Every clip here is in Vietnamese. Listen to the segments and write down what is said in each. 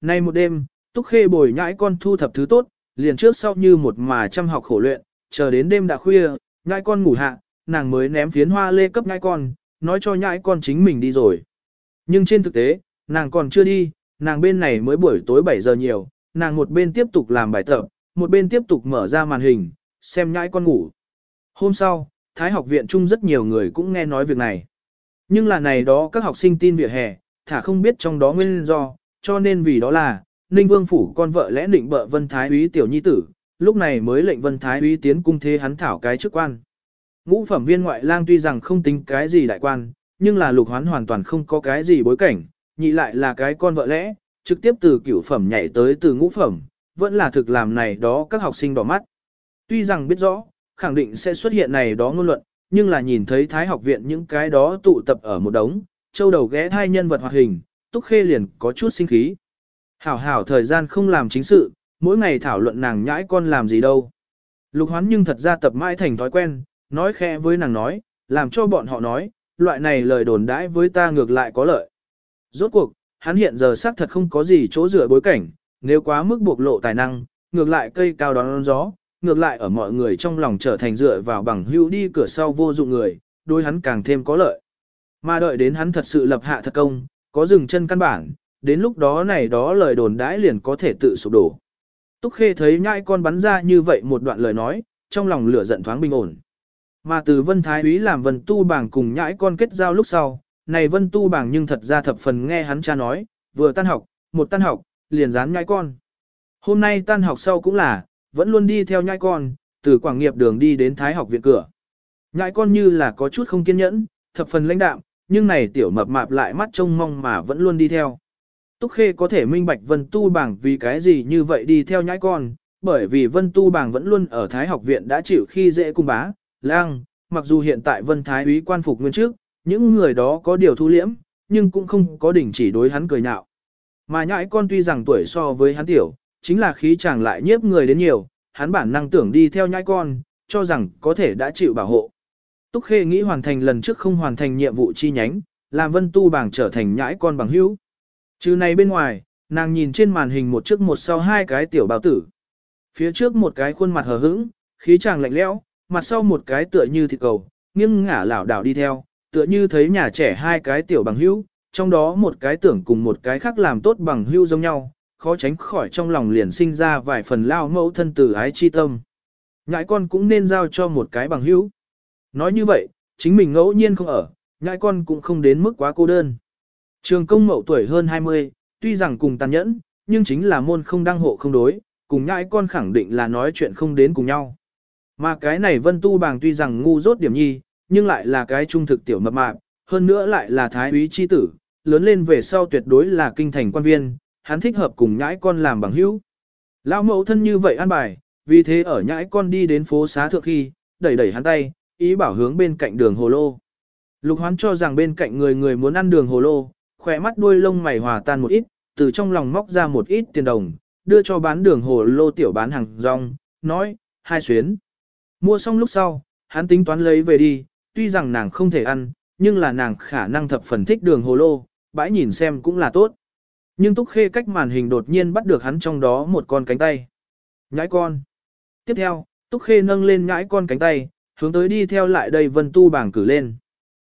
Nay một đêm, Túc Khê bồi nhãi con thu thập thứ tốt, liền trước sau như một mà chăm học khổ luyện, chờ đến đêm đã khuya, nhãi con ngủ hạ, nàng mới ném phiến hoa lê cấp nhãi con, nói cho nhãi con chính mình đi rồi. Nhưng trên thực tế, nàng còn chưa đi, nàng bên này mới buổi tối 7 giờ nhiều, nàng một bên tiếp tục làm bài tập, một bên tiếp tục mở ra màn hình, xem nhãi con ngủ. Hôm sau, Thái học viện chung rất nhiều người cũng nghe nói việc này. Nhưng là này đó các học sinh tin vỉa hè, thả không biết trong đó nguyên do, cho nên vì đó là, Ninh Vương Phủ con vợ lẽ định bợ Vân Thái úy tiểu nhi tử, lúc này mới lệnh Vân Thái úy tiến cung thế hắn thảo cái chức quan. Ngũ phẩm viên ngoại lang tuy rằng không tính cái gì đại quan, nhưng là lục hoán hoàn toàn không có cái gì bối cảnh, nhị lại là cái con vợ lẽ, trực tiếp từ cửu phẩm nhảy tới từ ngũ phẩm, vẫn là thực làm này đó các học sinh đỏ mắt. Tuy rằng biết rõ, khẳng định sẽ xuất hiện này đó ngôn luận, nhưng là nhìn thấy Thái học viện những cái đó tụ tập ở một đống, châu đầu ghé thai nhân vật hoạt hình, Túc Khê liền có chút sinh khí. Hảo hảo thời gian không làm chính sự, mỗi ngày thảo luận nàng nhãi con làm gì đâu. Lục hoán nhưng thật ra tập mãi thành thói quen, nói khẽ với nàng nói, làm cho bọn họ nói, loại này lời đồn đãi với ta ngược lại có lợi. Rốt cuộc, hắn hiện giờ xác thật không có gì chỗ dựa bối cảnh, nếu quá mức bộc lộ tài năng, ngược lại cây cao đón gió, ngược lại ở mọi người trong lòng trở thành dựa vào bằng hữu đi cửa sau vô dụng người, đối hắn càng thêm có lợi. Mà đợi đến hắn thật sự lập hạ thật công, có dừng chân căn bản, đến lúc đó này đó lời đồn đãi liền có thể tự sụp đổ. Túc Khê thấy nhãi con bắn ra như vậy một đoạn lời nói, trong lòng lửa giận thoáng bình ổn. Mà từ Vân Thái Úy làm Vân Tu Bảng cùng nhãi con kết giao lúc sau, này Vân Tu Bảng nhưng thật ra thập phần nghe hắn cha nói, vừa tan học, một tan học, liền dán nhãi con. Hôm nay tan học sau cũng là, vẫn luôn đi theo nhãi con, từ Quảng Nghiệp đường đi đến Thái học viện cửa. Nhãi con như là có chút không kiên nhẫn, thập phần lãnh đạm, nhưng này tiểu mập mạp lại mắt trông mong mà vẫn luôn đi theo. Túc Khê có thể minh bạch Vân Tu Bảng vì cái gì như vậy đi theo nhãi con, bởi vì Vân Tu Bảng vẫn luôn ở Thái học viện đã chịu khi dễ cung bá, lang, mặc dù hiện tại Vân Thái úy quan phục nguyên trước, những người đó có điều thu liễm, nhưng cũng không có đỉnh chỉ đối hắn cười nhạo. Mà nhãi con tuy rằng tuổi so với hắn tiểu, chính là khí chàng lại nhiếp người đến nhiều, hắn bản năng tưởng đi theo nhãi con, cho rằng có thể đã chịu bảo hộ. Túc Khê nghĩ hoàn thành lần trước không hoàn thành nhiệm vụ chi nhánh, làm Vân Tu Bảng trở thành nhãi con bằng hữu. Chứ này bên ngoài, nàng nhìn trên màn hình một trước một sau hai cái tiểu bào tử. Phía trước một cái khuôn mặt hờ hững, khí chàng lạnh lẽo, mặt sau một cái tựa như thịt cầu, nghiêng ngả lảo đảo đi theo, tựa như thấy nhà trẻ hai cái tiểu bằng hữu, trong đó một cái tưởng cùng một cái khác làm tốt bằng hữu giống nhau, khó tránh khỏi trong lòng liền sinh ra vài phần lao mẫu thân tử ái chi tâm. Nhãi con cũng nên giao cho một cái bằng hữu. Nói như vậy, chính mình ngẫu nhiên không ở, ngại con cũng không đến mức quá cô đơn. Trường công mậu tuổi hơn 20, tuy rằng cùng tàn nhẫn, nhưng chính là môn không đăng hộ không đối, cùng nhãi con khẳng định là nói chuyện không đến cùng nhau. Mà cái này vân tu bàng tuy rằng ngu dốt điểm nhi, nhưng lại là cái trung thực tiểu mập mạp, hơn nữa lại là thái úy chi tử, lớn lên về sau tuyệt đối là kinh thành quan viên, hắn thích hợp cùng nhãi con làm bằng hữu. Lão mẫu thân như vậy an bài, vì thế ở nhãi con đi đến phố xá thượng khi, đẩy đẩy hắn tay, ý bảo hướng bên cạnh đường hồ lô. Lục hoán cho rằng bên cạnh người người muốn ăn đường hồ lô, khỏe mắt đuôi lông mày hòa tan một ít, từ trong lòng móc ra một ít tiền đồng, đưa cho bán đường hồ lô tiểu bán hàng rong, nói, hai xuyến. Mua xong lúc sau, hắn tính toán lấy về đi, tuy rằng nàng không thể ăn, nhưng là nàng khả năng thập phần thích đường hồ lô, bãi nhìn xem cũng là tốt. Nhưng Túc Khê cách màn hình đột nhiên bắt được hắn trong đó một con cánh tay. Nhãi con. Tiếp theo, Túc Khê nâng lên nhãi con cánh tay, hướng tới đi theo lại đây vân tu bảng cử lên.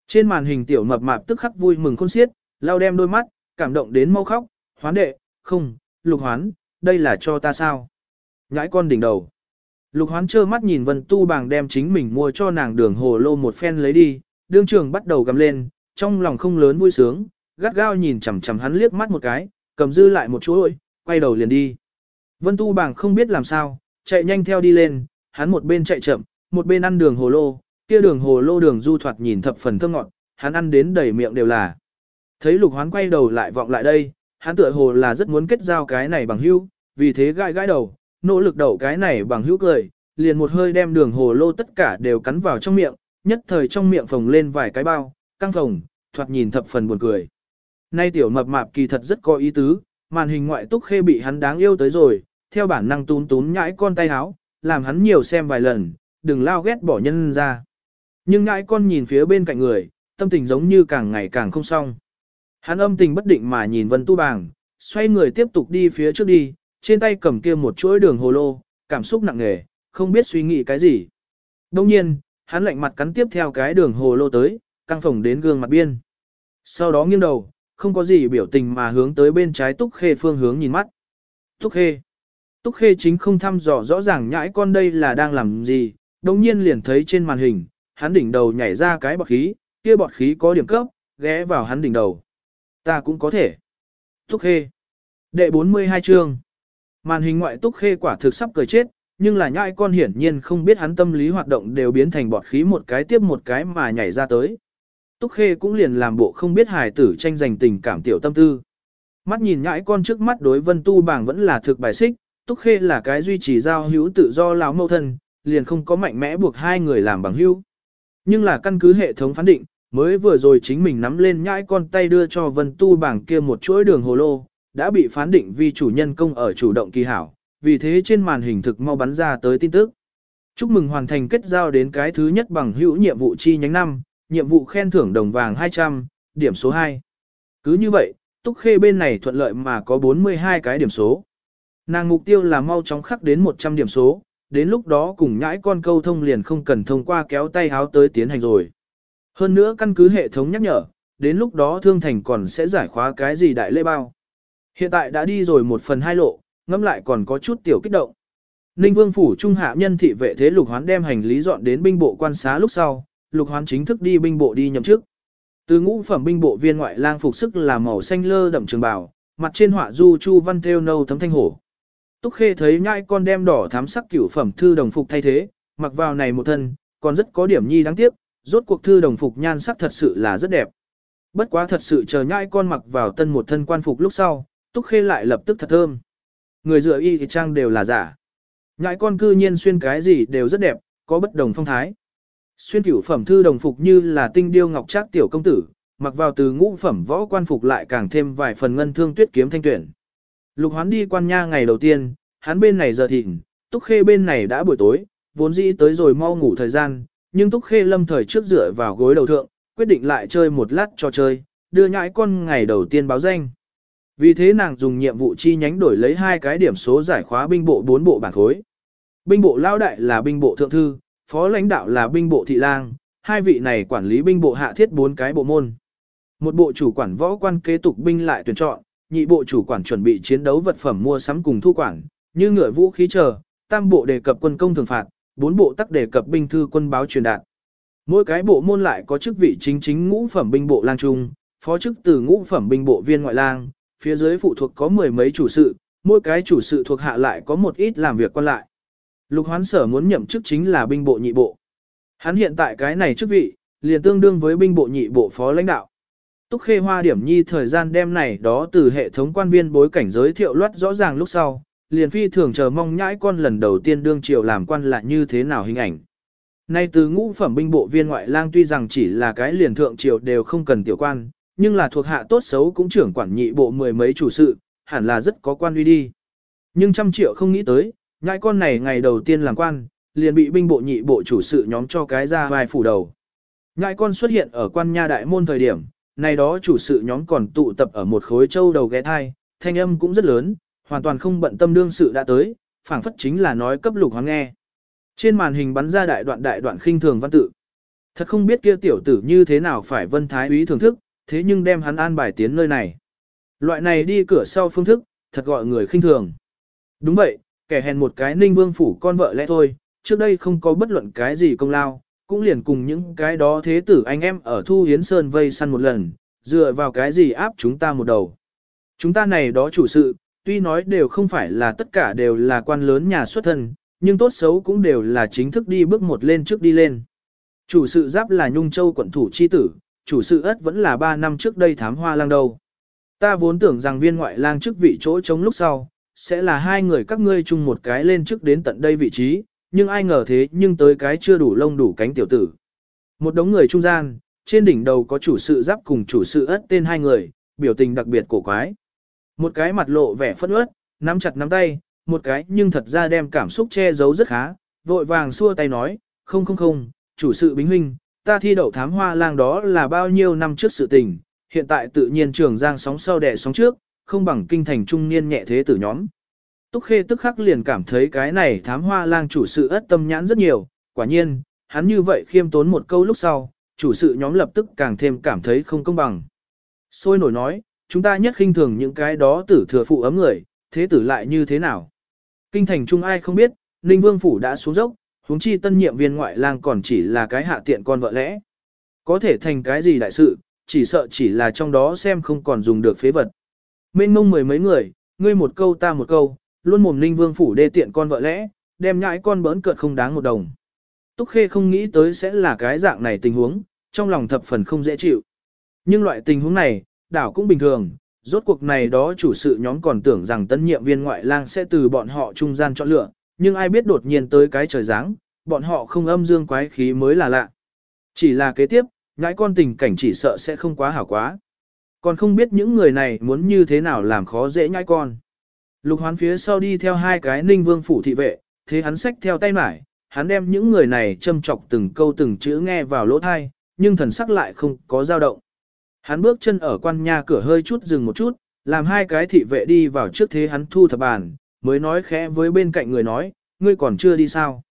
Trên màn hình tiểu mập mạp tức khắc vui mừng khôn xiết, lau đem đôi mắt, cảm động đến mau khóc, hoán đệ, không, lục hoán, đây là cho ta sao? Nhãi con đỉnh đầu. Lục hoán trơ mắt nhìn vân tu bàng đem chính mình mua cho nàng đường hồ lô một phen lấy đi, đương trường bắt đầu gầm lên, trong lòng không lớn vui sướng, gắt gao nhìn chằm chằm hắn liếc mắt một cái, cầm dư lại một chuỗi, quay đầu liền đi. Vân tu bàng không biết làm sao, chạy nhanh theo đi lên, hắn một bên chạy chậm, một bên ăn đường hồ lô, kia đường hồ lô đường du thoạt nhìn thập phần thơm ngọt, hắn ăn đến đầy miệng đều là. Thấy lục hoán quay đầu lại vọng lại đây, hắn tựa hồ là rất muốn kết giao cái này bằng hữu, vì thế gãi gãi đầu, nỗ lực đậu cái này bằng hữu cười, liền một hơi đem đường hồ lô tất cả đều cắn vào trong miệng, nhất thời trong miệng phồng lên vài cái bao, căng phồng, thoạt nhìn thập phần buồn cười. Nay tiểu mập mạp kỳ thật rất có ý tứ, màn hình ngoại túc khê bị hắn đáng yêu tới rồi, theo bản năng tún tún nhãi con tay háo, làm hắn nhiều xem vài lần, đừng lao ghét bỏ nhân ra. Nhưng nhãi con nhìn phía bên cạnh người, tâm tình giống như càng ngày càng không xong. Hắn âm tình bất định mà nhìn Vân Tu Bàng, xoay người tiếp tục đi phía trước đi, trên tay cầm kia một chuỗi đường hồ lô, cảm xúc nặng nề, không biết suy nghĩ cái gì. Đông nhiên, hắn lạnh mặt cắn tiếp theo cái đường hồ lô tới, căng phồng đến gương mặt biên. Sau đó nghiêng đầu, không có gì biểu tình mà hướng tới bên trái Túc Khê phương hướng nhìn mắt. Túc Khê. Túc Khê chính không thăm dò rõ ràng nhãi con đây là đang làm gì, đồng nhiên liền thấy trên màn hình, hắn đỉnh đầu nhảy ra cái bọt khí, kia bọt khí có điểm cấp, ghé vào hắn đỉnh đầu. Ta cũng có thể. Túc Khê. Đệ 42 chương. Màn hình ngoại Túc Khê quả thực sắp cười chết, nhưng là nhãi con hiển nhiên không biết hắn tâm lý hoạt động đều biến thành bọt khí một cái tiếp một cái mà nhảy ra tới. Túc Khê cũng liền làm bộ không biết hài tử tranh giành tình cảm tiểu tâm tư. Mắt nhìn nhãi con trước mắt đối vân tu bảng vẫn là thực bài xích, Túc Khê là cái duy trì giao hữu tự do lão mâu thân, liền không có mạnh mẽ buộc hai người làm bằng hữu. Nhưng là căn cứ hệ thống phán định, mới vừa rồi chính mình nắm lên nhãi con tay đưa cho vân tu bảng kia một chuỗi đường hồ lô, đã bị phán định vì chủ nhân công ở chủ động kỳ hảo, vì thế trên màn hình thực mau bắn ra tới tin tức. Chúc mừng hoàn thành kết giao đến cái thứ nhất bằng hữu nhiệm vụ chi nhánh 5, nhiệm vụ khen thưởng đồng vàng 200, điểm số 2. Cứ như vậy, Túc Khê bên này thuận lợi mà có 42 cái điểm số. Nàng mục tiêu là mau chóng khắc đến 100 điểm số, đến lúc đó cùng nhãi con câu thông liền không cần thông qua kéo tay háo tới tiến hành rồi. Hơn nữa căn cứ hệ thống nhắc nhở, đến lúc đó thương thành còn sẽ giải khóa cái gì đại lễ bao. Hiện tại đã đi rồi một phần hai lộ, ngẫm lại còn có chút tiểu kích động. Ninh Vương phủ trung hạ nhân thị vệ thế lục hoán đem hành lý dọn đến binh bộ quan xá lúc sau, lục hoán chính thức đi binh bộ đi nhậm chức. Từ ngũ phẩm binh bộ viên ngoại lang phục sức là màu xanh lơ đậm trường bào, mặt trên họa du chu văn theo nâu thấm thanh hổ. Túc Khê thấy nhai con đem đỏ thám sắc cửu phẩm thư đồng phục thay thế, mặc vào này một thân, còn rất có điểm nhi đáng tiếc, rốt cuộc thư đồng phục nhan sắc thật sự là rất đẹp. Bất quá thật sự chờ nhai con mặc vào tân một thân quan phục lúc sau, Túc Khê lại lập tức thật thơm. Người dựa y thì trang đều là giả. Nhãi con cư nhiên xuyên cái gì đều rất đẹp, có bất đồng phong thái. Xuyên cửu phẩm thư đồng phục như là tinh điêu ngọc trác tiểu công tử, mặc vào từ ngũ phẩm võ quan phục lại càng thêm vài phần ngân thương tuyết kiếm thanh tuyển. Lục hoán đi quan nha ngày đầu tiên, hắn bên này giờ thịnh, túc khê bên này đã buổi tối, vốn dĩ tới rồi mau ngủ thời gian, nhưng túc khê lâm thời trước dựa vào gối đầu thượng, quyết định lại chơi một lát cho chơi, đưa nhãi con ngày đầu tiên báo danh. Vì thế nàng dùng nhiệm vụ chi nhánh đổi lấy hai cái điểm số giải khóa binh bộ bốn bộ bản khối. Binh bộ lao đại là binh bộ thượng thư, phó lãnh đạo là binh bộ thị lang, hai vị này quản lý binh bộ hạ thiết bốn cái bộ môn. Một bộ chủ quản võ quan kế tục binh lại tuyển chọn, nhị bộ chủ quản chuẩn bị chiến đấu vật phẩm mua sắm cùng thu quản, như ngựa vũ khí chờ, tam bộ đề cập quân công thường phạt, bốn bộ tắc đề cập binh thư quân báo truyền đạt. Mỗi cái bộ môn lại có chức vị chính chính ngũ phẩm binh bộ lang trung, phó chức từ ngũ phẩm binh bộ viên ngoại lang, phía dưới phụ thuộc có mười mấy chủ sự, mỗi cái chủ sự thuộc hạ lại có một ít làm việc quan lại. Lục hoán sở muốn nhậm chức chính là binh bộ nhị bộ. Hắn hiện tại cái này chức vị, liền tương đương với binh bộ nhị bộ phó lãnh đạo. Túc Khê Hoa điểm nhi thời gian đem này đó từ hệ thống quan viên bối cảnh giới thiệu loát rõ ràng lúc sau, liền phi thường chờ mong nhãi con lần đầu tiên đương triều làm quan là như thế nào hình ảnh. Nay từ ngũ phẩm binh bộ viên ngoại lang tuy rằng chỉ là cái liền thượng triều đều không cần tiểu quan, nhưng là thuộc hạ tốt xấu cũng trưởng quản nhị bộ mười mấy chủ sự, hẳn là rất có quan uy đi. Nhưng trăm triệu không nghĩ tới, nhãi con này ngày đầu tiên làm quan, liền bị binh bộ nhị bộ chủ sự nhóm cho cái ra vai phủ đầu. Nhãi con xuất hiện ở quan nha đại môn thời điểm, này đó chủ sự nhóm còn tụ tập ở một khối châu đầu ghé thai, thanh âm cũng rất lớn, hoàn toàn không bận tâm đương sự đã tới, phảng phất chính là nói cấp lục hoang nghe. Trên màn hình bắn ra đại đoạn đại đoạn khinh thường văn tự. Thật không biết kia tiểu tử như thế nào phải vân thái úy thưởng thức, thế nhưng đem hắn an bài tiến nơi này. Loại này đi cửa sau phương thức, thật gọi người khinh thường. Đúng vậy, kẻ hèn một cái ninh vương phủ con vợ lẽ thôi, trước đây không có bất luận cái gì công lao, cũng liền cùng những cái đó thế tử anh em ở Thu Hiến Sơn vây săn một lần, dựa vào cái gì áp chúng ta một đầu. Chúng ta này đó chủ sự, tuy nói đều không phải là tất cả đều là quan lớn nhà xuất thân, nhưng tốt xấu cũng đều là chính thức đi bước một lên trước đi lên. Chủ sự giáp là Nhung Châu quận thủ chi tử, chủ sự ất vẫn là 3 năm trước đây thám hoa lang đầu Ta vốn tưởng rằng viên ngoại lang chức vị chỗ chống lúc sau, sẽ là hai người các ngươi chung một cái lên trước đến tận đây vị trí, nhưng ai ngờ thế nhưng tới cái chưa đủ lông đủ cánh tiểu tử. Một đống người trung gian, trên đỉnh đầu có chủ sự giáp cùng chủ sự ất tên hai người, biểu tình đặc biệt cổ quái. Một cái mặt lộ vẻ phẫn uất, nắm chặt nắm tay, một cái nhưng thật ra đem cảm xúc che giấu rất khá, vội vàng xua tay nói, không không không, chủ sự bính huynh, ta thi đậu thám hoa lang đó là bao nhiêu năm trước sự tình, hiện tại tự nhiên trường giang sóng sau đẻ sóng trước, không bằng kinh thành trung niên nhẹ thế tử nhóm. Túc Khê tức khắc liền cảm thấy cái này thám hoa lang chủ sự ất tâm nhãn rất nhiều, quả nhiên, hắn như vậy khiêm tốn một câu lúc sau, chủ sự nhóm lập tức càng thêm cảm thấy không công bằng. Sôi nổi nói, chúng ta nhất khinh thường những cái đó tử thừa phụ ấm người, thế tử lại như thế nào? Kinh thành trung ai không biết, Ninh Vương Phủ đã xuống dốc, huống chi tân nhiệm viên ngoại lang còn chỉ là cái hạ tiện con vợ lẽ. Có thể thành cái gì đại sự, chỉ sợ chỉ là trong đó xem không còn dùng được phế vật. Mênh mông mười mấy người, ngươi một câu ta một câu, luôn mồm Ninh Vương Phủ đê tiện con vợ lẽ, đem nhãi con bỡn cợt không đáng một đồng. Túc Khê không nghĩ tới sẽ là cái dạng này tình huống, trong lòng thập phần không dễ chịu. Nhưng loại tình huống này, đảo cũng bình thường, rốt cuộc này đó chủ sự nhóm còn tưởng rằng tân nhiệm viên ngoại lang sẽ từ bọn họ trung gian chọn lựa, nhưng ai biết đột nhiên tới cái trời giáng, bọn họ không âm dương quái khí mới là lạ. Chỉ là kế tiếp, nhãi con tình cảnh chỉ sợ sẽ không quá hảo quá. Còn không biết những người này muốn như thế nào làm khó dễ nhãi con. Lục hoán phía sau đi theo hai cái ninh vương phủ thị vệ, thế hắn xách theo tay mải, hắn đem những người này châm chọc từng câu từng chữ nghe vào lỗ thai, nhưng thần sắc lại không có dao động. Hắn bước chân ở quan nhà cửa hơi chút dừng một chút, làm hai cái thị vệ đi vào trước thế hắn thu thập bàn, mới nói khẽ với bên cạnh người nói, ngươi còn chưa đi sao.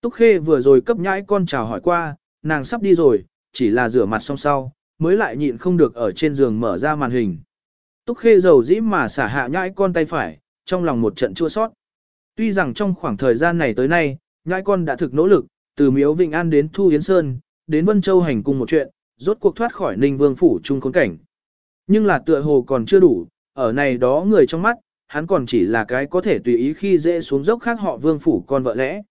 Túc Khê vừa rồi cấp nhãi con chào hỏi qua, nàng sắp đi rồi, chỉ là rửa mặt xong sau, mới lại nhịn không được ở trên giường mở ra màn hình. Túc Khê dầu dĩ mà xả hạ nhãi con tay phải, trong lòng một trận chua sót. Tuy rằng trong khoảng thời gian này tới nay, nhãi con đã thực nỗ lực, từ Miếu Vịnh An đến Thu Yến Sơn, đến Vân Châu hành cùng một chuyện, rốt cuộc thoát khỏi Ninh Vương phủ chung khốn cảnh. Nhưng là tựa hồ còn chưa đủ, ở này đó người trong mắt, hắn còn chỉ là cái có thể tùy ý khi dễ xuống dốc khác họ Vương phủ con vợ lẽ.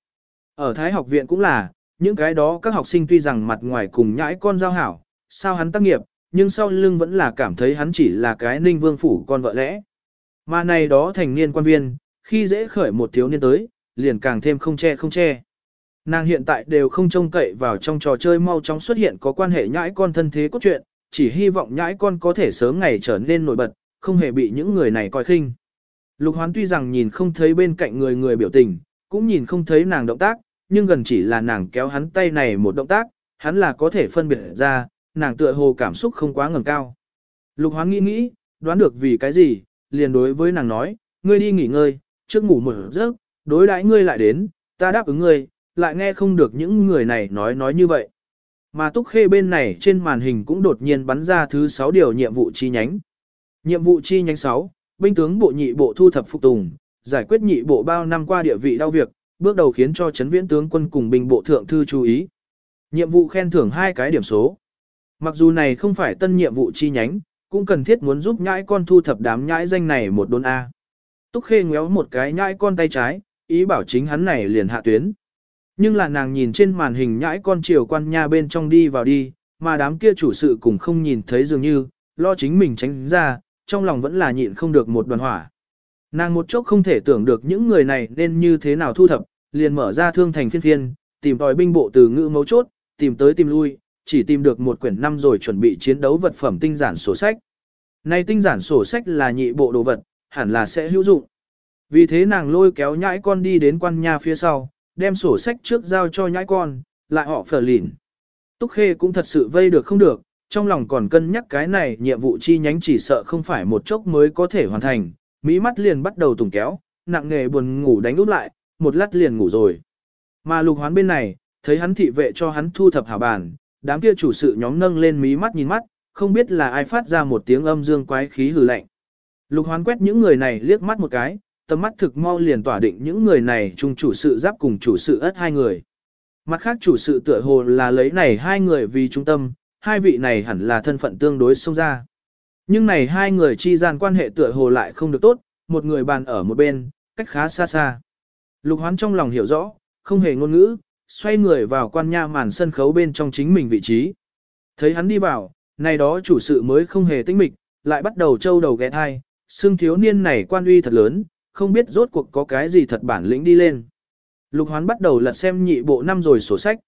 Ở Thái học viện cũng là, những cái đó các học sinh tuy rằng mặt ngoài cùng nhãi con giao hảo, sao hắn tác nghiệp, nhưng sau lưng vẫn là cảm thấy hắn chỉ là cái Ninh Vương phủ con vợ lẽ. Mà này đó thành niên quan viên, khi dễ khởi một thiếu niên tới, liền càng thêm không che không che. Nàng hiện tại đều không trông cậy vào trong trò chơi mau chóng xuất hiện có quan hệ nhãi con thân thế cốt truyện, chỉ hy vọng nhãi con có thể sớm ngày trở nên nổi bật, không hề bị những người này coi khinh. Lục hoán tuy rằng nhìn không thấy bên cạnh người người biểu tình, cũng nhìn không thấy nàng động tác, nhưng gần chỉ là nàng kéo hắn tay này một động tác, hắn là có thể phân biệt ra, nàng tựa hồ cảm xúc không quá ngẩng cao. Lục hoán nghĩ nghĩ, đoán được vì cái gì, liền đối với nàng nói, ngươi đi nghỉ ngơi, trước ngủ một giấc, đối đãi ngươi lại đến, ta đáp ứng ngươi, lại nghe không được những người này nói nói như vậy. Mà túc khê bên này trên màn hình cũng đột nhiên bắn ra thứ 6 điều nhiệm vụ chi nhánh. Nhiệm vụ chi nhánh 6, binh tướng bộ nhị bộ thu thập phục tùng, giải quyết nhị bộ bao năm qua địa vị đau việc, bước đầu khiến cho chấn viễn tướng quân cùng binh bộ thượng thư chú ý. Nhiệm vụ khen thưởng hai cái điểm số. Mặc dù này không phải tân nhiệm vụ chi nhánh, cũng cần thiết muốn giúp nhãi con thu thập đám nhãi danh này một đốn A. Túc Khê ngéo một cái nhãi con tay trái, ý bảo chính hắn này liền hạ tuyến. Nhưng là nàng nhìn trên màn hình nhãi con chiều quan nha bên trong đi vào đi, mà đám kia chủ sự cũng không nhìn thấy dường như, lo chính mình tránh ra, trong lòng vẫn là nhịn không được một đoàn hỏa. Nàng một chốc không thể tưởng được những người này nên như thế nào thu thập, liền mở ra thương thành phiên phiên, tìm tòi binh bộ từ ngữ mấu chốt, tìm tới tìm lui, chỉ tìm được một quyển năm rồi chuẩn bị chiến đấu vật phẩm tinh giản sổ sách. Này tinh giản sổ sách là nhị bộ đồ vật, hẳn là sẽ hữu dụng. Vì thế nàng lôi kéo nhãi con đi đến quan nhà phía sau, đem sổ sách trước giao cho nhãi con, lại họ phở lìn. Túc Khê cũng thật sự vây được không được, trong lòng còn cân nhắc cái này nhiệm vụ chi nhánh chỉ sợ không phải một chốc mới có thể hoàn thành, mỹ mắt liền bắt đầu tùng kéo, nặng nghề buồn ngủ đánh úp lại, một lát liền ngủ rồi. Mà lục hoán bên này, thấy hắn thị vệ cho hắn thu thập hảo bàn, đám kia chủ sự nhóm nâng lên mí mắt nhìn mắt, không biết là ai phát ra một tiếng âm dương quái khí hừ lạnh. Lục hoán quét những người này liếc mắt một cái, tầm mắt thực mau liền tỏa định những người này chung chủ sự giáp cùng chủ sự ất hai người. Mặt khác chủ sự tựa hồ là lấy này hai người vì trung tâm, hai vị này hẳn là thân phận tương đối xông ra. Nhưng này hai người chi gian quan hệ tựa hồ lại không được tốt, một người bàn ở một bên, cách khá xa xa. Lục hoán trong lòng hiểu rõ, không hề ngôn ngữ, xoay người vào quan nha màn sân khấu bên trong chính mình vị trí. Thấy hắn đi vào, này đó chủ sự mới không hề tinh mịch, lại bắt đầu trâu đầu ghé thai, xương thiếu niên này quan uy thật lớn, không biết rốt cuộc có cái gì thật bản lĩnh đi lên. Lục hoán bắt đầu lật xem nhị bộ năm rồi sổ sách.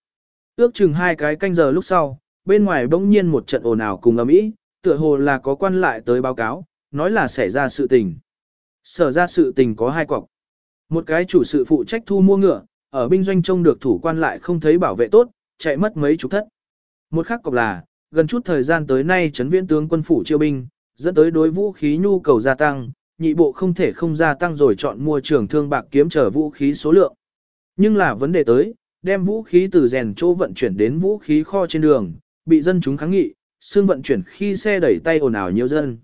Ước chừng hai cái canh giờ lúc sau, bên ngoài bỗng nhiên một trận ồn ào cùng ầm ĩ, tựa hồ là có quan lại tới báo cáo, nói là xảy ra sự tình. Sở ra sự tình có hai cọc. Một cái chủ sự phụ trách thu mua ngựa, ở binh doanh trông được thủ quan lại không thấy bảo vệ tốt, chạy mất mấy chục thất. Một khác cọc là, gần chút thời gian tới nay trấn viễn tướng quân phủ chiêu binh, dẫn tới đối vũ khí nhu cầu gia tăng, nhị bộ không thể không gia tăng rồi chọn mua trường thương bạc kiếm trở vũ khí số lượng. Nhưng là vấn đề tới, đem vũ khí từ rèn chỗ vận chuyển đến vũ khí kho trên đường, bị dân chúng kháng nghị, xương vận chuyển khi xe đẩy tay ồn ào nhiều dân.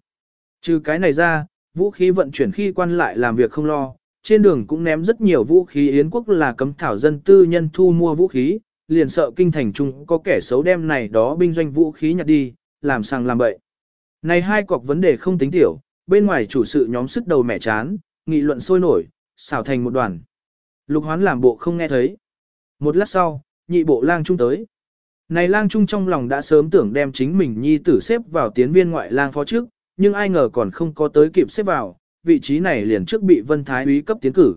Trừ cái này ra, vũ khí vận chuyển khi quan lại làm việc không lo, trên đường cũng ném rất nhiều vũ khí Yến quốc là cấm thảo dân tư nhân thu mua vũ khí, liền sợ kinh thành trung có kẻ xấu đem này đó binh doanh vũ khí nhặt đi, làm sang làm bậy. Này hai cọc vấn đề không tính tiểu, bên ngoài chủ sự nhóm sức đầu mẻ chán, nghị luận sôi nổi, xảo thành một đoàn. Lục hoán làm bộ không nghe thấy. Một lát sau, nhị bộ lang trung tới. Này lang trung trong lòng đã sớm tưởng đem chính mình nhi tử xếp vào tiến viên ngoại lang phó trước, nhưng ai ngờ còn không có tới kịp xếp vào, vị trí này liền trước bị vân thái úy cấp tiến cử.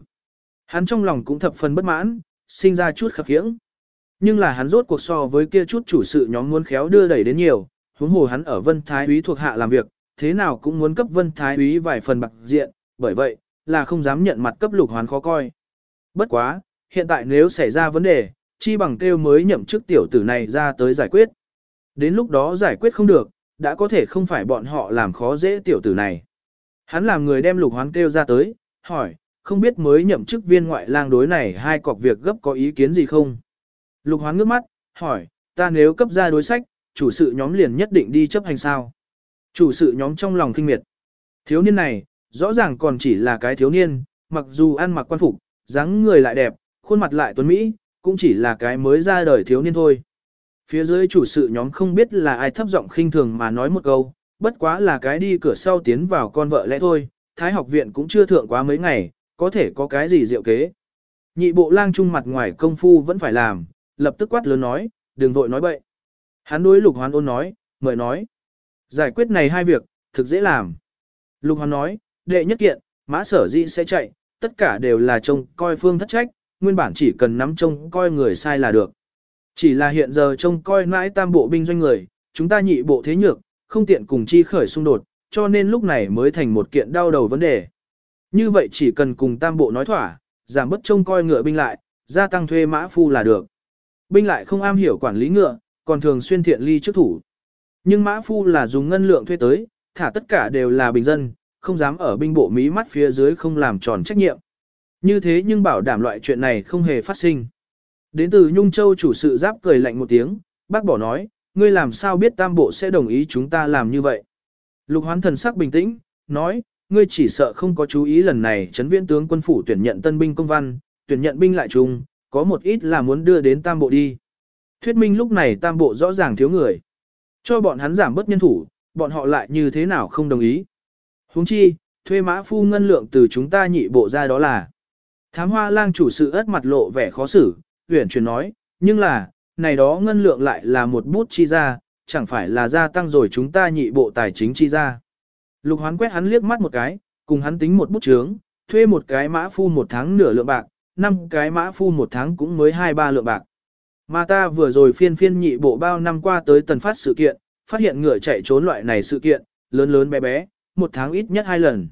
Hắn trong lòng cũng thập phần bất mãn, sinh ra chút khập khiễng. Nhưng là hắn rốt cuộc so với kia chút chủ sự nhóm muốn khéo đưa đẩy đến nhiều, huống hồ hắn ở vân thái úy thuộc hạ làm việc, thế nào cũng muốn cấp vân thái úy vài phần bạc diện, bởi vậy, là không dám nhận mặt cấp lục hoán khó coi. Bất quá, hiện tại nếu xảy ra vấn đề, chi bằng kêu mới nhậm chức tiểu tử này ra tới giải quyết. Đến lúc đó giải quyết không được, đã có thể không phải bọn họ làm khó dễ tiểu tử này. Hắn làm người đem lục hoán kêu ra tới, hỏi, không biết mới nhậm chức viên ngoại lang đối này hai cọc việc gấp có ý kiến gì không? Lục hoán ngước mắt, hỏi, ta nếu cấp ra đối sách, chủ sự nhóm liền nhất định đi chấp hành sao? Chủ sự nhóm trong lòng kinh miệt. Thiếu niên này, rõ ràng còn chỉ là cái thiếu niên, mặc dù ăn mặc quan phục, dáng người lại đẹp, khuôn mặt lại tuấn Mỹ, cũng chỉ là cái mới ra đời thiếu niên thôi. Phía dưới chủ sự nhóm không biết là ai thấp giọng khinh thường mà nói một câu, bất quá là cái đi cửa sau tiến vào con vợ lẽ thôi, thái học viện cũng chưa thượng quá mấy ngày, có thể có cái gì diệu kế. Nhị bộ lang trung mặt ngoài công phu vẫn phải làm, lập tức quát lớn nói, đừng vội nói bậy. Hắn đối lục hoán ôn nói, mời nói. Giải quyết này hai việc, thực dễ làm. Lục hoán nói, đệ nhất kiện, mã sở di sẽ chạy, tất cả đều là trông coi phương thất trách, nguyên bản chỉ cần nắm trông coi người sai là được. Chỉ là hiện giờ trông coi mãi tam bộ binh doanh người, chúng ta nhị bộ thế nhược, không tiện cùng chi khởi xung đột, cho nên lúc này mới thành một kiện đau đầu vấn đề. Như vậy chỉ cần cùng tam bộ nói thỏa, giảm bất trông coi ngựa binh lại, gia tăng thuê mã phu là được. Binh lại không am hiểu quản lý ngựa, còn thường xuyên thiện ly trước thủ. Nhưng mã phu là dùng ngân lượng thuê tới, thả tất cả đều là bình dân, không dám ở binh bộ mí mắt phía dưới không làm tròn trách nhiệm. Như thế nhưng bảo đảm loại chuyện này không hề phát sinh. Đến từ Nhung Châu chủ sự giáp cười lạnh một tiếng, bác bỏ nói, ngươi làm sao biết tam bộ sẽ đồng ý chúng ta làm như vậy. Lục hoán thần sắc bình tĩnh, nói, ngươi chỉ sợ không có chú ý lần này chấn viễn tướng quân phủ tuyển nhận tân binh công văn, tuyển nhận binh lại chung, có một ít là muốn đưa đến tam bộ đi. Thuyết minh lúc này tam bộ rõ ràng thiếu người. Cho bọn hắn giảm bớt nhân thủ, bọn họ lại như thế nào không đồng ý. huống chi, thuê mã phu ngân lượng từ chúng ta nhị bộ ra đó là. Thám hoa lang chủ sự ớt mặt lộ vẻ khó xử, huyển chuyển nói, nhưng là, này đó ngân lượng lại là một bút chi ra, chẳng phải là gia tăng rồi chúng ta nhị bộ tài chính chi ra. Lục hoán quét hắn liếc mắt một cái, cùng hắn tính một bút chướng, thuê một cái mã phu một tháng nửa lượng bạc, năm cái mã phu một tháng cũng mới hai ba lượng bạc. Mà ta vừa rồi phiên phiên nhị bộ bao năm qua tới tần phát sự kiện, phát hiện ngựa chạy trốn loại này sự kiện, lớn lớn bé bé, một tháng ít nhất hai lần.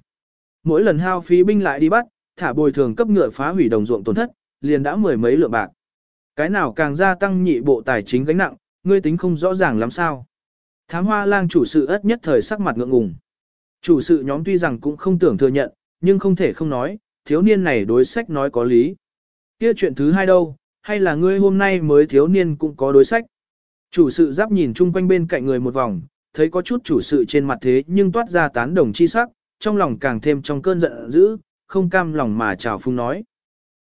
Mỗi lần hao phí binh lại đi bắt, thả bồi thường cấp ngựa phá hủy đồng ruộng tổn thất, liền đã mười mấy lượng bạc. Cái nào càng gia tăng nhị bộ tài chính gánh nặng, ngươi tính không rõ ràng lắm sao. Thám hoa lang chủ sự ất nhất thời sắc mặt ngượng ngùng. Chủ sự nhóm tuy rằng cũng không tưởng thừa nhận, nhưng không thể không nói, thiếu niên này đối sách nói có lý. Kia chuyện thứ hai đâu, hay là ngươi hôm nay mới thiếu niên cũng có đối sách. Chủ sự giáp nhìn chung quanh bên cạnh người một vòng, thấy có chút chủ sự trên mặt thế nhưng toát ra tán đồng chi sắc, trong lòng càng thêm trong cơn giận dữ, không cam lòng mà chào phung nói.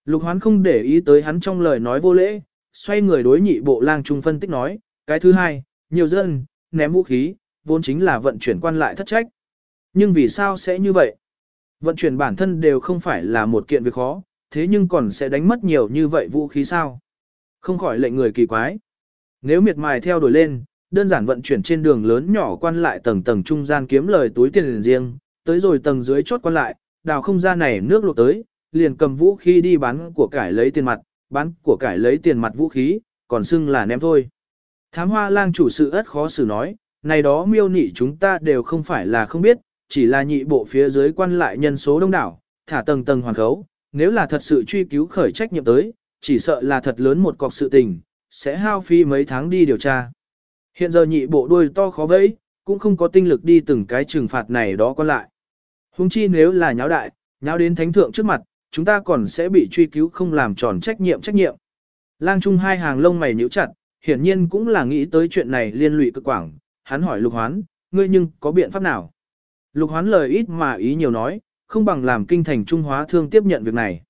Lục hoán không để ý tới hắn trong lời nói vô lễ, xoay người đối nhị bộ lang trung phân tích nói, cái thứ hai, nhiều dân, ném vũ khí, vốn chính là vận chuyển quan lại thất trách. Nhưng vì sao sẽ như vậy? Vận chuyển bản thân đều không phải là một kiện việc khó, thế nhưng còn sẽ đánh mất nhiều như vậy vũ khí sao? Không khỏi lệnh người kỳ quái. Nếu miệt mài theo đuổi lên, đơn giản vận chuyển trên đường lớn nhỏ quan lại tầng tầng trung gian kiếm lời túi tiền riêng, tới rồi tầng dưới chốt quan lại, đào không ra này nước lụt tới, liền cầm vũ khí đi bán của cải lấy tiền mặt, bán của cải lấy tiền mặt vũ khí, còn xưng là ném thôi. Thám hoa lang chủ sự ất khó xử nói, này đó miêu nị chúng ta đều không phải là không biết, chỉ là nhị bộ phía dưới quan lại nhân số đông đảo, thả tầng tầng hoàn khấu, nếu là thật sự truy cứu khởi trách nhiệm tới, chỉ sợ là thật lớn một cọc sự tình, sẽ hao phí mấy tháng đi điều tra. Hiện giờ nhị bộ đuôi to khó vẫy, cũng không có tinh lực đi từng cái trừng phạt này đó còn lại. Hùng chi nếu là nháo đại, nháo đến thánh thượng trước mặt, chúng ta còn sẽ bị truy cứu không làm tròn trách nhiệm trách nhiệm. Lang Trung hai hàng lông mày nhíu chặt, hiển nhiên cũng là nghĩ tới chuyện này liên lụy cực quảng, hắn hỏi Lục Hoán, ngươi nhưng có biện pháp nào? Lục Hoán lời ít mà ý nhiều nói, không bằng làm kinh thành Trung Hóa thương tiếp nhận việc này.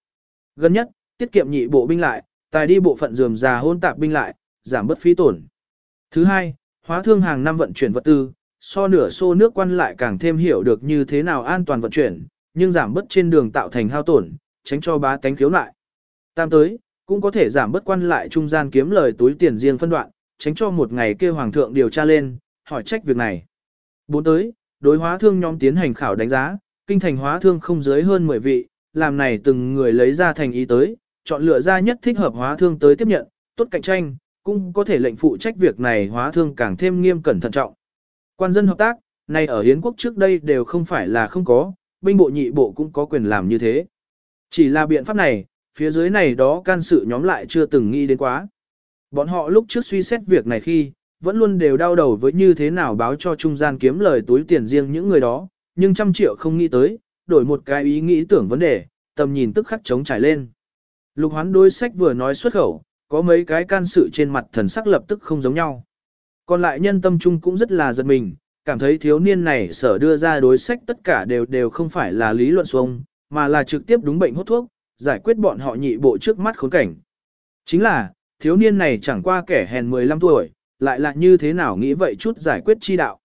Gần nhất, tiết kiệm nhị bộ binh lại, tài đi bộ phận dườm già hôn tạp binh lại, giảm bất phí tổn. Thứ hai, hóa thương hàng năm vận chuyển vật tư, so nửa xô nước quan lại càng thêm hiểu được như thế nào an toàn vận chuyển, nhưng giảm bất trên đường tạo thành hao tổn, tránh cho bá tánh khiếu lại. Tam tới, cũng có thể giảm bất quan lại trung gian kiếm lời túi tiền riêng phân đoạn, tránh cho một ngày kêu hoàng thượng điều tra lên, hỏi trách việc này. Bốn tới, đối hóa thương nhóm tiến hành khảo đánh giá, kinh thành hóa thương không dưới hơn 10 vị, làm này từng người lấy ra thành ý tới, chọn lựa ra nhất thích hợp hóa thương tới tiếp nhận, tốt cạnh tranh, cũng có thể lệnh phụ trách việc này hóa thương càng thêm nghiêm cẩn thận trọng. Quan dân hợp tác, này ở Hiến quốc trước đây đều không phải là không có, binh bộ nhị bộ cũng có quyền làm như thế. Chỉ là biện pháp này, phía dưới này đó can sự nhóm lại chưa từng nghĩ đến quá. Bọn họ lúc trước suy xét việc này khi, vẫn luôn đều đau đầu với như thế nào báo cho trung gian kiếm lời túi tiền riêng những người đó, nhưng trăm triệu không nghĩ tới, đổi một cái ý nghĩ tưởng vấn đề, tầm nhìn tức khắc chống trải lên. Lục hoán đôi sách vừa nói xuất khẩu, có mấy cái can sự trên mặt thần sắc lập tức không giống nhau. Còn lại nhân tâm trung cũng rất là giật mình, cảm thấy thiếu niên này sở đưa ra đối sách tất cả đều đều không phải là lý luận xuông, mà là trực tiếp đúng bệnh hút thuốc, giải quyết bọn họ nhị bộ trước mắt khốn cảnh. Chính là, thiếu niên này chẳng qua kẻ hèn 15 tuổi, lại là như thế nào nghĩ vậy chút giải quyết chi đạo.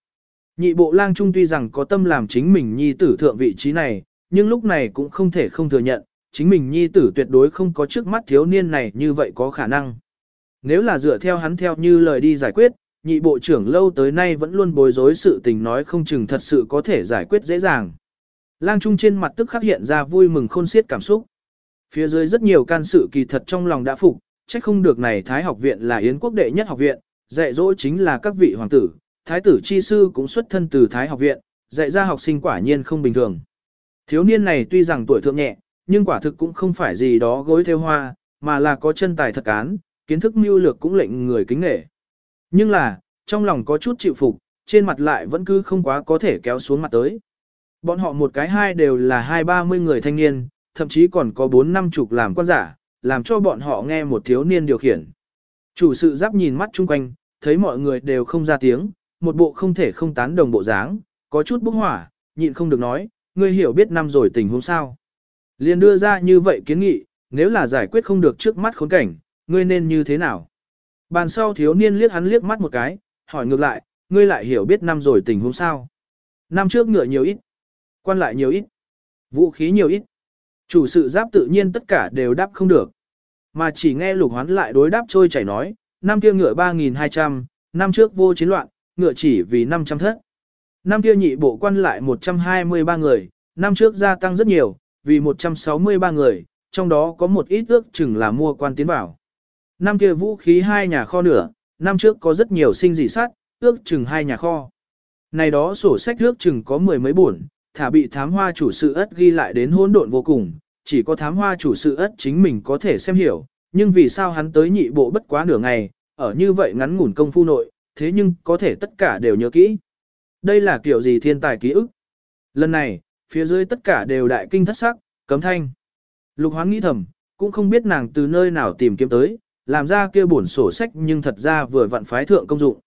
Nhị bộ lang trung tuy rằng có tâm làm chính mình nhi tử thượng vị trí này, nhưng lúc này cũng không thể không thừa nhận, chính mình nhi tử tuyệt đối không có trước mắt thiếu niên này như vậy có khả năng. Nếu là dựa theo hắn theo như lời đi giải quyết, nhị bộ trưởng lâu tới nay vẫn luôn bối rối sự tình nói không chừng thật sự có thể giải quyết dễ dàng. Lang Trung trên mặt tức khắc hiện ra vui mừng khôn xiết cảm xúc. Phía dưới rất nhiều can sự kỳ thật trong lòng đã phục, trách không được này Thái học viện là Yến quốc đệ nhất học viện, dạy dỗ chính là các vị hoàng tử, Thái tử chi sư cũng xuất thân từ Thái học viện, dạy ra học sinh quả nhiên không bình thường. Thiếu niên này tuy rằng tuổi thượng nhẹ, nhưng quả thực cũng không phải gì đó gối theo hoa, mà là có chân tài thật cán, kiến thức mưu lược cũng lệnh người kính nể. Nhưng là, trong lòng có chút chịu phục, trên mặt lại vẫn cứ không quá có thể kéo xuống mặt tới. Bọn họ một cái hai đều là hai ba mươi người thanh niên, thậm chí còn có bốn năm chục làm quan giả, làm cho bọn họ nghe một thiếu niên điều khiển. Chủ sự giáp nhìn mắt chung quanh, thấy mọi người đều không ra tiếng, một bộ không thể không tán đồng bộ dáng, có chút bốc hỏa, nhịn không được nói, ngươi hiểu biết năm rồi tình huống sao. Liền đưa ra như vậy kiến nghị, nếu là giải quyết không được trước mắt khốn cảnh, ngươi nên như thế nào? Bàn sau thiếu niên liếc hắn liếc mắt một cái, hỏi ngược lại, ngươi lại hiểu biết năm rồi tình huống sao? Năm trước ngựa nhiều ít, quan lại nhiều ít, vũ khí nhiều ít. Chủ sự giáp tự nhiên tất cả đều đáp không được. Mà chỉ nghe lục hoán lại đối đáp trôi chảy nói, năm kia ngựa 3.200, năm trước vô chiến loạn, ngựa chỉ vì 500 thất. Năm kia nhị bộ quan lại 123 người, năm trước gia tăng rất nhiều, vì 163 người, trong đó có một ít ước chừng là mua quan tiến vào. Năm kia vũ khí hai nhà kho nửa, năm trước có rất nhiều sinh dị sát, ước chừng hai nhà kho. Này đó sổ sách ước chừng có mười mấy buồn, thả bị thám hoa chủ sự ất ghi lại đến hỗn độn vô cùng, chỉ có thám hoa chủ sự ất chính mình có thể xem hiểu, nhưng vì sao hắn tới nhị bộ bất quá nửa ngày, ở như vậy ngắn ngủn công phu nội, thế nhưng có thể tất cả đều nhớ kỹ. Đây là kiểu gì thiên tài ký ức? Lần này, phía dưới tất cả đều đại kinh thất sắc, cấm thanh. Lục hoán nghĩ thầm, cũng không biết nàng từ nơi nào tìm kiếm tới, làm ra kia bổn sổ sách nhưng thật ra vừa vặn phái thượng công dụng.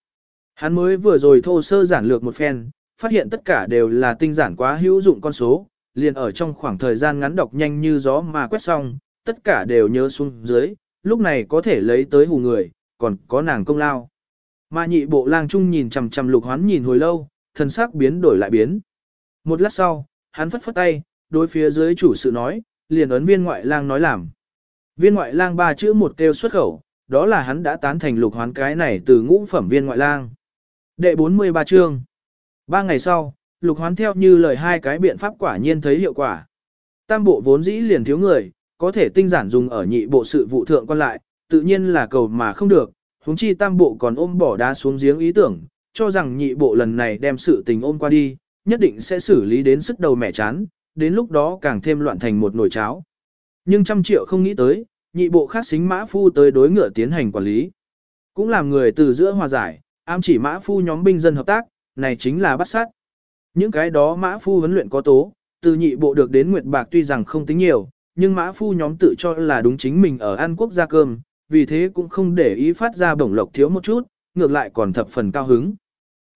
Hắn mới vừa rồi thô sơ giản lược một phen, phát hiện tất cả đều là tinh giản quá hữu dụng con số, liền ở trong khoảng thời gian ngắn đọc nhanh như gió mà quét xong, tất cả đều nhớ xuống dưới, lúc này có thể lấy tới hù người, còn có nàng công lao. Mà nhị bộ lang trung nhìn chằm chằm lục hoán nhìn hồi lâu, thân sắc biến đổi lại biến. Một lát sau, hắn phất phất tay, đối phía dưới chủ sự nói, liền ấn viên ngoại lang nói làm. Viên ngoại lang ba chữ một kêu xuất khẩu, đó là hắn đã tán thành lục hoán cái này từ ngũ phẩm viên ngoại lang. Đệ 43 chương. Ba ngày sau, lục hoán theo như lời hai cái biện pháp quả nhiên thấy hiệu quả. Tam bộ vốn dĩ liền thiếu người, có thể tinh giản dùng ở nhị bộ sự vụ thượng quan lại, tự nhiên là cầu mà không được, huống chi tam bộ còn ôm bỏ đá xuống giếng ý tưởng, cho rằng nhị bộ lần này đem sự tình ôm qua đi, nhất định sẽ xử lý đến sức đầu mẹ chán, đến lúc đó càng thêm loạn thành một nồi cháo. Nhưng trăm triệu không nghĩ tới, nhị bộ khác xính mã phu tới đối ngựa tiến hành quản lý. Cũng làm người từ giữa hòa giải, ám chỉ mã phu nhóm binh dân hợp tác, này chính là bắt sát. Những cái đó mã phu huấn luyện có tố, từ nhị bộ được đến nguyệt bạc tuy rằng không tính nhiều, nhưng mã phu nhóm tự cho là đúng chính mình ở An Quốc gia cơm, vì thế cũng không để ý phát ra bổng lộc thiếu một chút, ngược lại còn thập phần cao hứng.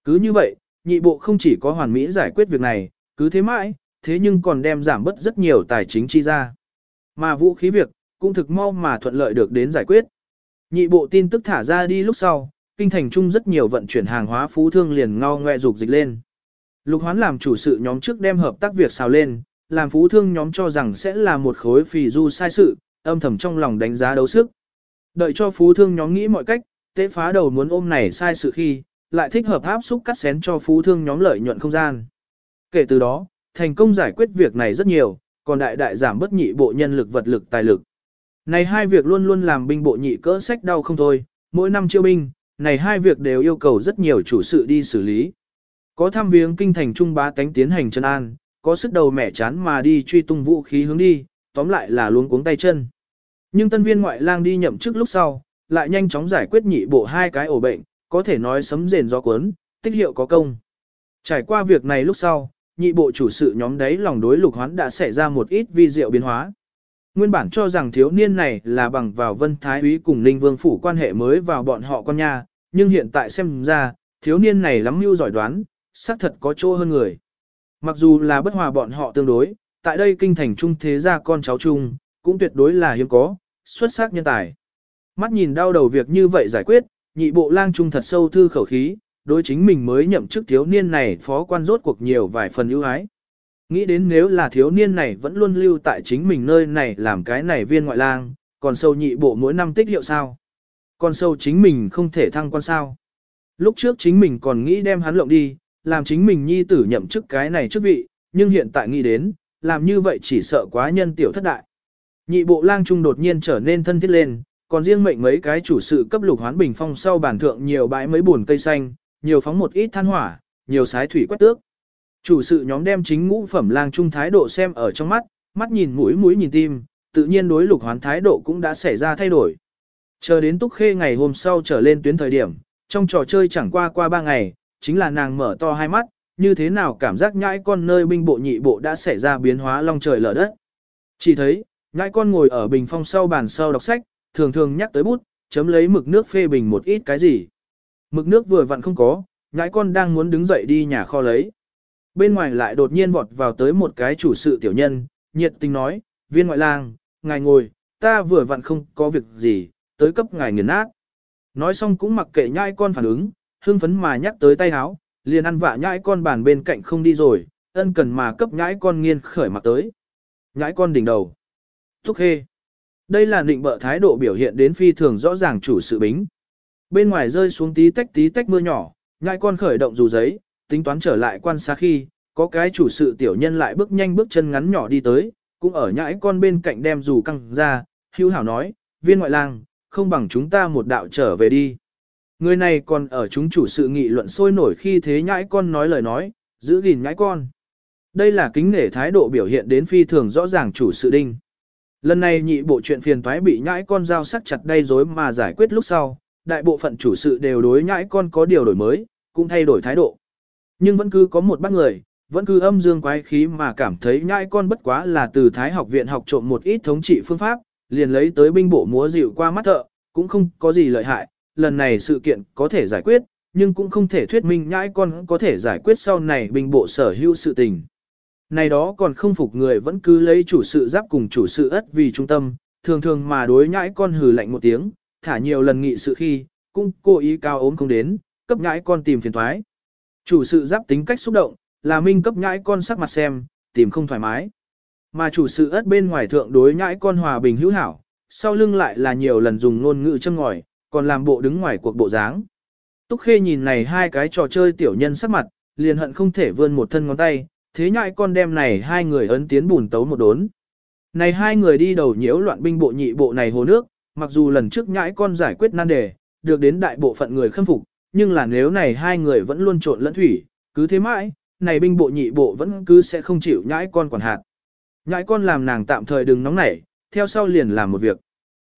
Cứ như vậy, nhị bộ không chỉ có hoàn mỹ giải quyết việc này, cứ thế mãi, thế nhưng còn đem giảm bớt rất nhiều tài chính chi ra. Mà vũ khí việc, cũng thực mau mà thuận lợi được đến giải quyết. Nhị bộ tin tức thả ra đi lúc sau, kinh thành chung rất nhiều vận chuyển hàng hóa phú thương liền ngao ngoe dục dịch lên. Lục hoán làm chủ sự nhóm trước đem hợp tác việc xào lên, làm phú thương nhóm cho rằng sẽ là một khối phì du sai sự, âm thầm trong lòng đánh giá đấu sức. Đợi cho phú thương nhóm nghĩ mọi cách, tế phá đầu muốn ôm này sai sự khi, lại thích hợp áp xúc cắt xén cho phú thương nhóm lợi nhuận không gian. Kể từ đó, thành công giải quyết việc này rất nhiều, còn đại đại giảm bất nhị bộ nhân lực vật lực tài lực. Này hai việc luôn luôn làm binh bộ nhị cỡ sách đau không thôi, mỗi năm chiêu binh, này hai việc đều yêu cầu rất nhiều chủ sự đi xử lý. Có tham viếng kinh thành trung bá tánh tiến hành chân an, có sức đầu mẻ chán mà đi truy tung vũ khí hướng đi, tóm lại là luống cuống tay chân. Nhưng tân viên ngoại lang đi nhậm chức lúc sau, lại nhanh chóng giải quyết nhị bộ hai cái ổ bệnh, có thể nói sấm rền gió cuốn, tích hiệu có công. Trải qua việc này lúc sau, nhị bộ chủ sự nhóm đấy lòng đối lục hoán đã xảy ra một ít vi diệu biến hóa. Nguyên bản cho rằng thiếu niên này là bằng vào vân thái úy cùng ninh vương phủ quan hệ mới vào bọn họ con nha, nhưng hiện tại xem ra, thiếu niên này lắm mưu giỏi đoán, xác thật có chỗ hơn người. Mặc dù là bất hòa bọn họ tương đối, tại đây kinh thành trung thế gia con cháu chung, cũng tuyệt đối là hiếm có, xuất sắc nhân tài. Mắt nhìn đau đầu việc như vậy giải quyết, nhị bộ lang trung thật sâu thư khẩu khí, đối chính mình mới nhậm chức thiếu niên này phó quan rốt cuộc nhiều vài phần ưu ái. Nghĩ đến nếu là thiếu niên này vẫn luôn lưu tại chính mình nơi này làm cái này viên ngoại lang, còn sâu nhị bộ mỗi năm tích hiệu sao? Còn sâu chính mình không thể thăng quan sao? Lúc trước chính mình còn nghĩ đem hắn lộng đi, làm chính mình nhi tử nhậm chức cái này chức vị, nhưng hiện tại nghĩ đến, làm như vậy chỉ sợ quá nhân tiểu thất đại. Nhị bộ lang trung đột nhiên trở nên thân thiết lên, còn riêng mệnh mấy cái chủ sự cấp lục hoán bình phong sau bản thượng nhiều bãi mấy buồn cây xanh, nhiều phóng một ít than hỏa, nhiều sái thủy quét tước. Chủ sự nhóm đem chính ngũ phẩm lang trung thái độ xem ở trong mắt, mắt nhìn mũi mũi nhìn tim, tự nhiên đối lục hoán thái độ cũng đã xảy ra thay đổi. Chờ đến túc khê ngày hôm sau trở lên tuyến thời điểm, trong trò chơi chẳng qua qua ba ngày, chính là nàng mở to hai mắt, như thế nào cảm giác nhãi con nơi binh bộ nhị bộ đã xảy ra biến hóa long trời lở đất. Chỉ thấy, nhãi con ngồi ở bình phong sau bàn sau đọc sách, thường thường nhắc tới bút, chấm lấy mực nước phê bình một ít cái gì. Mực nước vừa vặn không có, nhãi con đang muốn đứng dậy đi nhà kho lấy. Bên ngoài lại đột nhiên vọt vào tới một cái chủ sự tiểu nhân, nhiệt tình nói, viên ngoại lang, ngài ngồi, ta vừa vặn không có việc gì, tới cấp ngài nghiền nát. Nói xong cũng mặc kệ nhãi con phản ứng, hưng phấn mà nhắc tới tay háo, liền ăn vạ nhãi con bàn bên cạnh không đi rồi, ân cần mà cấp nhãi con nghiên khởi mặt tới. Nhãi con đỉnh đầu. Thúc hê. Đây là định bợ thái độ biểu hiện đến phi thường rõ ràng chủ sự bính. Bên ngoài rơi xuống tí tách tí tách mưa nhỏ, nhãi con khởi động dù giấy, tính toán trở lại quan sát khi, có cái chủ sự tiểu nhân lại bước nhanh bước chân ngắn nhỏ đi tới, cũng ở nhãi con bên cạnh đem dù căng ra, hưu hảo nói, viên ngoại lang, không bằng chúng ta một đạo trở về đi. Người này còn ở chúng chủ sự nghị luận sôi nổi khi thế nhãi con nói lời nói, giữ gìn nhãi con. Đây là kính nể thái độ biểu hiện đến phi thường rõ ràng chủ sự đinh. Lần này nhị bộ chuyện phiền toái bị nhãi con giao sắc chặt đây rối mà giải quyết lúc sau, đại bộ phận chủ sự đều đối nhãi con có điều đổi mới, cũng thay đổi thái độ. Nhưng vẫn cứ có một bác người, vẫn cứ âm dương quái khí mà cảm thấy nhãi con bất quá là từ Thái học viện học trộm một ít thống trị phương pháp, liền lấy tới binh bộ múa dịu qua mắt thợ, cũng không có gì lợi hại, lần này sự kiện có thể giải quyết, nhưng cũng không thể thuyết minh nhãi con có thể giải quyết sau này binh bộ sở hữu sự tình. Này đó còn không phục người vẫn cứ lấy chủ sự giáp cùng chủ sự ất vì trung tâm, thường thường mà đối nhãi con hừ lạnh một tiếng, thả nhiều lần nghị sự khi, cũng cố ý cao ốm không đến, cấp nhãi con tìm phiền thoái. Chủ sự giáp tính cách xúc động, là minh cấp nhãi con sắc mặt xem, tìm không thoải mái. Mà chủ sự ất bên ngoài thượng đối nhãi con hòa bình hữu hảo, sau lưng lại là nhiều lần dùng ngôn ngữ châm ngòi, còn làm bộ đứng ngoài cuộc bộ dáng. Túc Khê nhìn này hai cái trò chơi tiểu nhân sắc mặt, liền hận không thể vươn một thân ngón tay, thế nhãi con đem này hai người ấn tiến bùn tấu một đốn. Này hai người đi đầu nhiễu loạn binh bộ nhị bộ này hồ nước, mặc dù lần trước nhãi con giải quyết nan đề, được đến đại bộ phận người khâm phục, nhưng là nếu này hai người vẫn luôn trộn lẫn thủy, cứ thế mãi, này binh bộ nhị bộ vẫn cứ sẽ không chịu nhãi con quản hạt. Nhãi con làm nàng tạm thời đừng nóng nảy, theo sau liền làm một việc.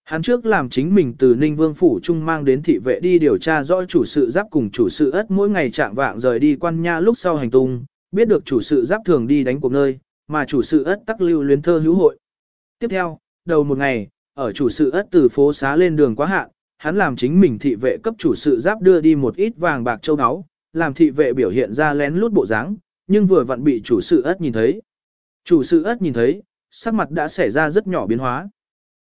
Hắn trước làm chính mình từ Ninh Vương Phủ Trung mang đến thị vệ đi điều tra rõ chủ sự giáp cùng chủ sự ất mỗi ngày trạng vạng rời đi quan nha lúc sau hành tung, biết được chủ sự giáp thường đi đánh cuộc nơi, mà chủ sự ất tắc lưu luyến thơ hữu hội. Tiếp theo, đầu một ngày, ở chủ sự ất từ phố xá lên đường quá hạn, hắn làm chính mình thị vệ cấp chủ sự giáp đưa đi một ít vàng bạc châu áo, làm thị vệ biểu hiện ra lén lút bộ dáng, nhưng vừa vặn bị chủ sự ất nhìn thấy. Chủ sự ất nhìn thấy, sắc mặt đã xảy ra rất nhỏ biến hóa.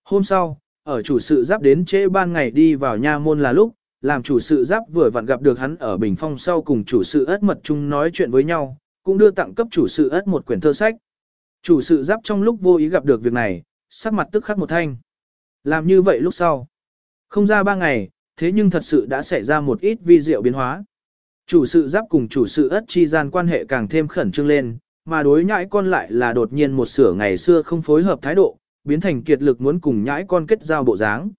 Hôm sau, ở chủ sự giáp đến trễ ban ngày đi vào nha môn là lúc, làm chủ sự giáp vừa vặn gặp được hắn ở bình phong sau cùng chủ sự ất mật chung nói chuyện với nhau, cũng đưa tặng cấp chủ sự ất một quyển thơ sách. Chủ sự giáp trong lúc vô ý gặp được việc này, sắc mặt tức khắc một thanh. Làm như vậy lúc sau. Không ra ba ngày, thế nhưng thật sự đã xảy ra một ít vi diệu biến hóa. Chủ sự giáp cùng chủ sự ất chi gian quan hệ càng thêm khẩn trương lên, mà đối nhãi con lại là đột nhiên một sửa ngày xưa không phối hợp thái độ, biến thành kiệt lực muốn cùng nhãi con kết giao bộ dáng.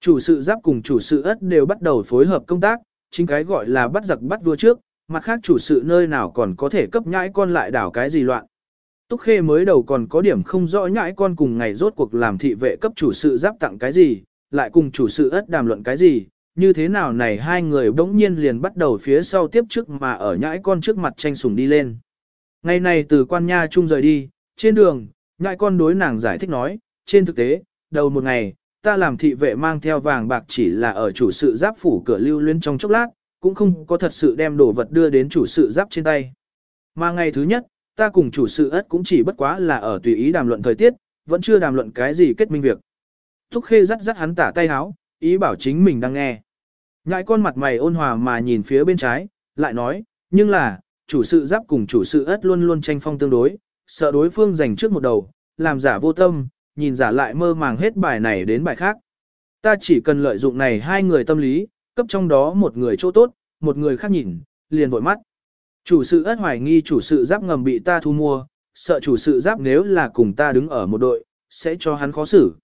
Chủ sự giáp cùng chủ sự ất đều bắt đầu phối hợp công tác, chính cái gọi là bắt giặc bắt vua trước, mặt khác chủ sự nơi nào còn có thể cấp nhãi con lại đảo cái gì loạn. Túc Khê mới đầu còn có điểm không rõ nhãi con cùng ngày rốt cuộc làm thị vệ cấp chủ sự giáp tặng cái gì, lại cùng chủ sự ất đàm luận cái gì, như thế nào này hai người bỗng nhiên liền bắt đầu phía sau tiếp trước mà ở nhãi con trước mặt tranh sủng đi lên. Ngày này từ quan nha chung rời đi, trên đường, nhãi con đối nàng giải thích nói, trên thực tế, đầu một ngày, ta làm thị vệ mang theo vàng bạc chỉ là ở chủ sự giáp phủ cửa lưu luyến trong chốc lát, cũng không có thật sự đem đồ vật đưa đến chủ sự giáp trên tay. Mà ngày thứ nhất, ta cùng chủ sự ất cũng chỉ bất quá là ở tùy ý đàm luận thời tiết, vẫn chưa đàm luận cái gì kết minh việc. Thúc khê dắt dắt hắn tả tay háo, ý bảo chính mình đang nghe. Ngại con mặt mày ôn hòa mà nhìn phía bên trái, lại nói, nhưng là, chủ sự giáp cùng chủ sự ất luôn luôn tranh phong tương đối, sợ đối phương giành trước một đầu, làm giả vô tâm, nhìn giả lại mơ màng hết bài này đến bài khác. Ta chỉ cần lợi dụng này hai người tâm lý, cấp trong đó một người chỗ tốt, một người khác nhìn, liền vội mắt. Chủ sự ất hoài nghi chủ sự giáp ngầm bị ta thu mua, sợ chủ sự giáp nếu là cùng ta đứng ở một đội, sẽ cho hắn khó xử.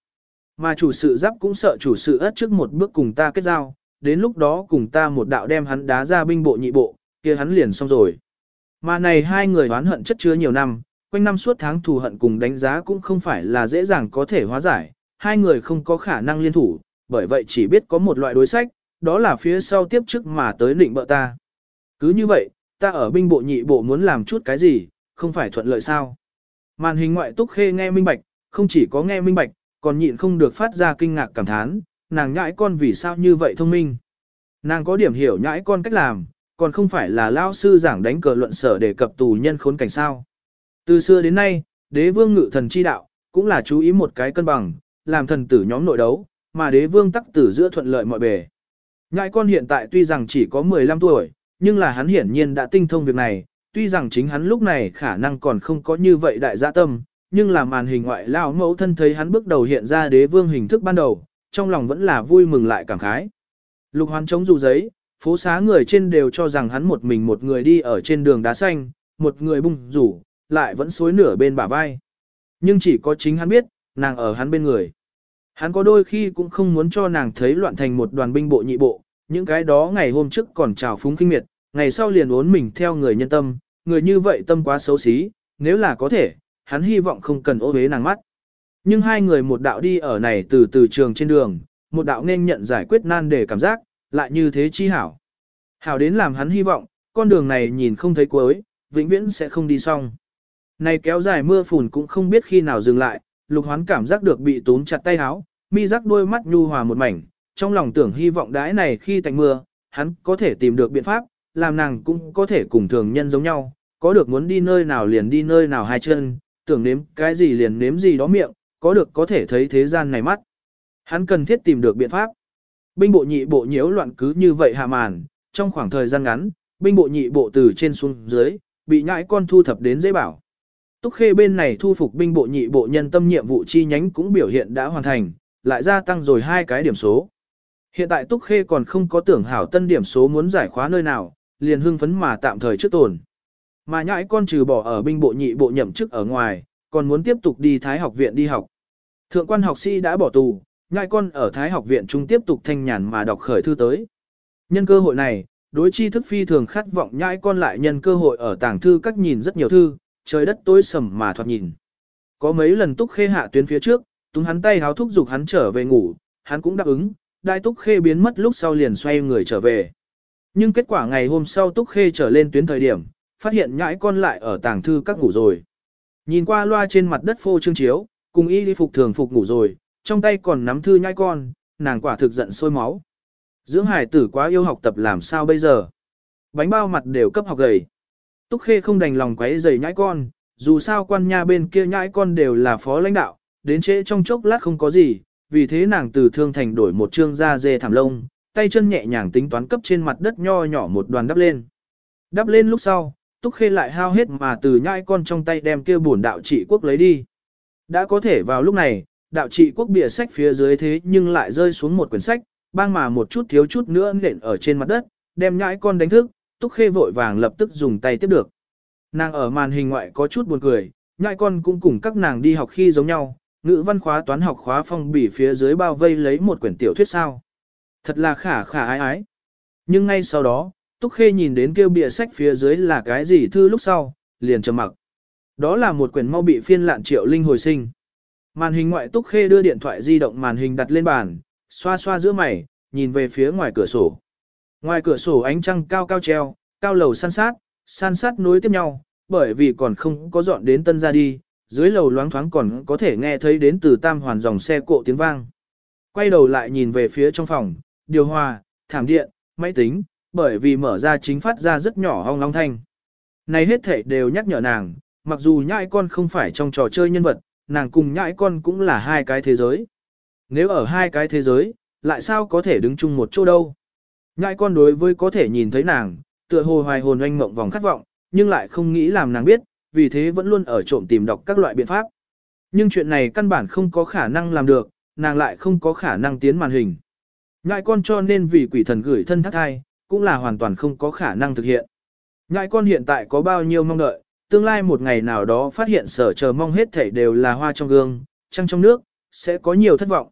Mà chủ sự giáp cũng sợ chủ sự ất trước một bước cùng ta kết giao, đến lúc đó cùng ta một đạo đem hắn đá ra binh bộ nhị bộ, kia hắn liền xong rồi. Mà này hai người oán hận chất chứa nhiều năm, quanh năm suốt tháng thù hận cùng đánh giá cũng không phải là dễ dàng có thể hóa giải, hai người không có khả năng liên thủ, bởi vậy chỉ biết có một loại đối sách, đó là phía sau tiếp trước mà tới định bợ ta. Cứ như vậy, ta ở binh bộ nhị bộ muốn làm chút cái gì, không phải thuận lợi sao. Màn hình ngoại túc khê nghe minh bạch, không chỉ có nghe minh bạch, còn nhịn không được phát ra kinh ngạc cảm thán, nàng nhãi con vì sao như vậy thông minh. Nàng có điểm hiểu nhãi con cách làm, còn không phải là lao sư giảng đánh cờ luận sở để cập tù nhân khốn cảnh sao. Từ xưa đến nay, đế vương ngự thần chi đạo, cũng là chú ý một cái cân bằng, làm thần tử nhóm nội đấu, mà đế vương tắc tử giữa thuận lợi mọi bề. Nhãi con hiện tại tuy rằng chỉ có 15 tuổi, nhưng là hắn hiển nhiên đã tinh thông việc này, tuy rằng chính hắn lúc này khả năng còn không có như vậy đại dạ tâm, nhưng là màn hình ngoại lao mẫu thân thấy hắn bước đầu hiện ra đế vương hình thức ban đầu, trong lòng vẫn là vui mừng lại cảm khái. Lục hoán chống dù giấy, phố xá người trên đều cho rằng hắn một mình một người đi ở trên đường đá xanh, một người bung rủ, lại vẫn xối nửa bên bả vai. Nhưng chỉ có chính hắn biết, nàng ở hắn bên người. Hắn có đôi khi cũng không muốn cho nàng thấy loạn thành một đoàn binh bộ nhị bộ, những cái đó ngày hôm trước còn trào phúng kinh miệt, ngày sau liền uốn mình theo người nhân tâm, người như vậy tâm quá xấu xí, nếu là có thể, hắn hy vọng không cần ô bế nàng mắt. Nhưng hai người một đạo đi ở này từ từ trường trên đường, một đạo nên nhận giải quyết nan để cảm giác, lại như thế chi hảo. Hảo đến làm hắn hy vọng, con đường này nhìn không thấy cuối, vĩnh viễn sẽ không đi xong. Này kéo dài mưa phùn cũng không biết khi nào dừng lại, lục hoán cảm giác được bị tốn chặt tay háo mi rắc đôi mắt nhu hòa một mảnh, trong lòng tưởng hy vọng đãi này khi tạnh mưa, hắn có thể tìm được biện pháp, làm nàng cũng có thể cùng thường nhân giống nhau, có được muốn đi nơi nào liền đi nơi nào hai chân, tưởng nếm cái gì liền nếm gì đó miệng, có được có thể thấy thế gian này mắt. Hắn cần thiết tìm được biện pháp. Binh bộ nhị bộ nhiễu loạn cứ như vậy hạ màn, trong khoảng thời gian ngắn, binh bộ nhị bộ từ trên xuống dưới, bị nhãi con thu thập đến dễ bảo. Túc Khê bên này thu phục binh bộ nhị bộ nhân tâm nhiệm vụ chi nhánh cũng biểu hiện đã hoàn thành, lại gia tăng rồi hai cái điểm số. Hiện tại Túc Khê còn không có tưởng hảo tân điểm số muốn giải khóa nơi nào, liền hưng phấn mà tạm thời trước tồn. Mà nhãi con trừ bỏ ở binh bộ nhị bộ nhậm chức ở ngoài, còn muốn tiếp tục đi Thái học viện đi học. Thượng quan học sĩ đã bỏ tù, nhãi con ở Thái học viện trung tiếp tục thanh nhàn mà đọc khởi thư tới. Nhân cơ hội này, đối chi thức phi thường khát vọng nhãi con lại nhân cơ hội ở tàng thư các nhìn rất nhiều thư, trời đất tối sầm mà thoạt nhìn. Có mấy lần túc khê hạ tuyến phía trước, túng hắn tay háo thúc giục hắn trở về ngủ, hắn cũng đáp ứng, đại túc khê biến mất lúc sau liền xoay người trở về. Nhưng kết quả ngày hôm sau túc khê trở lên tuyến thời điểm, phát hiện nhãi con lại ở tàng thư các ngủ rồi. Nhìn qua loa trên mặt đất phô trương chiếu, cùng y đi phục thường phục ngủ rồi, trong tay còn nắm thư nhãi con, nàng quả thực giận sôi máu. Dưỡng hải tử quá yêu học tập làm sao bây giờ? Bánh bao mặt đều cấp học gầy. Túc Khê không đành lòng quấy giày nhãi con, dù sao quan nha bên kia nhãi con đều là phó lãnh đạo, đến trễ trong chốc lát không có gì, vì thế nàng từ thương thành đổi một trương da dê thảm lông, tay chân nhẹ nhàng tính toán cấp trên mặt đất nho nhỏ một đoàn đắp lên. Đắp lên lúc sau, Túc Khê lại hao hết mà từ nhãi con trong tay đem kia bổn đạo trị quốc lấy đi. Đã có thể vào lúc này, đạo trị quốc bìa sách phía dưới thế nhưng lại rơi xuống một quyển sách, bang mà một chút thiếu chút nữa nện ở trên mặt đất, đem nhãi con đánh thức, Túc Khê vội vàng lập tức dùng tay tiếp được. Nàng ở màn hình ngoại có chút buồn cười, nhãi con cũng cùng các nàng đi học khi giống nhau, ngữ văn khóa toán học khóa phong bì phía dưới bao vây lấy một quyển tiểu thuyết sao. Thật là khả khả ái ái. Nhưng ngay sau đó, Túc Khê nhìn đến kêu bìa sách phía dưới là cái gì thư lúc sau, liền trầm mặc. Đó là một quyển mau bị phiên lạn triệu linh hồi sinh. Màn hình ngoại Túc Khê đưa điện thoại di động màn hình đặt lên bàn, xoa xoa giữa mày, nhìn về phía ngoài cửa sổ. Ngoài cửa sổ ánh trăng cao cao treo, cao lầu san sát, san sát nối tiếp nhau, bởi vì còn không có dọn đến tân ra đi, dưới lầu loáng thoáng còn có thể nghe thấy đến từ tam hoàn dòng xe cộ tiếng vang. Quay đầu lại nhìn về phía trong phòng, điều hòa, thảm điện, máy tính, bởi vì mở ra chính phát ra rất nhỏ hong long thanh. Này hết thể đều nhắc nhở nàng, mặc dù nhãi con không phải trong trò chơi nhân vật, nàng cùng nhãi con cũng là hai cái thế giới. Nếu ở hai cái thế giới, lại sao có thể đứng chung một chỗ đâu? Nhãi con đối với có thể nhìn thấy nàng, tựa hồ hoài hồn oanh mộng vòng khát vọng, nhưng lại không nghĩ làm nàng biết, vì thế vẫn luôn ở trộm tìm đọc các loại biện pháp. Nhưng chuyện này căn bản không có khả năng làm được, nàng lại không có khả năng tiến màn hình. Nhãi con cho nên vì quỷ thần gửi thân thác thai, cũng là hoàn toàn không có khả năng thực hiện. Nhãi con hiện tại có bao nhiêu mong đợi, tương lai một ngày nào đó phát hiện sở chờ mong hết thảy đều là hoa trong gương, trăng trong nước, sẽ có nhiều thất vọng.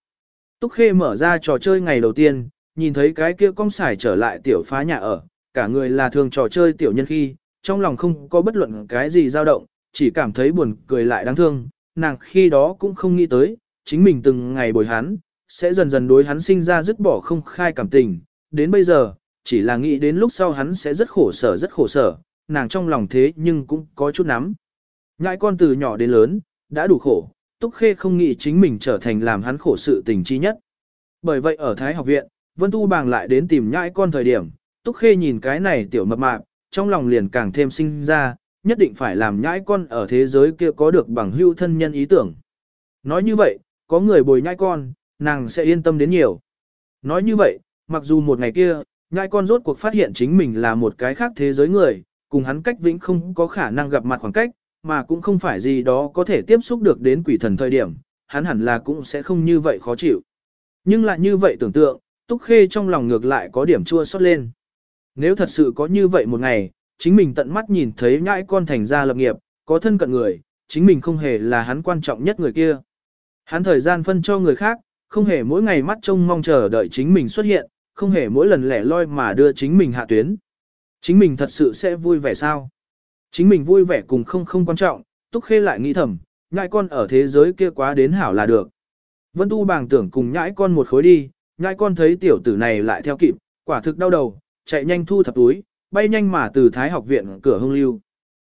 Túc Khê mở ra trò chơi ngày đầu tiên, nhìn thấy cái kia cong xài trở lại tiểu phá nhà ở, cả người là thường trò chơi tiểu nhân khi, trong lòng không có bất luận cái gì dao động, chỉ cảm thấy buồn cười lại đáng thương, nàng khi đó cũng không nghĩ tới, chính mình từng ngày bồi hắn, sẽ dần dần đối hắn sinh ra dứt bỏ không khai cảm tình, đến bây giờ, chỉ là nghĩ đến lúc sau hắn sẽ rất khổ sở rất khổ sở, nàng trong lòng thế nhưng cũng có chút nắm. Ngại con từ nhỏ đến lớn, đã đủ khổ, Túc Khê không nghĩ chính mình trở thành làm hắn khổ sự tình chi nhất. Bởi vậy ở Thái học viện, Vân Tu Bàng lại đến tìm nhãi con thời điểm, Túc Khê nhìn cái này tiểu mập mạp, trong lòng liền càng thêm sinh ra, nhất định phải làm nhãi con ở thế giới kia có được bằng hữu thân nhân ý tưởng. Nói như vậy, có người bồi nhãi con, nàng sẽ yên tâm đến nhiều. Nói như vậy, mặc dù một ngày kia, nhãi con rốt cuộc phát hiện chính mình là một cái khác thế giới người, cùng hắn cách vĩnh không có khả năng gặp mặt khoảng cách, mà cũng không phải gì đó có thể tiếp xúc được đến quỷ thần thời điểm, hắn hẳn là cũng sẽ không như vậy khó chịu. Nhưng lại như vậy tưởng tượng, Túc Khê trong lòng ngược lại có điểm chua xót lên. Nếu thật sự có như vậy một ngày, chính mình tận mắt nhìn thấy nhãi con thành ra lập nghiệp, có thân cận người, chính mình không hề là hắn quan trọng nhất người kia. Hắn thời gian phân cho người khác, không hề mỗi ngày mắt trông mong chờ đợi chính mình xuất hiện, không hề mỗi lần lẻ loi mà đưa chính mình hạ tuyến. Chính mình thật sự sẽ vui vẻ sao? Chính mình vui vẻ cùng không không quan trọng, Túc Khê lại nghĩ thầm, nhãi con ở thế giới kia quá đến hảo là được. Vân Tu bàng tưởng cùng nhãi con một khối đi, nhãi con thấy tiểu tử này lại theo kịp, quả thực đau đầu, chạy nhanh thu thập túi, bay nhanh mà từ Thái học viện cửa hông lưu.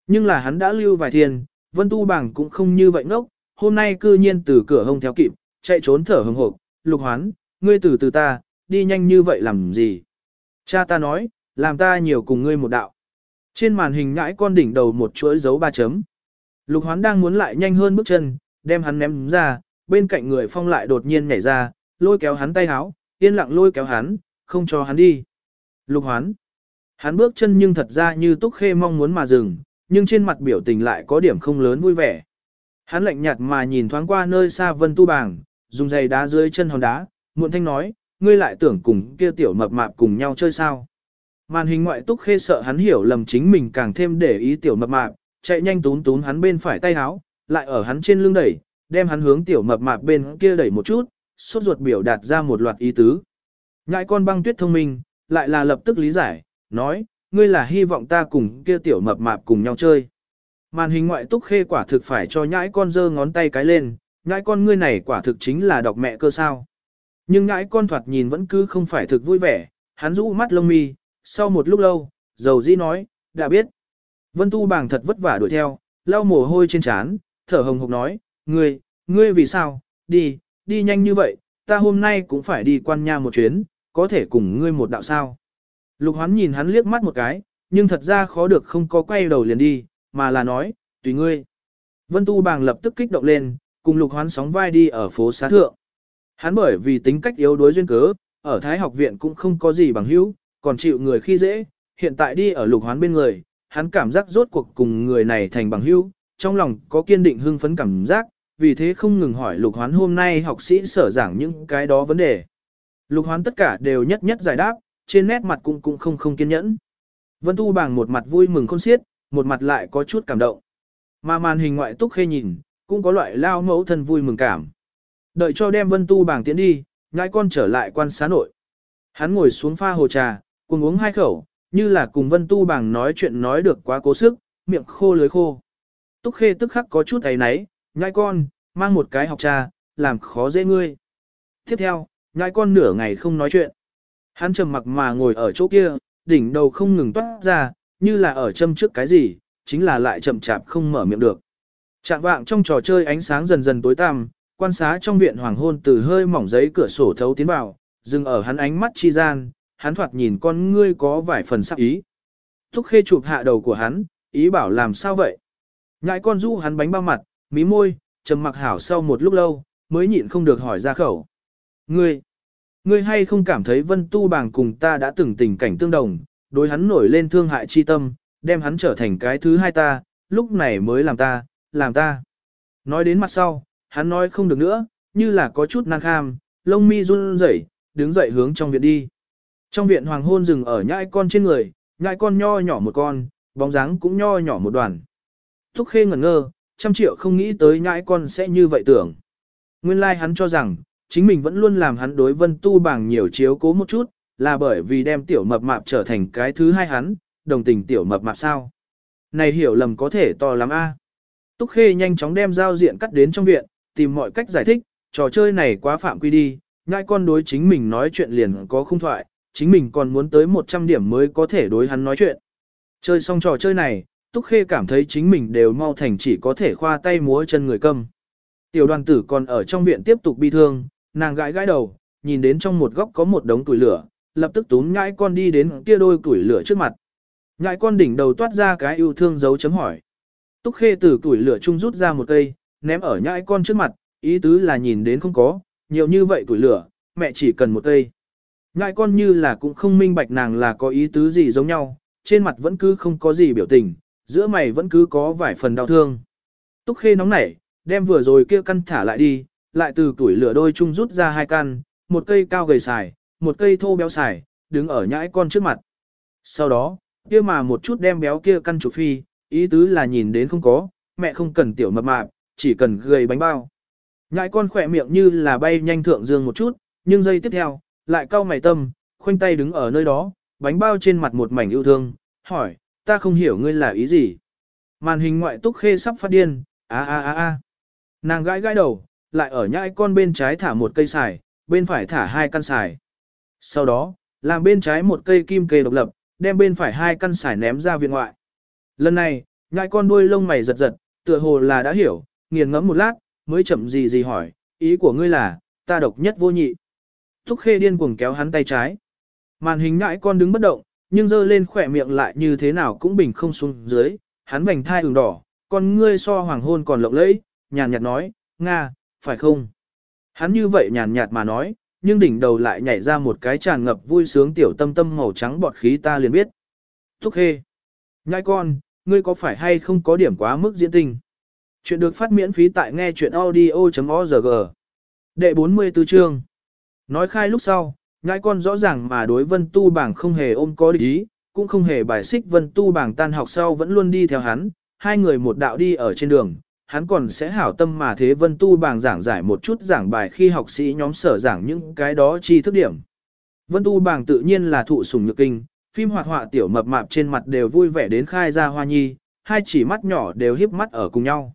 Nhưng là hắn đã lưu vài thiên, Vân Tu bàng cũng không như vậy ngốc, hôm nay cư nhiên từ cửa hông theo kịp, chạy trốn thở hừng hộp, lục hoán, ngươi từ từ ta, đi nhanh như vậy làm gì? Cha ta nói, làm ta nhiều cùng ngươi một đạo. Trên màn hình ngãi con đỉnh đầu một chuỗi dấu ba chấm. Lục hoán đang muốn lại nhanh hơn bước chân, đem hắn ném ra, bên cạnh người phong lại đột nhiên nhảy ra, lôi kéo hắn tay háo, yên lặng lôi kéo hắn, không cho hắn đi. Lục hoán. Hắn bước chân nhưng thật ra như túc khê mong muốn mà dừng, nhưng trên mặt biểu tình lại có điểm không lớn vui vẻ. Hắn lạnh nhạt mà nhìn thoáng qua nơi xa vân tu bảng, dùng giày đá dưới chân hòn đá, muộn thanh nói, ngươi lại tưởng cùng kia tiểu mập mạp cùng nhau chơi sao. Màn hình ngoại túc khê sợ hắn hiểu lầm chính mình càng thêm để ý tiểu mập mạp, chạy nhanh tún tún hắn bên phải tay háo, lại ở hắn trên lưng đẩy, đem hắn hướng tiểu mập mạp bên kia đẩy một chút, sốt ruột biểu đạt ra một loạt ý tứ. Ngại con băng tuyết thông minh, lại là lập tức lý giải, nói, ngươi là hy vọng ta cùng kia tiểu mập mạp cùng nhau chơi. Màn hình ngoại túc khê quả thực phải cho nhãi con giơ ngón tay cái lên, nhãi con ngươi này quả thực chính là đọc mẹ cơ sao. Nhưng ngãi con thoạt nhìn vẫn cứ không phải thực vui vẻ, hắn rũ mắt lông mi, sau một lúc lâu, dầu dĩ nói, đã biết. Vân Tu Bàng thật vất vả đuổi theo, lau mồ hôi trên trán, thở hồng hộc nói, ngươi, ngươi vì sao, đi, đi nhanh như vậy, ta hôm nay cũng phải đi quan nha một chuyến, có thể cùng ngươi một đạo sao. Lục hoán nhìn hắn liếc mắt một cái, nhưng thật ra khó được không có quay đầu liền đi, mà là nói, tùy ngươi. Vân Tu Bàng lập tức kích động lên, cùng lục hoán sóng vai đi ở phố xá thượng. Hắn bởi vì tính cách yếu đuối duyên cớ, ở Thái học viện cũng không có gì bằng hữu, còn chịu người khi dễ, hiện tại đi ở lục hoán bên người, hắn cảm giác rốt cuộc cùng người này thành bằng hữu, trong lòng có kiên định hưng phấn cảm giác, vì thế không ngừng hỏi lục hoán hôm nay học sĩ sở giảng những cái đó vấn đề. Lục hoán tất cả đều nhất nhất giải đáp, trên nét mặt cũng cũng không không kiên nhẫn. Vân Tu Bàng một mặt vui mừng khôn xiết, một mặt lại có chút cảm động. Mà màn hình ngoại túc khê nhìn, cũng có loại lao mẫu thân vui mừng cảm. Đợi cho đem Vân Tu Bàng tiến đi, ngãi con trở lại quan xá nội. Hắn ngồi xuống pha hồ trà, cùng uống hai khẩu, như là cùng Vân Tu Bàng nói chuyện nói được quá cố sức, miệng khô lưới khô. Túc khê tức khắc có chút ấy náy, nhai con, mang một cái học trà, làm khó dễ ngươi. Tiếp theo, nhai con nửa ngày không nói chuyện. Hắn trầm mặc mà ngồi ở chỗ kia, đỉnh đầu không ngừng toát ra, như là ở châm trước cái gì, chính là lại chậm chạp không mở miệng được. Trạng vạng trong trò chơi ánh sáng dần dần tối tăm, quan xá trong viện hoàng hôn từ hơi mỏng giấy cửa sổ thấu tiến vào, dừng ở hắn ánh mắt chi gian, hắn thoạt nhìn con ngươi có vài phần sắc ý. Thúc khê chụp hạ đầu của hắn, ý bảo làm sao vậy? Ngại con du hắn bánh bao mặt, mí môi, trầm mặc hảo sau một lúc lâu, mới nhịn không được hỏi ra khẩu. Ngươi, ngươi hay không cảm thấy vân tu bàng cùng ta đã từng tình cảnh tương đồng, đối hắn nổi lên thương hại chi tâm, đem hắn trở thành cái thứ hai ta, lúc này mới làm ta, làm ta. Nói đến mặt sau, hắn nói không được nữa, như là có chút nan kham, lông mi run rẩy, đứng dậy hướng trong viện đi. Trong viện hoàng hôn dừng ở nhãi con trên người, nhãi con nho nhỏ một con, bóng dáng cũng nho nhỏ một đoàn. Thúc khê ngẩn ngơ, trăm triệu không nghĩ tới nhãi con sẽ như vậy tưởng. Nguyên lai like hắn cho rằng, chính mình vẫn luôn làm hắn đối vân tu bằng nhiều chiếu cố một chút, là bởi vì đem tiểu mập mạp trở thành cái thứ hai hắn, đồng tình tiểu mập mạp sao. Này hiểu lầm có thể to lắm a. Túc Khê nhanh chóng đem giao diện cắt đến trong viện, tìm mọi cách giải thích, trò chơi này quá phạm quy đi, nhãi con đối chính mình nói chuyện liền có không thoại, chính mình còn muốn tới 100 điểm mới có thể đối hắn nói chuyện. Chơi xong trò chơi này, Túc Khê cảm thấy chính mình đều mau thành chỉ có thể khoa tay múa chân người câm. Tiểu đoàn tử còn ở trong viện tiếp tục bi thương, nàng gãi gãi đầu, nhìn đến trong một góc có một đống tuổi lửa, lập tức túm nhãi con đi đến kia đôi tuổi lửa trước mặt. Nhãi con đỉnh đầu toát ra cái yêu thương dấu chấm hỏi. Túc Khê từ tuổi lửa chung rút ra một cây, ném ở nhãi con trước mặt, ý tứ là nhìn đến không có, nhiều như vậy tuổi lửa, mẹ chỉ cần một cây. Nhãi con như là cũng không minh bạch nàng là có ý tứ gì giống nhau, trên mặt vẫn cứ không có gì biểu tình, giữa mày vẫn cứ có vài phần đau thương. Túc Khê nóng nảy, đem vừa rồi kia căn thả lại đi, lại từ tuổi lửa đôi chung rút ra hai căn, một cây cao gầy xài, một cây thô béo xài, đứng ở nhãi con trước mặt. Sau đó, kia mà một chút đem béo kia căn chủ phi, ý tứ là nhìn đến không có, mẹ không cần tiểu mập mạp, chỉ cần gầy bánh bao. Nhãi con khỏe miệng như là bay nhanh thượng dương một chút, nhưng giây tiếp theo, lại cau mày tâm, khoanh tay đứng ở nơi đó, bánh bao trên mặt một mảnh yêu thương, hỏi, ta không hiểu ngươi là ý gì. Màn hình ngoại túc khê sắp phát điên, a a a a. Nàng gãi gãi đầu, lại ở nhãi con bên trái thả một cây xài, bên phải thả hai căn xài. Sau đó, làm bên trái một cây kim kê độc lập, đem bên phải hai căn xài ném ra viện ngoại. Lần này, nhãi con đuôi lông mày giật giật, tựa hồ là đã hiểu, nghiền ngẫm một lát, mới chậm gì gì hỏi, ý của ngươi là, ta độc nhất vô nhị. Thúc khê điên cuồng kéo hắn tay trái. Màn hình nhãi con đứng bất động, nhưng dơ lên khỏe miệng lại như thế nào cũng bình không xuống dưới, hắn vành thai ửng đỏ, con ngươi so hoàng hôn còn lộng lẫy, nhàn nhạt nói, Nga, phải không? Hắn như vậy nhàn nhạt mà nói, nhưng đỉnh đầu lại nhảy ra một cái tràn ngập vui sướng tiểu tâm tâm màu trắng bọt khí ta liền biết. Thúc khê. Nhãi con, ngươi có phải hay không có điểm quá mức diễn tình? Chuyện được phát miễn phí tại nghe chuyện audio.org. Đệ 44 chương. Nói khai lúc sau, ngãi con rõ ràng mà đối vân tu bảng không hề ôm có ý, cũng không hề bài xích vân tu bảng tan học sau vẫn luôn đi theo hắn, hai người một đạo đi ở trên đường, hắn còn sẽ hảo tâm mà thế vân tu bảng giảng giải một chút giảng bài khi học sĩ nhóm sở giảng những cái đó chi thức điểm. Vân tu bảng tự nhiên là thụ sủng nhược kinh, phim hoạt họa tiểu mập mạp trên mặt đều vui vẻ đến khai ra hoa nhi, hai chỉ mắt nhỏ đều hiếp mắt ở cùng nhau.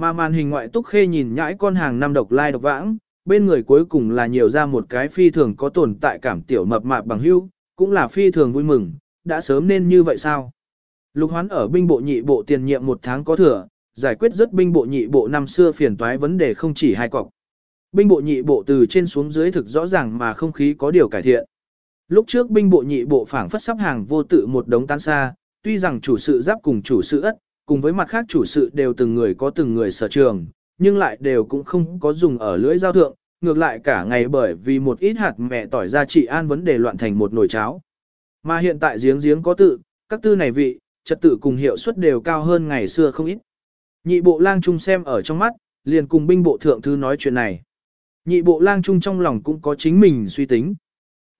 Mà màn hình ngoại túc khê nhìn nhãi con hàng năm độc lai độc vãng, bên người cuối cùng là nhiều ra một cái phi thường có tồn tại cảm tiểu mập mạp bằng hưu, cũng là phi thường vui mừng, đã sớm nên như vậy sao? Lục hoán ở binh bộ nhị bộ tiền nhiệm một tháng có thừa, giải quyết rất binh bộ nhị bộ năm xưa phiền toái vấn đề không chỉ hai cọc. Binh bộ nhị bộ từ trên xuống dưới thực rõ ràng mà không khí có điều cải thiện. Lúc trước binh bộ nhị bộ phảng phất sắp hàng vô tự một đống tan xa, tuy rằng chủ sự giáp cùng chủ sự ất, cùng với mặt khác chủ sự đều từng người có từng người sở trường, nhưng lại đều cũng không có dùng ở lưỡi giao thượng, ngược lại cả ngày bởi vì một ít hạt mẹ tỏi ra trị an vấn đề loạn thành một nồi cháo. Mà hiện tại giếng giếng có tự, các tư này vị, trật tự cùng hiệu suất đều cao hơn ngày xưa không ít. Nhị bộ lang trung xem ở trong mắt, liền cùng binh bộ thượng thư nói chuyện này. Nhị bộ lang trung trong lòng cũng có chính mình suy tính.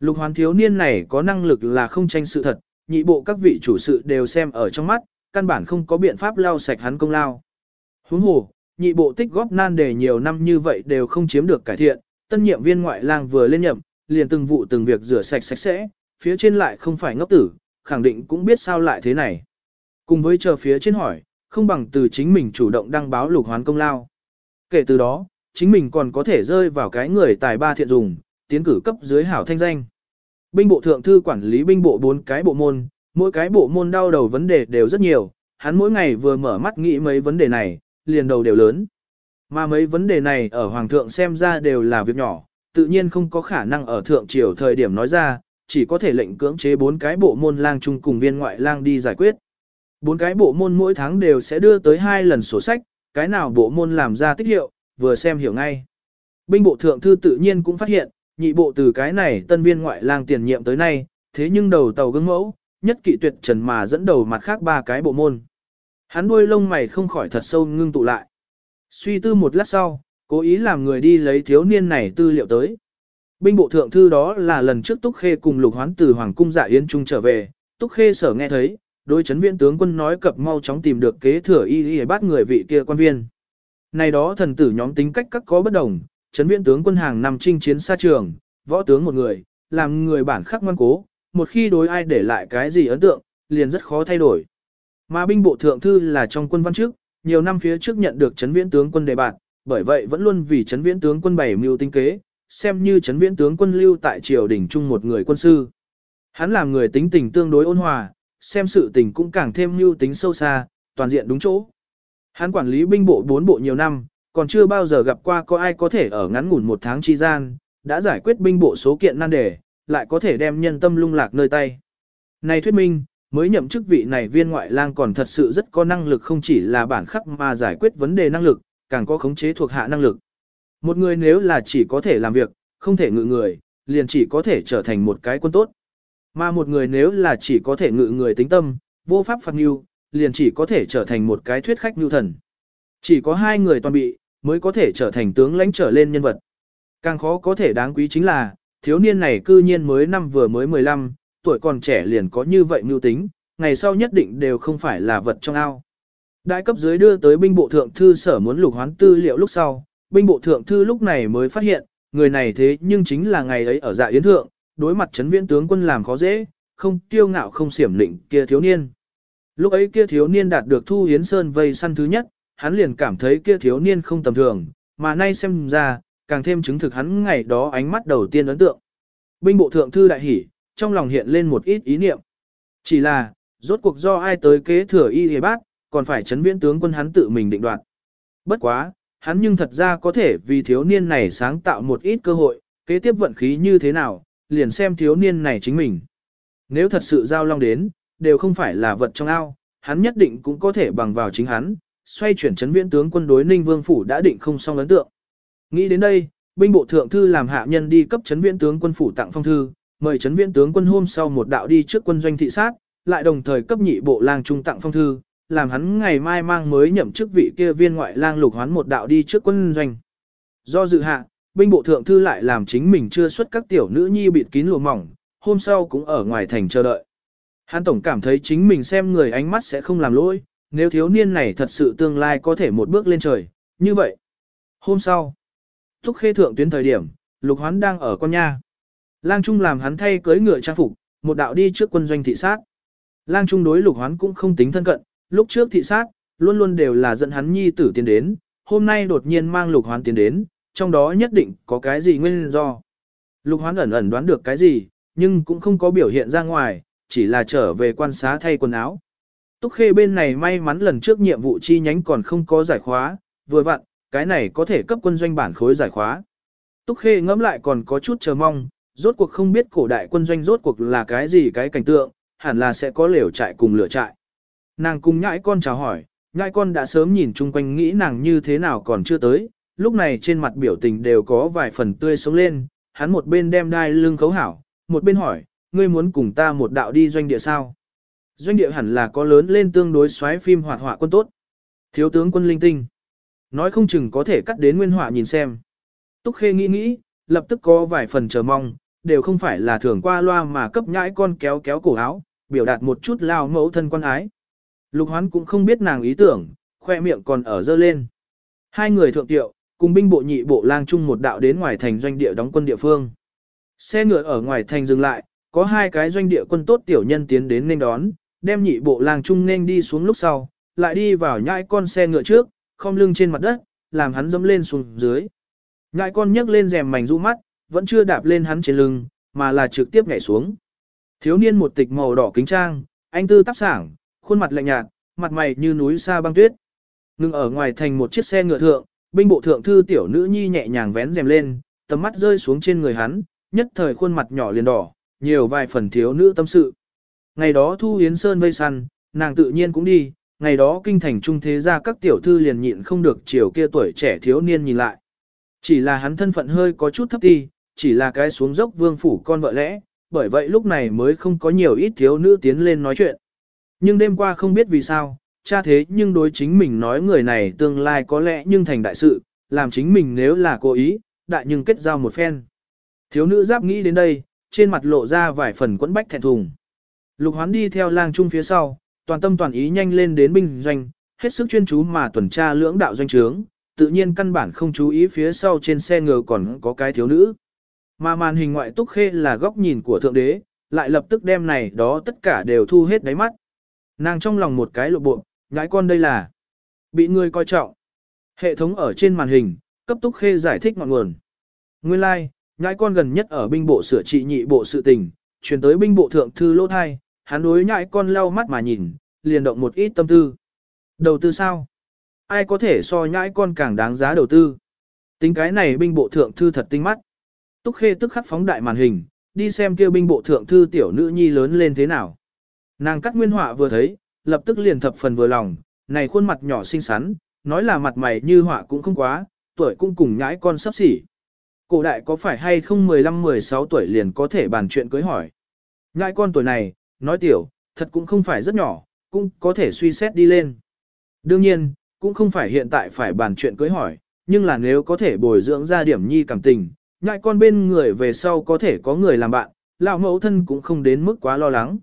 Lục hoàn thiếu niên này có năng lực là không tranh sự thật, nhị bộ các vị chủ sự đều xem ở trong mắt, căn bản không có biện pháp lau sạch hắn công lao. Huống hồ, nhị bộ tích góp nan đề nhiều năm như vậy đều không chiếm được cải thiện, tân nhiệm viên ngoại lang vừa lên nhậm, liền từng vụ từng việc rửa sạch sạch sẽ, phía trên lại không phải ngốc tử, khẳng định cũng biết sao lại thế này. Cùng với chờ phía trên hỏi, không bằng từ chính mình chủ động đăng báo lục hoán công lao. Kể từ đó, chính mình còn có thể rơi vào cái người tài ba thiện dùng, tiến cử cấp dưới hảo thanh danh. Binh bộ thượng thư quản lý binh bộ bốn cái bộ môn, mỗi cái bộ môn đau đầu vấn đề đều rất nhiều, hắn mỗi ngày vừa mở mắt nghĩ mấy vấn đề này, liền đầu đều lớn. Mà mấy vấn đề này ở Hoàng thượng xem ra đều là việc nhỏ, tự nhiên không có khả năng ở thượng triều thời điểm nói ra, chỉ có thể lệnh cưỡng chế bốn cái bộ môn lang chung cùng viên ngoại lang đi giải quyết. Bốn cái bộ môn mỗi tháng đều sẽ đưa tới hai lần sổ sách, cái nào bộ môn làm ra tích hiệu, vừa xem hiểu ngay. Binh bộ thượng thư tự nhiên cũng phát hiện, nhị bộ từ cái này tân viên ngoại lang tiền nhiệm tới nay, thế nhưng đầu tàu gương mẫu, nhất kỵ tuyệt trần mà dẫn đầu mặt khác ba cái bộ môn. Hắn đuôi lông mày không khỏi thật sâu ngưng tụ lại. Suy tư một lát sau, cố ý làm người đi lấy thiếu niên này tư liệu tới. Binh bộ thượng thư đó là lần trước Túc Khê cùng lục hoán từ Hoàng cung dạ yến trung trở về, Túc Khê sở nghe thấy, đôi chấn viện tướng quân nói cập mau chóng tìm được kế thừa y y bắt người vị kia quan viên. Này đó thần tử nhóm tính cách các có bất đồng, chấn viện tướng quân hàng năm chinh chiến xa trường, võ tướng một người, làm người bản khắc ngoan cố, một khi đối ai để lại cái gì ấn tượng, liền rất khó thay đổi. Mà binh bộ thượng thư là trong quân văn trước, nhiều năm phía trước nhận được chấn viễn tướng quân đề bạt, bởi vậy vẫn luôn vì chấn viễn tướng quân bày mưu tinh kế, xem như chấn viễn tướng quân lưu tại triều đình chung một người quân sư. Hắn làm người tính tình tương đối ôn hòa, xem sự tình cũng càng thêm mưu tính sâu xa, toàn diện đúng chỗ. Hắn quản lý binh bộ bốn bộ nhiều năm, còn chưa bao giờ gặp qua có ai có thể ở ngắn ngủn một tháng chi gian, đã giải quyết binh bộ số kiện nan đề, lại có thể đem nhân tâm lung lạc nơi tay. Này thuyết minh, mới nhậm chức vị này viên ngoại lang còn thật sự rất có năng lực không chỉ là bản khắc mà giải quyết vấn đề năng lực, càng có khống chế thuộc hạ năng lực. Một người nếu là chỉ có thể làm việc, không thể ngự người, liền chỉ có thể trở thành một cái quân tốt. Mà một người nếu là chỉ có thể ngự người tính tâm, vô pháp phạt nhu, liền chỉ có thể trở thành một cái thuyết khách nhu thần. Chỉ có hai người toàn bị, mới có thể trở thành tướng lãnh trở lên nhân vật. Càng khó có thể đáng quý chính là, thiếu niên này cư nhiên mới năm vừa mới 15, tuổi còn trẻ liền có như vậy mưu tính, ngày sau nhất định đều không phải là vật trong ao. Đại cấp dưới đưa tới binh bộ thượng thư sở muốn lục hoán tư liệu lúc sau, binh bộ thượng thư lúc này mới phát hiện, người này thế nhưng chính là ngày ấy ở dạ yến thượng, đối mặt chấn viễn tướng quân làm khó dễ, không tiêu ngạo không xiểm lịnh kia thiếu niên. Lúc ấy kia thiếu niên đạt được Thu Hiến Sơn vây săn thứ nhất, hắn liền cảm thấy kia thiếu niên không tầm thường, mà nay xem ra, càng thêm chứng thực hắn ngày đó ánh mắt đầu tiên ấn tượng. Binh bộ thượng thư đại hỉ, trong lòng hiện lên một ít ý niệm. Chỉ là, rốt cuộc do ai tới kế thừa y hề bác, còn phải chấn viễn tướng quân hắn tự mình định đoạt. Bất quá, hắn nhưng thật ra có thể vì thiếu niên này sáng tạo một ít cơ hội, kế tiếp vận khí như thế nào, liền xem thiếu niên này chính mình. Nếu thật sự giao long đến, đều không phải là vật trong ao, hắn nhất định cũng có thể bằng vào chính hắn, xoay chuyển chấn viễn tướng quân đối ninh vương phủ đã định không xong ấn tượng. Nghĩ đến đây, binh bộ thượng thư làm hạ nhân đi cấp chấn viễn tướng quân phủ tặng phong thư, mời chấn viễn tướng quân hôm sau một đạo đi trước quân doanh thị sát, lại đồng thời cấp nhị bộ lang trung tặng phong thư, làm hắn ngày mai mang mới nhậm chức vị kia viên ngoại lang lục hoán một đạo đi trước quân doanh. Do dự hạ, binh bộ thượng thư lại làm chính mình chưa xuất các tiểu nữ nhi bịt kín lùa mỏng, hôm sau cũng ở ngoài thành chờ đợi. Hắn tổng cảm thấy chính mình xem người ánh mắt sẽ không làm lỗi, nếu thiếu niên này thật sự tương lai có thể một bước lên trời, như vậy. Hôm sau, Thúc Khê thượng tuyến thời điểm, Lục Hoán đang ở con nha. Lang Trung làm hắn thay cưới ngựa trang phục, một đạo đi trước quân doanh thị sát. Lang Trung đối Lục Hoán cũng không tính thân cận, lúc trước thị sát, luôn luôn đều là dẫn hắn nhi tử tiến đến, hôm nay đột nhiên mang Lục Hoán tiến đến, trong đó nhất định có cái gì nguyên do. Lục hoán ẩn ẩn đoán được cái gì, nhưng cũng không có biểu hiện ra ngoài, chỉ là trở về quan xá thay quần áo. Túc Khê bên này may mắn lần trước nhiệm vụ chi nhánh còn không có giải khóa, vừa vặn, cái này có thể cấp quân doanh bản khối giải khóa. Túc Khê ngẫm lại còn có chút chờ mong, rốt cuộc không biết cổ đại quân doanh rốt cuộc là cái gì cái cảnh tượng, hẳn là sẽ có lều trại cùng lửa trại. Nàng cùng nhãi con chào hỏi, nhãi con đã sớm nhìn chung quanh nghĩ nàng như thế nào còn chưa tới, lúc này trên mặt biểu tình đều có vài phần tươi sống lên, hắn một bên đem đai lưng khấu hảo, một bên hỏi, ngươi muốn cùng ta một đạo đi doanh địa sao? Doanh địa hẳn là có lớn lên tương đối xoáy phim hoạt họa quân tốt. Thiếu tướng quân linh tinh. Nói không chừng có thể cắt đến nguyên họa nhìn xem. Túc Khê nghĩ nghĩ, lập tức có vài phần chờ mong, đều không phải là thường qua loa mà cấp nhãi con kéo kéo cổ áo, biểu đạt một chút lao mẫu thân quan ái. Lục hoán cũng không biết nàng ý tưởng, khoe miệng còn ở dơ lên. Hai người thượng tiệu, cùng binh bộ nhị bộ lang chung một đạo đến ngoài thành doanh địa đóng quân địa phương. Xe ngựa ở ngoài thành dừng lại, có hai cái doanh địa quân tốt tiểu nhân tiến đến nên đón, đem nhị bộ lang chung nên đi xuống lúc sau, lại đi vào nhãi con xe ngựa trước, khom lưng trên mặt đất, làm hắn dẫm lên xuống dưới. Ngại con nhấc lên rèm mảnh rũ mắt, vẫn chưa đạp lên hắn trên lưng, mà là trực tiếp nhảy xuống. Thiếu niên một tịch màu đỏ kính trang, anh tư tác sảng, khuôn mặt lạnh nhạt, mặt mày như núi xa băng tuyết. Ngưng ở ngoài thành một chiếc xe ngựa thượng, binh bộ thượng thư tiểu nữ nhi nhẹ nhàng vén rèm lên, tầm mắt rơi xuống trên người hắn, nhất thời khuôn mặt nhỏ liền đỏ, nhiều vài phần thiếu nữ tâm sự. Ngày đó Thu Yến Sơn vây săn, nàng tự nhiên cũng đi, ngày đó kinh thành trung thế gia các tiểu thư liền nhịn không được chiều kia tuổi trẻ thiếu niên nhìn lại. Chỉ là hắn thân phận hơi có chút thấp ti, chỉ là cái xuống dốc vương phủ con vợ lẽ, bởi vậy lúc này mới không có nhiều ít thiếu nữ tiến lên nói chuyện. Nhưng đêm qua không biết vì sao, cha thế nhưng đối chính mình nói người này tương lai có lẽ nhưng thành đại sự, làm chính mình nếu là cố ý, đại nhưng kết giao một phen. Thiếu nữ giáp nghĩ đến đây, trên mặt lộ ra vài phần quẫn bách thẹn thùng. Lục hoán đi theo lang trung phía sau, toàn tâm toàn ý nhanh lên đến binh doanh, hết sức chuyên chú mà tuần tra lưỡng đạo doanh trướng, tự nhiên căn bản không chú ý phía sau trên xe ngựa còn có cái thiếu nữ. Mà màn hình ngoại túc khê là góc nhìn của thượng đế, lại lập tức đem này đó tất cả đều thu hết đáy mắt. Nàng trong lòng một cái lộ bộ, ngãi con đây là bị người coi trọng. Hệ thống ở trên màn hình, cấp túc khê giải thích ngọn nguồn. Nguyên lai, like, nhãi con gần nhất ở binh bộ sửa trị nhị bộ sự tình, chuyển tới binh bộ thượng thư lỗ thai, hắn đối nhãi con lau mắt mà nhìn, liền động một ít tâm tư. Đầu tư sao? Ai có thể so nhãi con càng đáng giá đầu tư? Tính cái này binh bộ thượng thư thật tinh mắt. Túc Khê tức khắc phóng đại màn hình, đi xem kêu binh bộ thượng thư tiểu nữ nhi lớn lên thế nào. Nàng cắt nguyên họa vừa thấy, lập tức liền thập phần vừa lòng, này khuôn mặt nhỏ xinh xắn, nói là mặt mày như họa cũng không quá, tuổi cũng cùng nhãi con sắp xỉ. Cổ đại có phải hay không 15-16 tuổi liền có thể bàn chuyện cưới hỏi. Nhãi con tuổi này, nói tiểu, thật cũng không phải rất nhỏ, cũng có thể suy xét đi lên. Đương nhiên, cũng không phải hiện tại phải bàn chuyện cưới hỏi, nhưng là nếu có thể bồi dưỡng ra điểm nhi cảm tình, ngại con bên người về sau có thể có người làm bạn, lão mẫu thân cũng không đến mức quá lo lắng.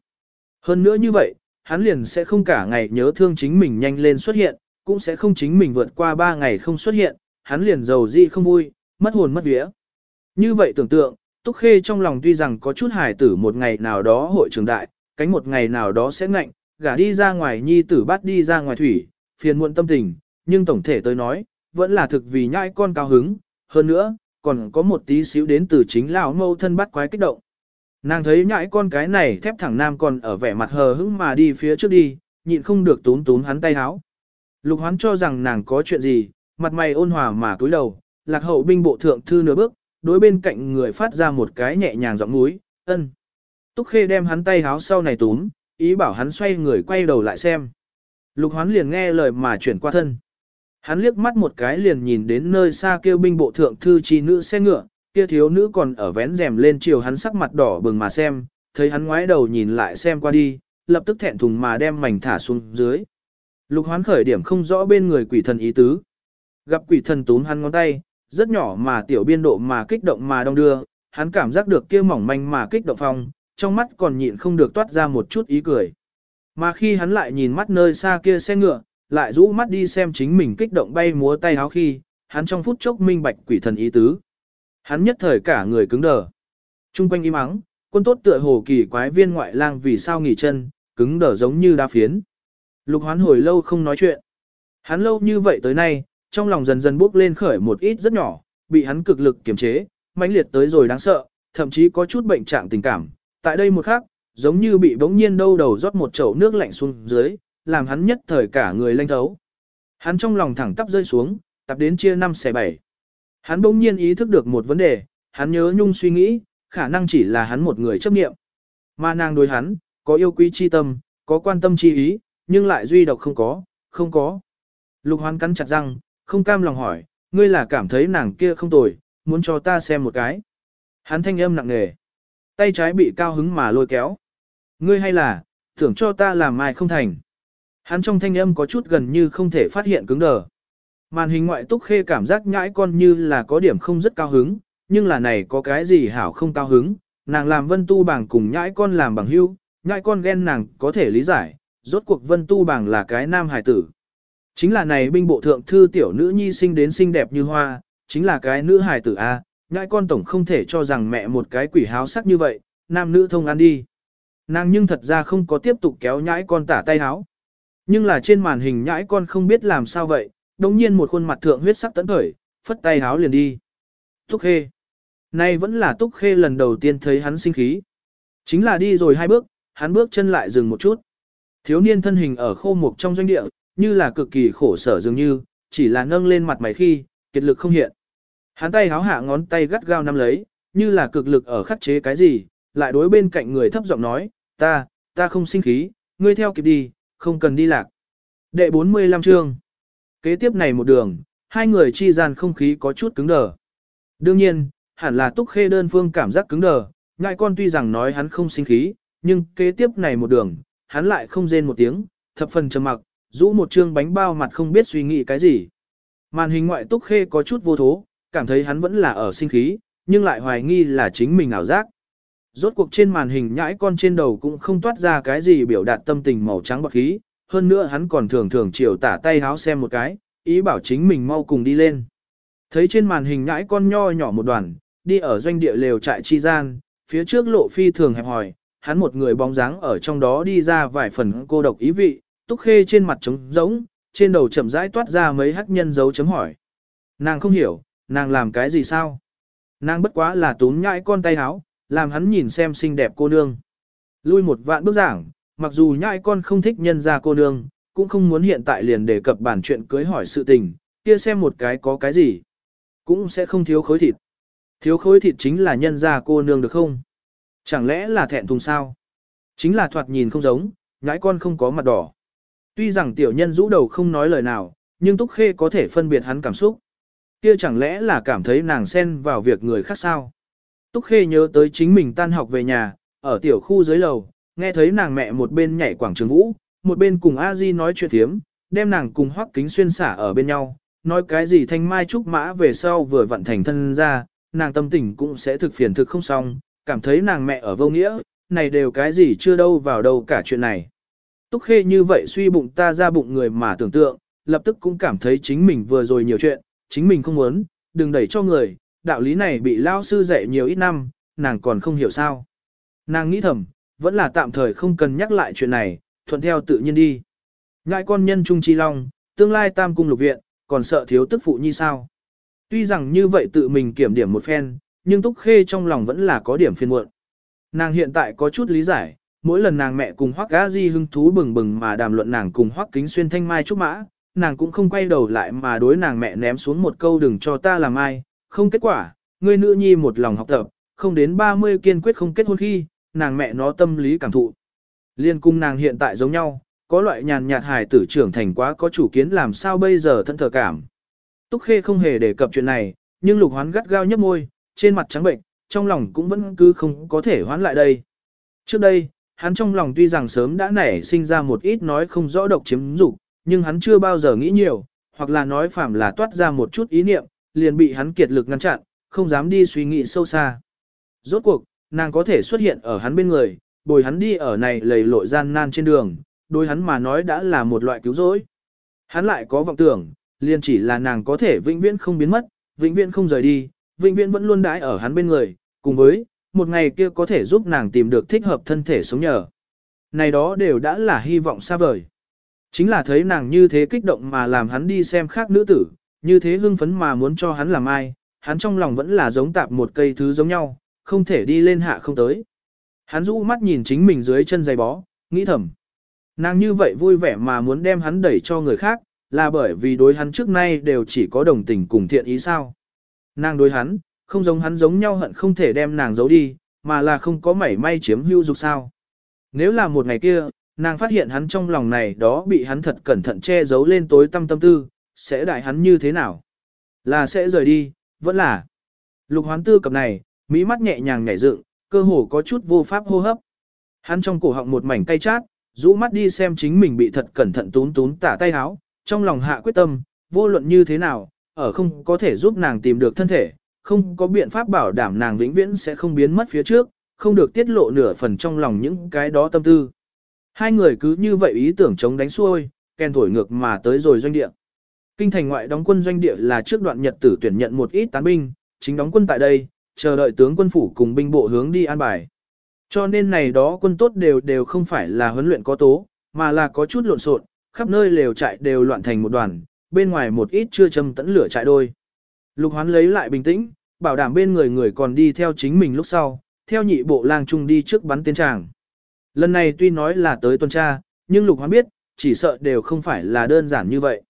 Hơn nữa như vậy, hắn liền sẽ không cả ngày nhớ thương chính mình nhanh lên xuất hiện, cũng sẽ không chính mình vượt qua 3 ngày không xuất hiện, hắn liền giàu gì không vui, mất hồn mất vía. Như vậy tưởng tượng, Túc Khê trong lòng tuy rằng có chút hài tử một ngày nào đó hội trường đại, cánh một ngày nào đó sẽ ngạnh, gả đi ra ngoài nhi tử bắt đi ra ngoài thủy, phiền muộn tâm tình, nhưng tổng thể tới nói, vẫn là thực vì nhãi con cao hứng, hơn nữa, còn có một tí xíu đến từ chính lão mâu thân bắt quái kích động. Nàng thấy nhãi con cái này thép thẳng nam còn ở vẻ mặt hờ hững mà đi phía trước đi, nhịn không được tún tún hắn tay háo. Lục hoán cho rằng nàng có chuyện gì, mặt mày ôn hòa mà cúi đầu, lạc hậu binh bộ thượng thư nửa bước, đối bên cạnh người phát ra một cái nhẹ nhàng giọng núi, ân. Túc khê đem hắn tay háo sau này túm, ý bảo hắn xoay người quay đầu lại xem. Lục hoán liền nghe lời mà chuyển qua thân. Hắn liếc mắt một cái liền nhìn đến nơi xa kêu binh bộ thượng thư chi nữ xe ngựa, kia thiếu nữ còn ở vén rèm lên chiều hắn sắc mặt đỏ bừng mà xem, thấy hắn ngoái đầu nhìn lại xem qua đi, lập tức thẹn thùng mà đem mảnh thả xuống dưới. Lục hoán khởi điểm không rõ bên người quỷ thần ý tứ. Gặp quỷ thần túm hắn ngón tay, rất nhỏ mà tiểu biên độ mà kích động mà đong đưa, hắn cảm giác được kia mỏng manh mà kích động phong, trong mắt còn nhịn không được toát ra một chút ý cười. Mà khi hắn lại nhìn mắt nơi xa kia xe ngựa, lại rũ mắt đi xem chính mình kích động bay múa tay háo khi, hắn trong phút chốc minh bạch quỷ thần ý tứ. Hắn nhất thời cả người cứng đờ. Trung quanh im ắng, quân tốt tựa hồ kỳ quái viên ngoại lang vì sao nghỉ chân, cứng đờ giống như đá phiến. Lục hoán hồi lâu không nói chuyện. Hắn lâu như vậy tới nay, trong lòng dần dần bốc lên khởi một ít rất nhỏ, bị hắn cực lực kiềm chế, mãnh liệt tới rồi đáng sợ, thậm chí có chút bệnh trạng tình cảm. Tại đây một khắc, giống như bị bỗng nhiên đâu đầu rót một chậu nước lạnh xuống dưới, làm hắn nhất thời cả người lanh thấu. Hắn trong lòng thẳng tắp rơi xuống, tập đến chia năm xẻ bảy. Hắn bỗng nhiên ý thức được một vấn đề, hắn nhớ nhung suy nghĩ, khả năng chỉ là hắn một người chấp niệm. Mà nàng đối hắn, có yêu quý chi tâm, có quan tâm chi ý, nhưng lại duy độc không có, không có. Lục hoán cắn chặt răng, không cam lòng hỏi, ngươi là cảm thấy nàng kia không tồi, muốn cho ta xem một cái. Hắn thanh âm nặng nề. Tay trái bị cao hứng mà lôi kéo. Ngươi hay là, tưởng cho ta làm mai không thành. Hắn trong thanh âm có chút gần như không thể phát hiện cứng đờ. Màn hình ngoại túc khê cảm giác nhãi con như là có điểm không rất cao hứng, nhưng là này có cái gì hảo không cao hứng, nàng làm vân tu bảng cùng nhãi con làm bằng hưu, nhãi con ghen nàng có thể lý giải, rốt cuộc vân tu bảng là cái nam hải tử. Chính là này binh bộ thượng thư tiểu nữ nhi sinh đến xinh đẹp như hoa, chính là cái nữ hải tử A, nhãi con tổng không thể cho rằng mẹ một cái quỷ háo sắc như vậy, nam nữ thông ăn đi. Nàng nhưng thật ra không có tiếp tục kéo nhãi con tả tay háo. Nhưng là trên màn hình nhãi con không biết làm sao vậy, đồng nhiên một khuôn mặt thượng huyết sắc tấn khởi, phất tay háo liền đi. Túc Khê. Nay vẫn là Túc Khê lần đầu tiên thấy hắn sinh khí. Chính là đi rồi hai bước, hắn bước chân lại dừng một chút. Thiếu niên thân hình ở khô mục trong doanh địa, như là cực kỳ khổ sở dường như, chỉ là nâng lên mặt mày khi, kiệt lực không hiện. Hắn tay háo hạ ngón tay gắt gao nắm lấy, như là cực lực ở khắc chế cái gì, lại đối bên cạnh người thấp giọng nói, ta, ta không sinh khí, ngươi theo kịp đi, không cần đi lạc. Đệ 45 chương. Kế tiếp này một đường, hai người chi gian không khí có chút cứng đờ. Đương nhiên, hẳn là túc khê đơn phương cảm giác cứng đờ, ngại con tuy rằng nói hắn không sinh khí, nhưng kế tiếp này một đường, hắn lại không rên một tiếng, thập phần trầm mặc, rũ một chương bánh bao mặt không biết suy nghĩ cái gì. Màn hình ngoại túc khê có chút vô thố, cảm thấy hắn vẫn là ở sinh khí, nhưng lại hoài nghi là chính mình ảo giác. Rốt cuộc trên màn hình nhãi con trên đầu cũng không toát ra cái gì biểu đạt tâm tình màu trắng bạc khí, hơn nữa hắn còn thường thường chiều tả tay háo xem một cái, ý bảo chính mình mau cùng đi lên. Thấy trên màn hình nhãi con nho nhỏ một đoàn, đi ở doanh địa lều trại chi gian, phía trước lộ phi thường hẹp hòi, hắn một người bóng dáng ở trong đó đi ra vài phần cô độc ý vị, túc khê trên mặt trống rỗng, trên đầu chậm rãi toát ra mấy hắc nhân dấu chấm hỏi. Nàng không hiểu, nàng làm cái gì sao? Nàng bất quá là túm nhãi con tay áo, làm hắn nhìn xem xinh đẹp cô nương. Lui một vạn bước giảng, mặc dù nhãi con không thích nhân ra cô nương, cũng không muốn hiện tại liền đề cập bản chuyện cưới hỏi sự tình, kia xem một cái có cái gì. Cũng sẽ không thiếu khối thịt. Thiếu khối thịt chính là nhân ra cô nương được không? Chẳng lẽ là thẹn thùng sao? Chính là thoạt nhìn không giống, nhãi con không có mặt đỏ. Tuy rằng tiểu nhân rũ đầu không nói lời nào, nhưng Túc Khê có thể phân biệt hắn cảm xúc. Kia chẳng lẽ là cảm thấy nàng xen vào việc người khác sao? Túc Khê nhớ tới chính mình tan học về nhà, ở tiểu khu dưới lầu, nghe thấy nàng mẹ một bên nhảy quảng trường vũ, một bên cùng A Di nói chuyện thiếm, đem nàng cùng Hoắc Kính xuyên xả ở bên nhau, nói cái gì thanh mai trúc mã về sau vừa vận thành thân ra, nàng tâm tình cũng sẽ thực phiền thực không xong, cảm thấy nàng mẹ ở vô nghĩa, này đều cái gì chưa đâu vào đâu cả chuyện này. Túc Khê như vậy suy bụng ta ra bụng người mà tưởng tượng, lập tức cũng cảm thấy chính mình vừa rồi nhiều chuyện, chính mình không muốn, đừng đẩy cho người, đạo lý này bị lao sư dạy nhiều ít năm, nàng còn không hiểu sao. Nàng nghĩ thầm, vẫn là tạm thời không cần nhắc lại chuyện này, thuận theo tự nhiên đi. Ngại con nhân trung chi long, tương lai tam cung lục viện, còn sợ thiếu tức phụ như sao. Tuy rằng như vậy tự mình kiểm điểm một phen, nhưng Túc Khê trong lòng vẫn là có điểm phiền muộn. Nàng hiện tại có chút lý giải, mỗi lần nàng mẹ cùng Hoắc Gã Di hưng thú bừng bừng mà đàm luận nàng cùng Hoắc Kính xuyên thanh mai trúc mã, nàng cũng không quay đầu lại mà đối nàng mẹ ném xuống một câu đừng cho ta làm ai, không kết quả, người nữ nhi một lòng học tập, không đến 30 kiên quyết không kết hôn khi, nàng mẹ nó tâm lý cảm thụ. Liên cung nàng hiện tại giống nhau, có loại nhàn nhạt hài tử trưởng thành quá có chủ kiến làm sao bây giờ thân thờ cảm. Túc Khê không hề đề cập chuyện này, nhưng lục hoán gắt gao nhấp môi, trên mặt trắng bệnh, trong lòng cũng vẫn cứ không có thể hoán lại đây. Trước đây, hắn trong lòng tuy rằng sớm đã nảy sinh ra một ít nói không rõ độc chiếm dục, nhưng hắn chưa bao giờ nghĩ nhiều, hoặc là nói phạm là toát ra một chút ý niệm, liền bị hắn kiệt lực ngăn chặn, không dám đi suy nghĩ sâu xa. Rốt cuộc, nàng có thể xuất hiện ở hắn bên người, bồi hắn đi ở này lầy lội gian nan trên đường, đôi hắn mà nói đã là một loại cứu rỗi. Hắn lại có vọng tưởng, liền chỉ là nàng có thể vĩnh viễn không biến mất, vĩnh viễn không rời đi, vĩnh viễn vẫn luôn đãi ở hắn bên người, cùng với, một ngày kia có thể giúp nàng tìm được thích hợp thân thể sống nhờ. Này đó đều đã là hy vọng xa vời. Chính là thấy nàng như thế kích động mà làm hắn đi xem khác nữ tử, như thế hưng phấn mà muốn cho hắn làm ai, hắn trong lòng vẫn là giống tạp một cây thứ giống nhau, không thể đi lên hạ không tới. Hắn rũ mắt nhìn chính mình dưới chân giày bó, nghĩ thầm. Nàng như vậy vui vẻ mà muốn đem hắn đẩy cho người khác, là bởi vì đối hắn trước nay đều chỉ có đồng tình cùng thiện ý sao. Nàng đối hắn, không giống hắn giống nhau hận không thể đem nàng giấu đi, mà là không có mảy may chiếm hữu dục sao. Nếu là một ngày kia, nàng phát hiện hắn trong lòng này đó bị hắn thật cẩn thận che giấu lên tối tâm tâm tư, sẽ đại hắn như thế nào? Là sẽ rời đi, vẫn là. Lục hoán tư cập này, mỹ mắt nhẹ nhàng nhảy dựng, cơ hồ có chút vô pháp hô hấp. Hắn trong cổ họng một mảnh cay chát, rũ mắt đi xem chính mình bị thật cẩn thận tún tún tả tay háo, trong lòng hạ quyết tâm, vô luận như thế nào, ở không có thể giúp nàng tìm được thân thể, không có biện pháp bảo đảm nàng vĩnh viễn sẽ không biến mất phía trước, không được tiết lộ nửa phần trong lòng những cái đó tâm tư. Hai người cứ như vậy ý tưởng chống đánh xuôi, kèn thổi ngược mà tới rồi doanh địa. Kinh thành ngoại đóng quân doanh địa là trước đoạn nhật tử tuyển nhận một ít tán binh, chính đóng quân tại đây, chờ đợi tướng quân phủ cùng binh bộ hướng đi an bài. Cho nên này đó quân tốt đều đều không phải là huấn luyện có tố, mà là có chút lộn xộn, khắp nơi lều trại đều loạn thành một đoàn, bên ngoài một ít chưa châm tẫn lửa trại đôi. Lục hoán lấy lại bình tĩnh, bảo đảm bên người người còn đi theo chính mình lúc sau, theo nhị bộ lang trung đi trước bắn tên tràng. Lần này tuy nói là tới tuần tra, nhưng lục hoán biết, chỉ sợ đều không phải là đơn giản như vậy.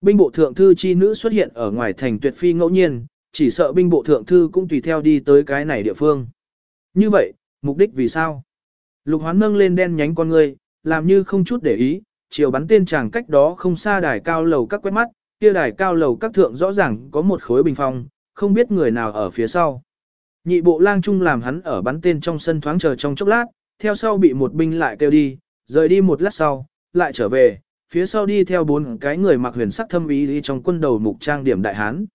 Binh bộ thượng thư chi nữ xuất hiện ở ngoài thành tuyệt phi ngẫu nhiên, chỉ sợ binh bộ thượng thư cũng tùy theo đi tới cái này địa phương. Như vậy, mục đích vì sao? Lục hoán nâng lên đen nhánh con người, làm như không chút để ý, chiều bắn tên chàng cách đó không xa đài cao lầu các quét mắt, kia đài cao lầu các thượng rõ ràng có một khối bình phong, không biết người nào ở phía sau. Nhị bộ lang trung làm hắn ở bắn tên trong sân thoáng chờ trong chốc lát, theo sau bị một binh lại kêu đi, rời đi một lát sau, lại trở về, phía sau đi theo bốn cái người mặc huyền sắc thâm ý đi trong quân đầu mục trang điểm đại hán.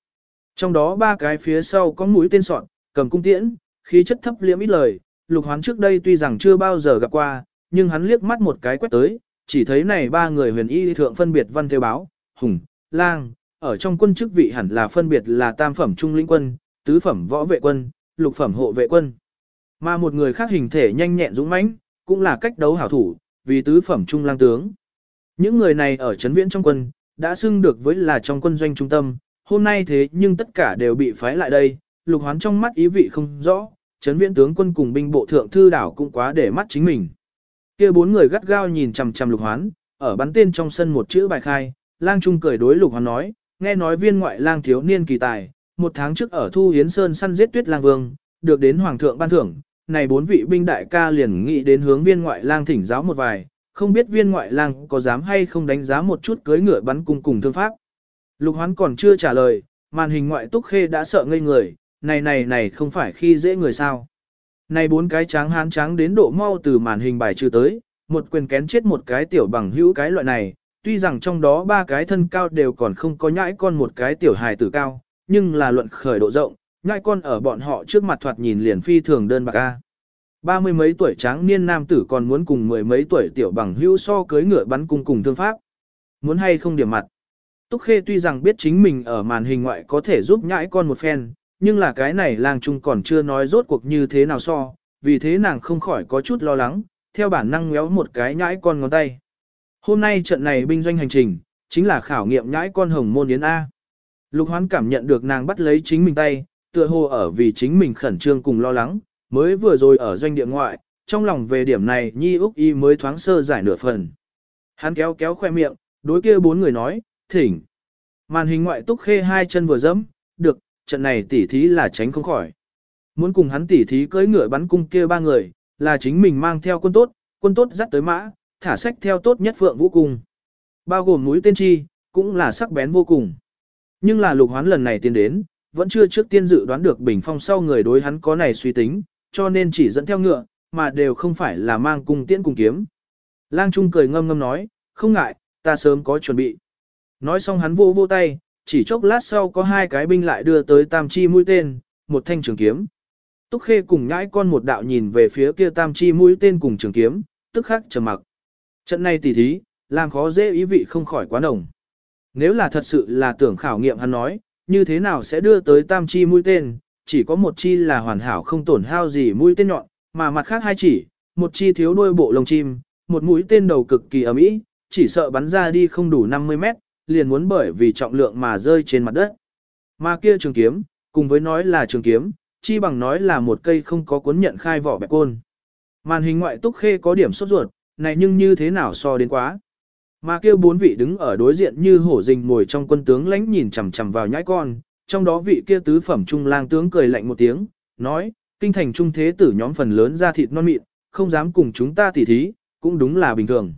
Trong đó ba cái phía sau có mũi tên sọn, cầm cung tiễn, khí chất thấp liễm ít lời, lục hoán trước đây tuy rằng chưa bao giờ gặp qua, nhưng hắn liếc mắt một cái quét tới, chỉ thấy này ba người huyền y thượng phân biệt văn theo báo, hùng, lang, ở trong quân chức vị hẳn là phân biệt là tam phẩm trung lĩnh quân, tứ phẩm võ vệ quân, lục phẩm hộ vệ quân. Mà một người khác hình thể nhanh nhẹn dũng mãnh, cũng là cách đấu hảo thủ, vì tứ phẩm trung lang tướng. Những người này ở chấn viễn trong quân, đã xưng được với là trong quân doanh trung tâm, hôm nay thế nhưng tất cả đều bị phái lại đây, lục hoán trong mắt ý vị không rõ, chấn viễn tướng quân cùng binh bộ thượng thư đảo cũng quá để mắt chính mình. kia bốn người gắt gao nhìn chằm chằm lục hoán, ở bắn tên trong sân một chữ bài khai, lang trung cười đối lục hoán nói, nghe nói viên ngoại lang thiếu niên kỳ tài, một tháng trước ở Thu Hiến Sơn săn giết tuyết lang vương, được đến hoàng thượng ban thưởng, này bốn vị binh đại ca liền nghĩ đến hướng viên ngoại lang thỉnh giáo một vài, không biết viên ngoại lang có dám hay không đánh giá một chút cưới ngựa bắn cung cùng thương pháp. Lục hoán còn chưa trả lời, màn hình ngoại túc khê đã sợ ngây người, này này này không phải khi dễ người sao. Này bốn cái tráng hán tráng đến độ mau từ màn hình bài trừ tới, một quyền kén chết một cái tiểu bằng hữu cái loại này, tuy rằng trong đó ba cái thân cao đều còn không có nhãi con một cái tiểu hài tử cao, nhưng là luận khởi độ rộng, nhãi con ở bọn họ trước mặt thoạt nhìn liền phi thường đơn bạc a. Ba mươi mấy tuổi tráng niên nam tử còn muốn cùng mười mấy tuổi tiểu bằng hữu so cưới ngựa bắn cung cùng thương pháp. Muốn hay không điểm mặt. Túc Khê tuy rằng biết chính mình ở màn hình ngoại có thể giúp nhãi con một phen, nhưng là cái này lang trung còn chưa nói rốt cuộc như thế nào so, vì thế nàng không khỏi có chút lo lắng, theo bản năng méo một cái nhãi con ngón tay. Hôm nay trận này binh doanh hành trình, chính là khảo nghiệm nhãi con hồng môn yến A. Lục hoán cảm nhận được nàng bắt lấy chính mình tay, tựa hồ ở vì chính mình khẩn trương cùng lo lắng, mới vừa rồi ở doanh địa ngoại, trong lòng về điểm này Nhi Úc Y mới thoáng sơ giải nửa phần. Hắn kéo kéo khoe miệng, đối kia bốn người nói, thỉnh. Màn hình ngoại túc khê hai chân vừa dẫm, được, trận này tỉ thí là tránh không khỏi. Muốn cùng hắn tỉ thí cưỡi ngựa bắn cung kia ba người, là chính mình mang theo quân tốt, quân tốt dắt tới mã, thả sách theo tốt nhất phượng vũ cung. Bao gồm núi tên chi, cũng là sắc bén vô cùng. Nhưng là lục hoán lần này tiến đến, vẫn chưa trước tiên dự đoán được bình phong sau người đối hắn có này suy tính, cho nên chỉ dẫn theo ngựa, mà đều không phải là mang cung tiễn cùng kiếm. Lang Trung cười ngâm ngâm nói, không ngại, ta sớm có chuẩn bị. Nói xong hắn vô vô tay, chỉ chốc lát sau có hai cái binh lại đưa tới tam chi mũi tên, một thanh trường kiếm. Túc Khê cùng ngãi con một đạo nhìn về phía kia tam chi mũi tên cùng trường kiếm, tức khắc trầm mặc. Trận này tỉ thí, làm khó dễ ý vị không khỏi quá nồng. Nếu là thật sự là tưởng khảo nghiệm hắn nói, như thế nào sẽ đưa tới tam chi mũi tên, chỉ có một chi là hoàn hảo không tổn hao gì mũi tên nhọn, mà mặt khác hai chỉ, một chi thiếu đuôi bộ lông chim, một mũi tên đầu cực kỳ ấm ý, chỉ sợ bắn ra đi không đủ 50 mét, liền muốn bởi vì trọng lượng mà rơi trên mặt đất. Mà kia trường kiếm, cùng với nói là trường kiếm, chi bằng nói là một cây không có cuốn nhận khai vỏ bẹp côn. Màn hình ngoại túc khê có điểm sốt ruột, này nhưng như thế nào so đến quá. Mà kêu bốn vị đứng ở đối diện như hổ rình ngồi trong quân tướng lãnh nhìn chằm chằm vào nhãi con, trong đó vị kia tứ phẩm trung lang tướng cười lạnh một tiếng, nói, kinh thành trung thế tử nhóm phần lớn ra thịt non mịn, không dám cùng chúng ta tỉ thí, cũng đúng là bình thường.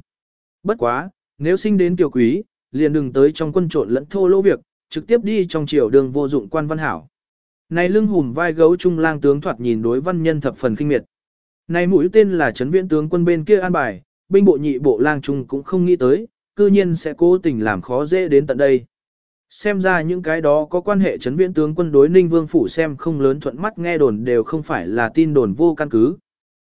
Bất quá, nếu sinh đến kiều quý, liền đừng tới trong quân trộn lẫn thô lỗ việc, trực tiếp đi trong triều đường vô dụng quan văn hảo. Này lưng hùm vai gấu trung lang tướng thoạt nhìn đối văn nhân thập phần kinh miệt. Này mũi tên là trấn viễn tướng quân bên kia an bài, binh bộ nhị bộ lang trung cũng không nghĩ tới, cư nhiên sẽ cố tình làm khó dễ đến tận đây. Xem ra những cái đó có quan hệ chấn viễn tướng quân đối ninh vương phủ xem không lớn thuận mắt nghe đồn đều không phải là tin đồn vô căn cứ.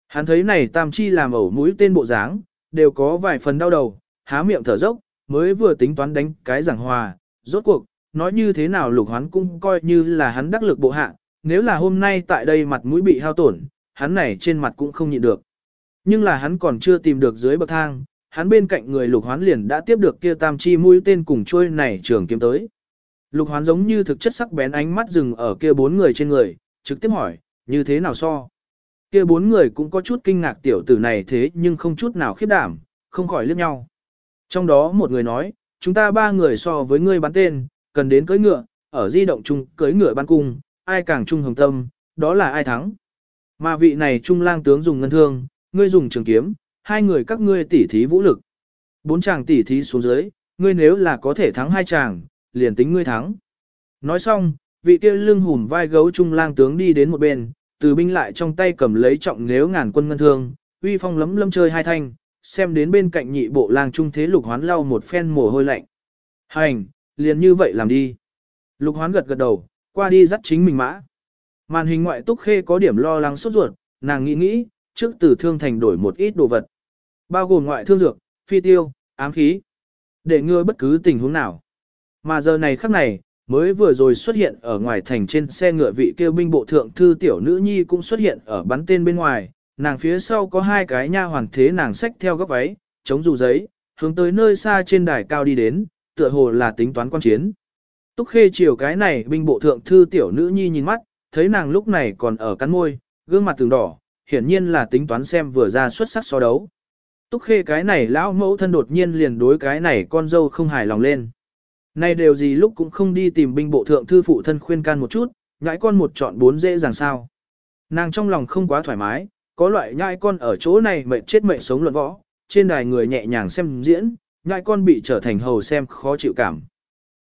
Hắn thấy này tam chi làm ẩu mũi tên bộ dáng, đều có vài phần đau đầu, há miệng thở dốc, mới vừa tính toán đánh cái giảng hòa, rốt cuộc, nói như thế nào lục hoán cũng coi như là hắn đắc lực bộ hạ, nếu là hôm nay tại đây mặt mũi bị hao tổn, hắn này trên mặt cũng không nhịn được. Nhưng là hắn còn chưa tìm được dưới bậc thang, hắn bên cạnh người lục hoán liền đã tiếp được kia tam chi mũi tên cùng trôi này trường kiếm tới. Lục hoán giống như thực chất sắc bén ánh mắt dừng ở kia bốn người trên người, trực tiếp hỏi, như thế nào so? Kia bốn người cũng có chút kinh ngạc tiểu tử này thế nhưng không chút nào khiếp đảm, không khỏi liếc nhau. Trong đó một người nói, chúng ta ba người so với ngươi bắn tên, cần đến cưỡi ngựa, ở di động chung cưỡi ngựa bắn cung, ai càng trung hồng tâm, đó là ai thắng. Mà vị này trung lang tướng dùng ngân thương, ngươi dùng trường kiếm, hai người các ngươi tỉ thí vũ lực. Bốn chàng tỉ thí xuống dưới, ngươi nếu là có thể thắng hai chàng, liền tính ngươi thắng. Nói xong, vị kia lưng hùm vai gấu trung lang tướng đi đến một bên, từ binh lại trong tay cầm lấy trọng nếu ngàn quân ngân thương, uy phong lấm lâm chơi hai thanh, xem đến bên cạnh nhị bộ lang trung thế lục hoán lau một phen mồ hôi lạnh. Hành, liền như vậy làm đi. Lục hoán gật gật đầu, qua đi dắt chính mình mã. Màn hình ngoại túc khê có điểm lo lắng sốt ruột, nàng nghĩ nghĩ, trước từ thương thành đổi một ít đồ vật. Bao gồm ngoại thương dược, phi tiêu, ám khí. Để ngừa bất cứ tình huống nào. Mà giờ này khắc này, mới vừa rồi xuất hiện ở ngoài thành trên xe ngựa vị kêu binh bộ thượng thư tiểu nữ nhi cũng xuất hiện ở bắn tên bên ngoài, nàng phía sau có hai cái nha hoàn thế nàng xách theo góc váy, chống dù giấy, hướng tới nơi xa trên đài cao đi đến, tựa hồ là tính toán quan chiến. Túc khê chiều cái này binh bộ thượng thư tiểu nữ nhi nhìn mắt, thấy nàng lúc này còn ở cắn môi, gương mặt từng đỏ, hiển nhiên là tính toán xem vừa ra xuất sắc so đấu. Túc khê cái này lão mẫu thân đột nhiên liền đối cái này con dâu không hài lòng lên. Nay đều gì lúc cũng không đi tìm binh bộ thượng thư phụ thân khuyên can một chút, nhãi con một chọn bốn dễ dàng sao. Nàng trong lòng không quá thoải mái, có loại nhãi con ở chỗ này mệnh chết mệnh sống luận võ, trên đài người nhẹ nhàng xem diễn, nhãi con bị trở thành hầu xem khó chịu cảm.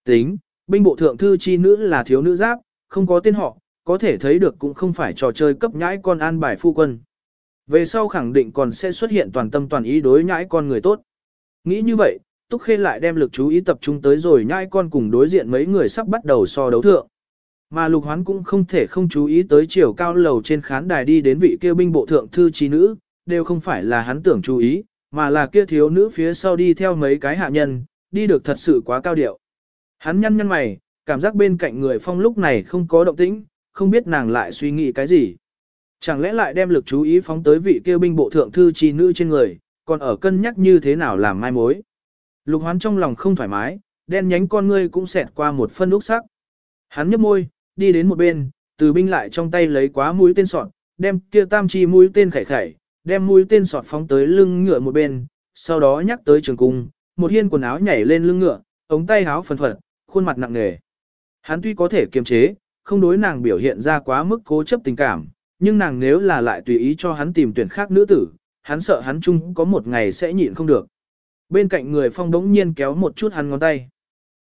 Tính, binh bộ thượng thư chi nữ là thiếu nữ giáp, không có tên họ, có thể thấy được cũng không phải trò chơi cấp nhãi con an bài phu quân. Về sau khẳng định còn sẽ xuất hiện toàn tâm toàn ý đối nhãi con người tốt. Nghĩ như vậy, Túc Khê lại đem lực chú ý tập trung tới rồi nhãi con cùng đối diện mấy người sắp bắt đầu so đấu thượng. Mà lục hoán cũng không thể không chú ý tới chiều cao lầu trên khán đài đi đến vị kia binh bộ thượng thư trí nữ, đều không phải là hắn tưởng chú ý, mà là kia thiếu nữ phía sau đi theo mấy cái hạ nhân, đi được thật sự quá cao điệu. Hắn nhăn nhăn mày, cảm giác bên cạnh người phong lúc này không có động tĩnh, không biết nàng lại suy nghĩ cái gì. Chẳng lẽ lại đem lực chú ý phóng tới vị kia binh bộ thượng thư chi nữ trên người, còn ở cân nhắc như thế nào làm mai mối. Lục hoán trong lòng không thoải mái, đen nhánh con ngươi cũng xẹt qua một phân úc sắc. Hắn nhấp môi, đi đến một bên, từ binh lại trong tay lấy quá mũi tên sọt, đem kia tam chi mũi tên khải khải, đem mũi tên sọt phóng tới lưng ngựa một bên, sau đó nhắc tới trường cung, một hiên quần áo nhảy lên lưng ngựa, ống tay áo phần phật, khuôn mặt nặng nề. Hắn tuy có thể kiềm chế, không đối nàng biểu hiện ra quá mức cố chấp tình cảm, nhưng nàng nếu là lại tùy ý cho hắn tìm tuyển khác nữ tử, hắn sợ hắn chung có một ngày sẽ nhịn không được. Bên cạnh người phong đống nhiên kéo một chút hắn ngón tay.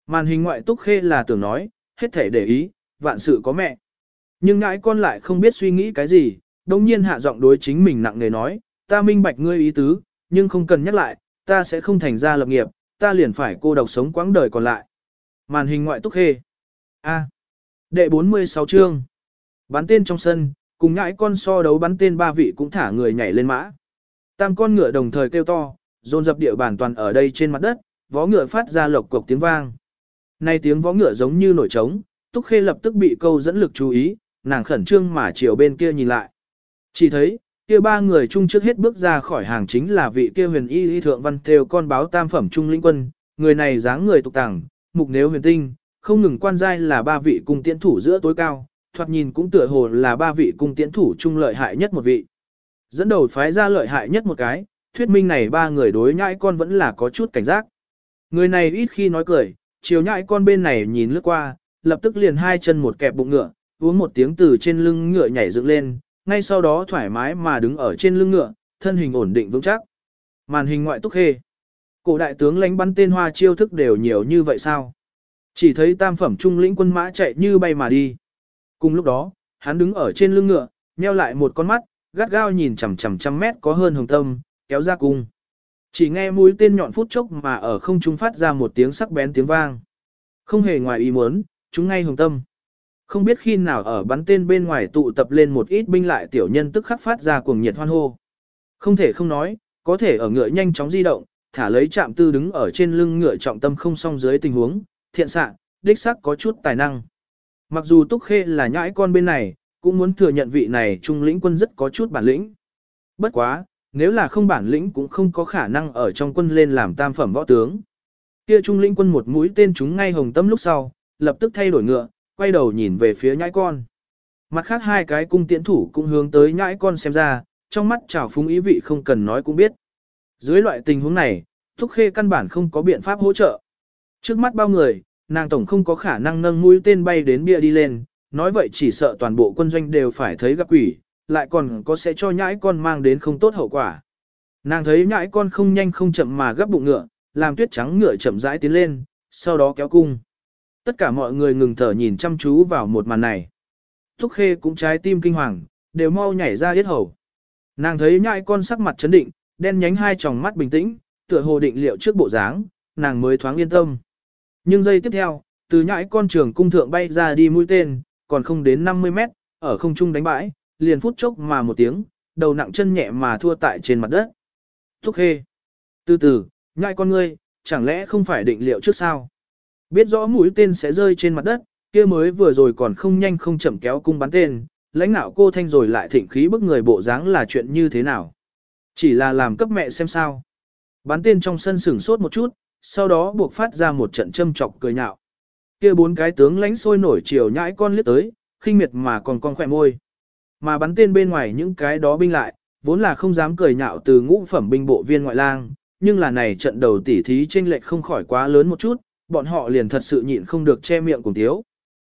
Màn hình ngoại túc khê là tưởng nói, hết thể để ý, vạn sự có mẹ. Nhưng ngãi con lại không biết suy nghĩ cái gì, đống nhiên hạ giọng đối chính mình nặng nề nói, ta minh bạch ngươi ý tứ, nhưng không cần nhắc lại, ta sẽ không thành ra lập nghiệp, ta liền phải cô độc sống quãng đời còn lại. Màn hình ngoại túc khê. A. Đệ 46 chương. bán tên trong sân, cùng ngãi con so đấu bắn tên ba vị cũng thả người nhảy lên mã. Tam con ngựa đồng thời kêu to, dồn dập địa bàn toàn ở đây trên mặt đất, vó ngựa phát ra lộc cộc tiếng vang. Nay tiếng vó ngựa giống như nổi trống, Túc Khê lập tức bị câu dẫn lực chú ý, nàng khẩn trương mà chiều bên kia nhìn lại. Chỉ thấy, kia ba người chung trước hết bước ra khỏi hàng chính là vị kia huyền y y thượng văn theo con báo tam phẩm trung linh quân, người này dáng người tục tẳng, mục nếu huyền tinh, không ngừng quan giai là ba vị cung tiễn thủ giữa tối cao, thoạt nhìn cũng tựa hồ là ba vị cung tiễn thủ trung lợi hại nhất một vị. Dẫn đầu phái ra lợi hại nhất một cái, thuyết minh này ba người đối nhãi con vẫn là có chút cảnh giác. Người này ít khi nói cười, chiều nhãi con bên này nhìn lướt qua, lập tức liền hai chân một kẹp bụng ngựa, uống một tiếng từ trên lưng ngựa nhảy dựng lên, ngay sau đó thoải mái mà đứng ở trên lưng ngựa, thân hình ổn định vững chắc. Màn hình ngoại túc khê. Cổ đại tướng lánh bắn tên hoa chiêu thức đều nhiều như vậy sao? Chỉ thấy tam phẩm trung lĩnh quân mã chạy như bay mà đi. Cùng lúc đó, hắn đứng ở trên lưng ngựa, nheo lại một con mắt, gắt gao nhìn chằm chằm trăm mét có hơn hồng tâm, kéo ra cung. Chỉ nghe mũi tên nhọn phút chốc mà ở không trung phát ra một tiếng sắc bén tiếng vang. Không hề ngoài ý muốn, chúng ngay hồng tâm. Không biết khi nào ở bắn tên bên ngoài tụ tập lên một ít binh lại tiểu nhân tức khắc phát ra cuồng nhiệt hoan hô. Không thể không nói, có thể ở ngựa nhanh chóng di động, thả lấy chạm tư đứng ở trên lưng ngựa trọng tâm không song dưới tình huống, thiện xạ, đích xác có chút tài năng. Mặc dù Túc Khê là nhãi con bên này, cũng muốn thừa nhận vị này trung lĩnh quân rất có chút bản lĩnh. Bất quá, nếu là không bản lĩnh cũng không có khả năng ở trong quân lên làm tam phẩm võ tướng. Kia trung lĩnh quân một mũi tên chúng ngay hồng tâm lúc sau, lập tức thay đổi ngựa, quay đầu nhìn về phía nhãi con. Mặt khác hai cái cung tiễn thủ cũng hướng tới nhãi con xem ra, trong mắt trào phúng ý vị không cần nói cũng biết. Dưới loại tình huống này, Thúc Khê căn bản không có biện pháp hỗ trợ. Trước mắt bao người, nàng tổng không có khả năng nâng mũi tên bay đến bia đi lên, nói vậy chỉ sợ toàn bộ quân doanh đều phải thấy gặp quỷ, lại còn có sẽ cho nhãi con mang đến không tốt hậu quả. Nàng thấy nhãi con không nhanh không chậm mà gấp bụng ngựa, làm tuyết trắng ngựa chậm rãi tiến lên, sau đó kéo cung. Tất cả mọi người ngừng thở nhìn chăm chú vào một màn này. Thúc Khê cũng trái tim kinh hoàng, đều mau nhảy ra yết hầu. Nàng thấy nhãi con sắc mặt chấn định, đen nhánh hai tròng mắt bình tĩnh, tựa hồ định liệu trước bộ dáng, nàng mới thoáng yên tâm. Nhưng giây tiếp theo, từ nhãi con trường cung thượng bay ra đi mũi tên, còn không đến 50 mét, ở không trung đánh bãi, liền phút chốc mà một tiếng, đầu nặng chân nhẹ mà thua tại trên mặt đất. Thúc hê. Từ từ, nhãi con ngươi, chẳng lẽ không phải định liệu trước sao? Biết rõ mũi tên sẽ rơi trên mặt đất, kia mới vừa rồi còn không nhanh không chậm kéo cung bắn tên, lãnh nạo cô thanh rồi lại thịnh khí bức người bộ dáng là chuyện như thế nào. Chỉ là làm cấp mẹ xem sao. Bắn tên trong sân sửng sốt một chút, sau đó buộc phát ra một trận châm chọc cười nhạo. Kia bốn cái tướng lãnh sôi nổi chiều nhãi con liếc tới, khinh miệt mà còn con khỏe môi. Mà bắn tên bên ngoài những cái đó binh lại, vốn là không dám cười nhạo từ ngũ phẩm binh bộ viên ngoại lang, nhưng là này trận đầu tỉ thí chênh lệch không khỏi quá lớn một chút, bọn họ liền thật sự nhịn không được che miệng cùng thiếu.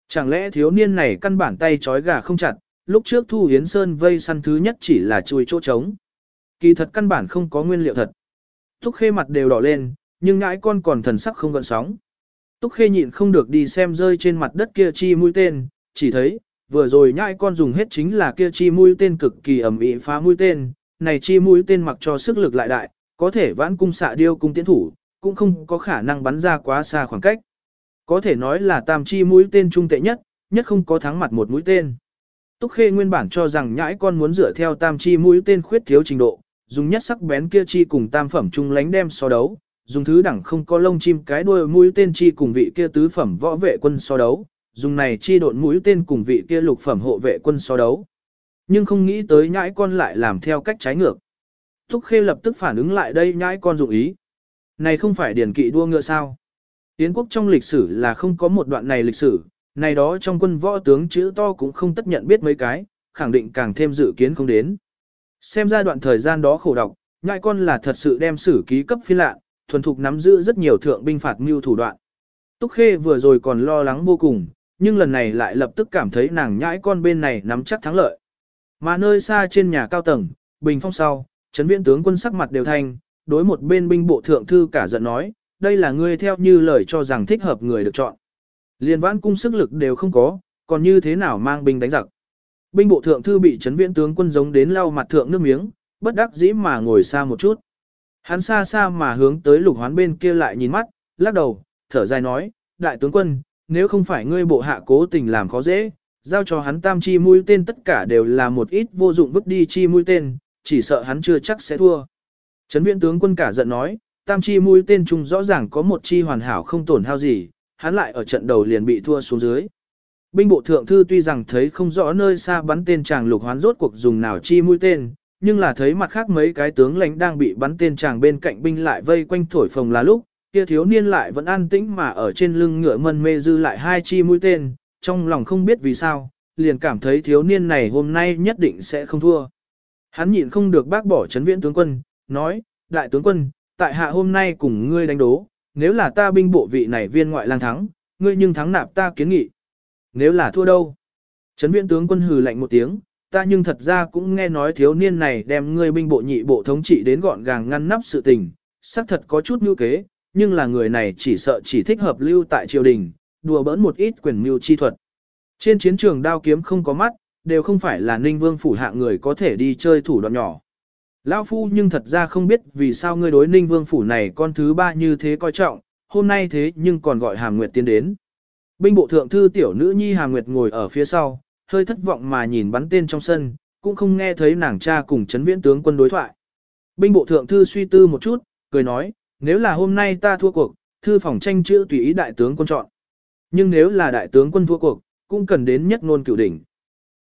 Chẳng lẽ thiếu niên này căn bản tay trói gà không chặt, lúc trước Thu Hiến Sơn vây săn thứ nhất chỉ là chui chỗ trống. Kỳ thật căn bản không có nguyên liệu thật. Thúc khê mặt đều đỏ lên, nhưng ngãi con còn thần sắc không gợn sóng. Túc khê nhịn không được đi xem rơi trên mặt đất kia chi mũi tên, chỉ thấy, vừa rồi nhãi con dùng hết chính là kia chi mũi tên cực kỳ ẩm ĩ phá mũi tên, này chi mũi tên mặc cho sức lực lại đại, có thể vãn cung xạ điêu cung tiến thủ, cũng không có khả năng bắn ra quá xa khoảng cách. Có thể nói là tam chi mũi tên trung tệ nhất, nhất không có thắng mặt một mũi tên. Túc Khê nguyên bản cho rằng nhãi con muốn dựa theo tam chi mũi tên khuyết thiếu trình độ, dùng nhất sắc bén kia chi cùng tam phẩm trung lánh đem so đấu, dùng thứ đẳng không có lông chim cái đuôi mũi tên chi cùng vị kia tứ phẩm võ vệ quân so đấu, dùng này chi độn mũi tên cùng vị kia lục phẩm hộ vệ quân so đấu. Nhưng không nghĩ tới nhãi con lại làm theo cách trái ngược. Túc Khê lập tức phản ứng lại đây nhãi con dụng ý. Này không phải điển kỵ đua ngựa sao? Yến quốc trong lịch sử là không có một đoạn này lịch sử, này đó trong quân võ tướng chữ to cũng không tất nhận biết mấy cái, khẳng định càng thêm dự kiến không đến. Xem ra đoạn thời gian đó khổ độc, nhãi con là thật sự đem sử ký cấp phi lạ, thuần thục nắm giữ rất nhiều thượng binh phạt mưu thủ đoạn. Túc Khê vừa rồi còn lo lắng vô cùng, nhưng lần này lại lập tức cảm thấy nàng nhãi con bên này nắm chắc thắng lợi. Mà nơi xa trên nhà cao tầng, bình phong sau, chấn viễn tướng quân sắc mặt đều thanh, đối một bên binh bộ thượng thư cả giận nói, đây là ngươi theo như lời cho rằng thích hợp người được chọn. Liên vãn cung sức lực đều không có, còn như thế nào mang binh đánh giặc. Binh bộ thượng thư bị chấn viễn tướng quân giống đến lau mặt thượng nước miếng, bất đắc dĩ mà ngồi xa một chút. Hắn xa xa mà hướng tới lục hoán bên kia lại nhìn mắt, lắc đầu, thở dài nói, đại tướng quân, nếu không phải ngươi bộ hạ cố tình làm khó dễ, giao cho hắn tam chi mũi tên tất cả đều là một ít vô dụng vứt đi chi mũi tên, chỉ sợ hắn chưa chắc sẽ thua. Trấn viện tướng quân cả giận nói, tam chi mũi tên chung rõ ràng có một chi hoàn hảo không tổn hao gì, hắn lại ở trận đầu liền bị thua xuống dưới. Binh bộ thượng thư tuy rằng thấy không rõ nơi xa bắn tên chàng lục hoán rốt cuộc dùng nào chi mũi tên, nhưng là thấy mặt khác mấy cái tướng lãnh đang bị bắn tên chàng bên cạnh binh lại vây quanh thổi phồng là lúc, kia thiếu niên lại vẫn an tĩnh mà ở trên lưng ngựa mân mê dư lại hai chi mũi tên, trong lòng không biết vì sao, liền cảm thấy thiếu niên này hôm nay nhất định sẽ không thua. Hắn nhịn không được bác bỏ chấn viễn tướng quân, nói, đại tướng quân, tại hạ hôm nay cùng ngươi đánh đố, nếu là ta binh bộ vị này viên ngoại lang thắng, ngươi nhưng thắng nạp ta kiến nghị. Nếu là thua đâu? Chấn viễn tướng quân hừ lạnh một tiếng, ta nhưng thật ra cũng nghe nói thiếu niên này đem ngươi binh bộ nhị bộ thống trị đến gọn gàng ngăn nắp sự tình, xác thật có chút mưu kế, nhưng là người này chỉ sợ chỉ thích hợp lưu tại triều đình, đùa bỡn một ít quyền mưu chi thuật. Trên chiến trường đao kiếm không có mắt, đều không phải là ninh vương phủ hạ người có thể đi chơi thủ đoạn nhỏ. Lão phu nhưng thật ra không biết vì sao ngươi đối ninh vương phủ này con thứ ba như thế coi trọng, hôm nay thế nhưng còn gọi Hàm Nguyệt tiến đến. Binh bộ thượng thư tiểu nữ nhi Hàm Nguyệt ngồi ở phía sau, hơi thất vọng mà nhìn bắn tên trong sân, cũng không nghe thấy nàng cha cùng chấn viễn tướng quân đối thoại. Binh bộ thượng thư suy tư một chút, cười nói, nếu là hôm nay ta thua cuộc, thư phòng tranh chữ tùy ý đại tướng quân chọn. Nhưng nếu là đại tướng quân thua cuộc, cũng cần đến nhất ngôn cửu đỉnh.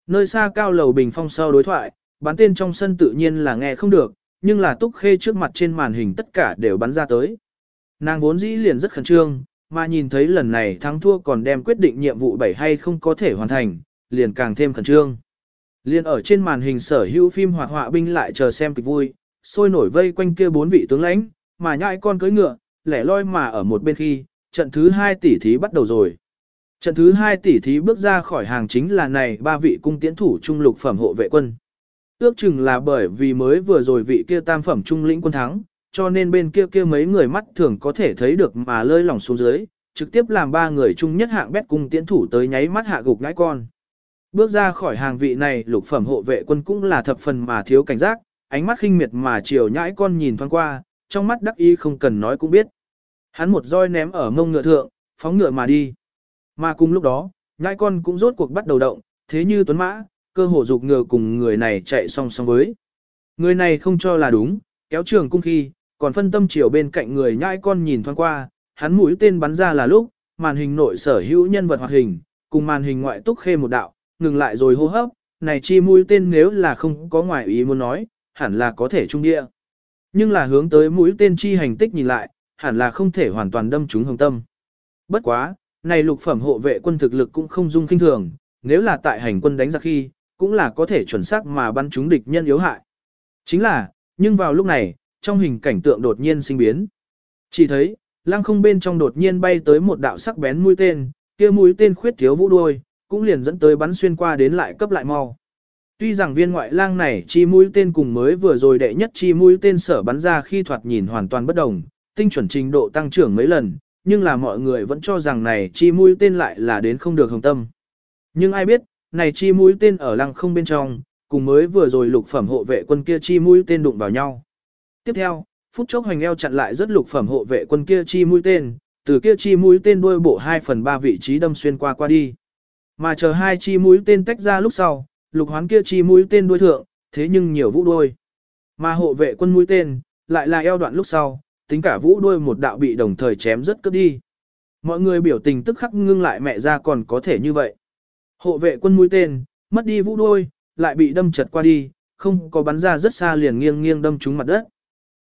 Nơi xa cao lầu bình phong sau đối thoại, bắn tên trong sân tự nhiên là nghe không được, nhưng là túc khê trước mặt trên màn hình tất cả đều bắn ra tới. Nàng vốn dĩ liền rất khẩn trương, mà nhìn thấy lần này thắng thua còn đem quyết định nhiệm vụ bảy hay không có thể hoàn thành, liền càng thêm khẩn trương. Liên ở trên màn hình sở hữu phim hoạt họa binh lại chờ xem kịch vui, sôi nổi vây quanh kia bốn vị tướng lãnh, mà nhãi con cưỡi ngựa, lẻ loi mà ở một bên khi, trận thứ hai tỷ thí bắt đầu rồi. Trận thứ hai tỷ thí bước ra khỏi hàng chính là này ba vị cung tiễn thủ trung lục phẩm hộ vệ quân. Ước chừng là bởi vì mới vừa rồi vị kia tam phẩm trung lĩnh quân thắng, cho nên bên kia kia mấy người mắt thường có thể thấy được mà lơi lỏng xuống dưới, trực tiếp làm ba người chung nhất hạng bét cung tiễn thủ tới nháy mắt hạ gục ngãi con. Bước ra khỏi hàng vị này lục phẩm hộ vệ quân cũng là thập phần mà thiếu cảnh giác, ánh mắt khinh miệt mà chiều nhãi con nhìn thoáng qua, trong mắt đắc ý không cần nói cũng biết. Hắn một roi ném ở mông ngựa thượng, phóng ngựa mà đi. Mà cùng lúc đó, nhãi con cũng rốt cuộc bắt đầu động, thế như tuấn mã, cơ hồ dục ngựa cùng người này chạy song song với. Người này không cho là đúng, kéo trường cung khi, còn phân tâm chiều bên cạnh người nhãi con nhìn thoáng qua, hắn mũi tên bắn ra là lúc, màn hình nội sở hữu nhân vật hoạt hình, cùng màn hình ngoại túc khê một đạo, ngừng lại rồi hô hấp, này chi mũi tên nếu là không có ngoại ý muốn nói, hẳn là có thể trung địa. Nhưng là hướng tới mũi tên chi hành tích nhìn lại, hẳn là không thể hoàn toàn đâm trúng hồng tâm. Bất quá, này lục phẩm hộ vệ quân thực lực cũng không dung kinh thường, nếu là tại hành quân đánh ra khi, cũng là có thể chuẩn xác mà bắn trúng địch nhân yếu hại. Chính là, nhưng vào lúc này, trong hình cảnh tượng đột nhiên sinh biến. Chỉ thấy, lăng không bên trong đột nhiên bay tới một đạo sắc bén mũi tên, kia mũi tên khuyết thiếu vũ đuôi, cũng liền dẫn tới bắn xuyên qua đến lại cấp lại mau. Tuy rằng viên ngoại lang này chi mũi tên cùng mới vừa rồi đệ nhất chi mũi tên sở bắn ra khi thoạt nhìn hoàn toàn bất đồng, tinh chuẩn trình độ tăng trưởng mấy lần, nhưng là mọi người vẫn cho rằng này chi mũi tên lại là đến không được hồng tâm. Nhưng ai biết, này chi mũi tên ở lăng không bên trong, cùng mới vừa rồi lục phẩm hộ vệ quân kia chi mũi tên đụng vào nhau. Tiếp theo, phút chốc hoành eo chặn lại rất lục phẩm hộ vệ quân kia chi mũi tên, từ kia chi mũi tên đuôi bộ 2 phần 3 vị trí đâm xuyên qua qua đi. Mà chờ hai chi mũi tên tách ra lúc sau, lục hoán kia chi mũi tên đuôi thượng, thế nhưng nhiều vũ đuôi. Mà hộ vệ quân mũi tên, lại là eo đoạn lúc sau, tính cả vũ đuôi một đạo bị đồng thời chém rất cướp đi. Mọi người biểu tình tức khắc ngưng lại mẹ ra còn có thể như vậy. Hộ vệ quân mũi tên, mất đi vũ đuôi, lại bị đâm chật qua đi, không có bắn ra rất xa liền nghiêng nghiêng đâm trúng mặt đất.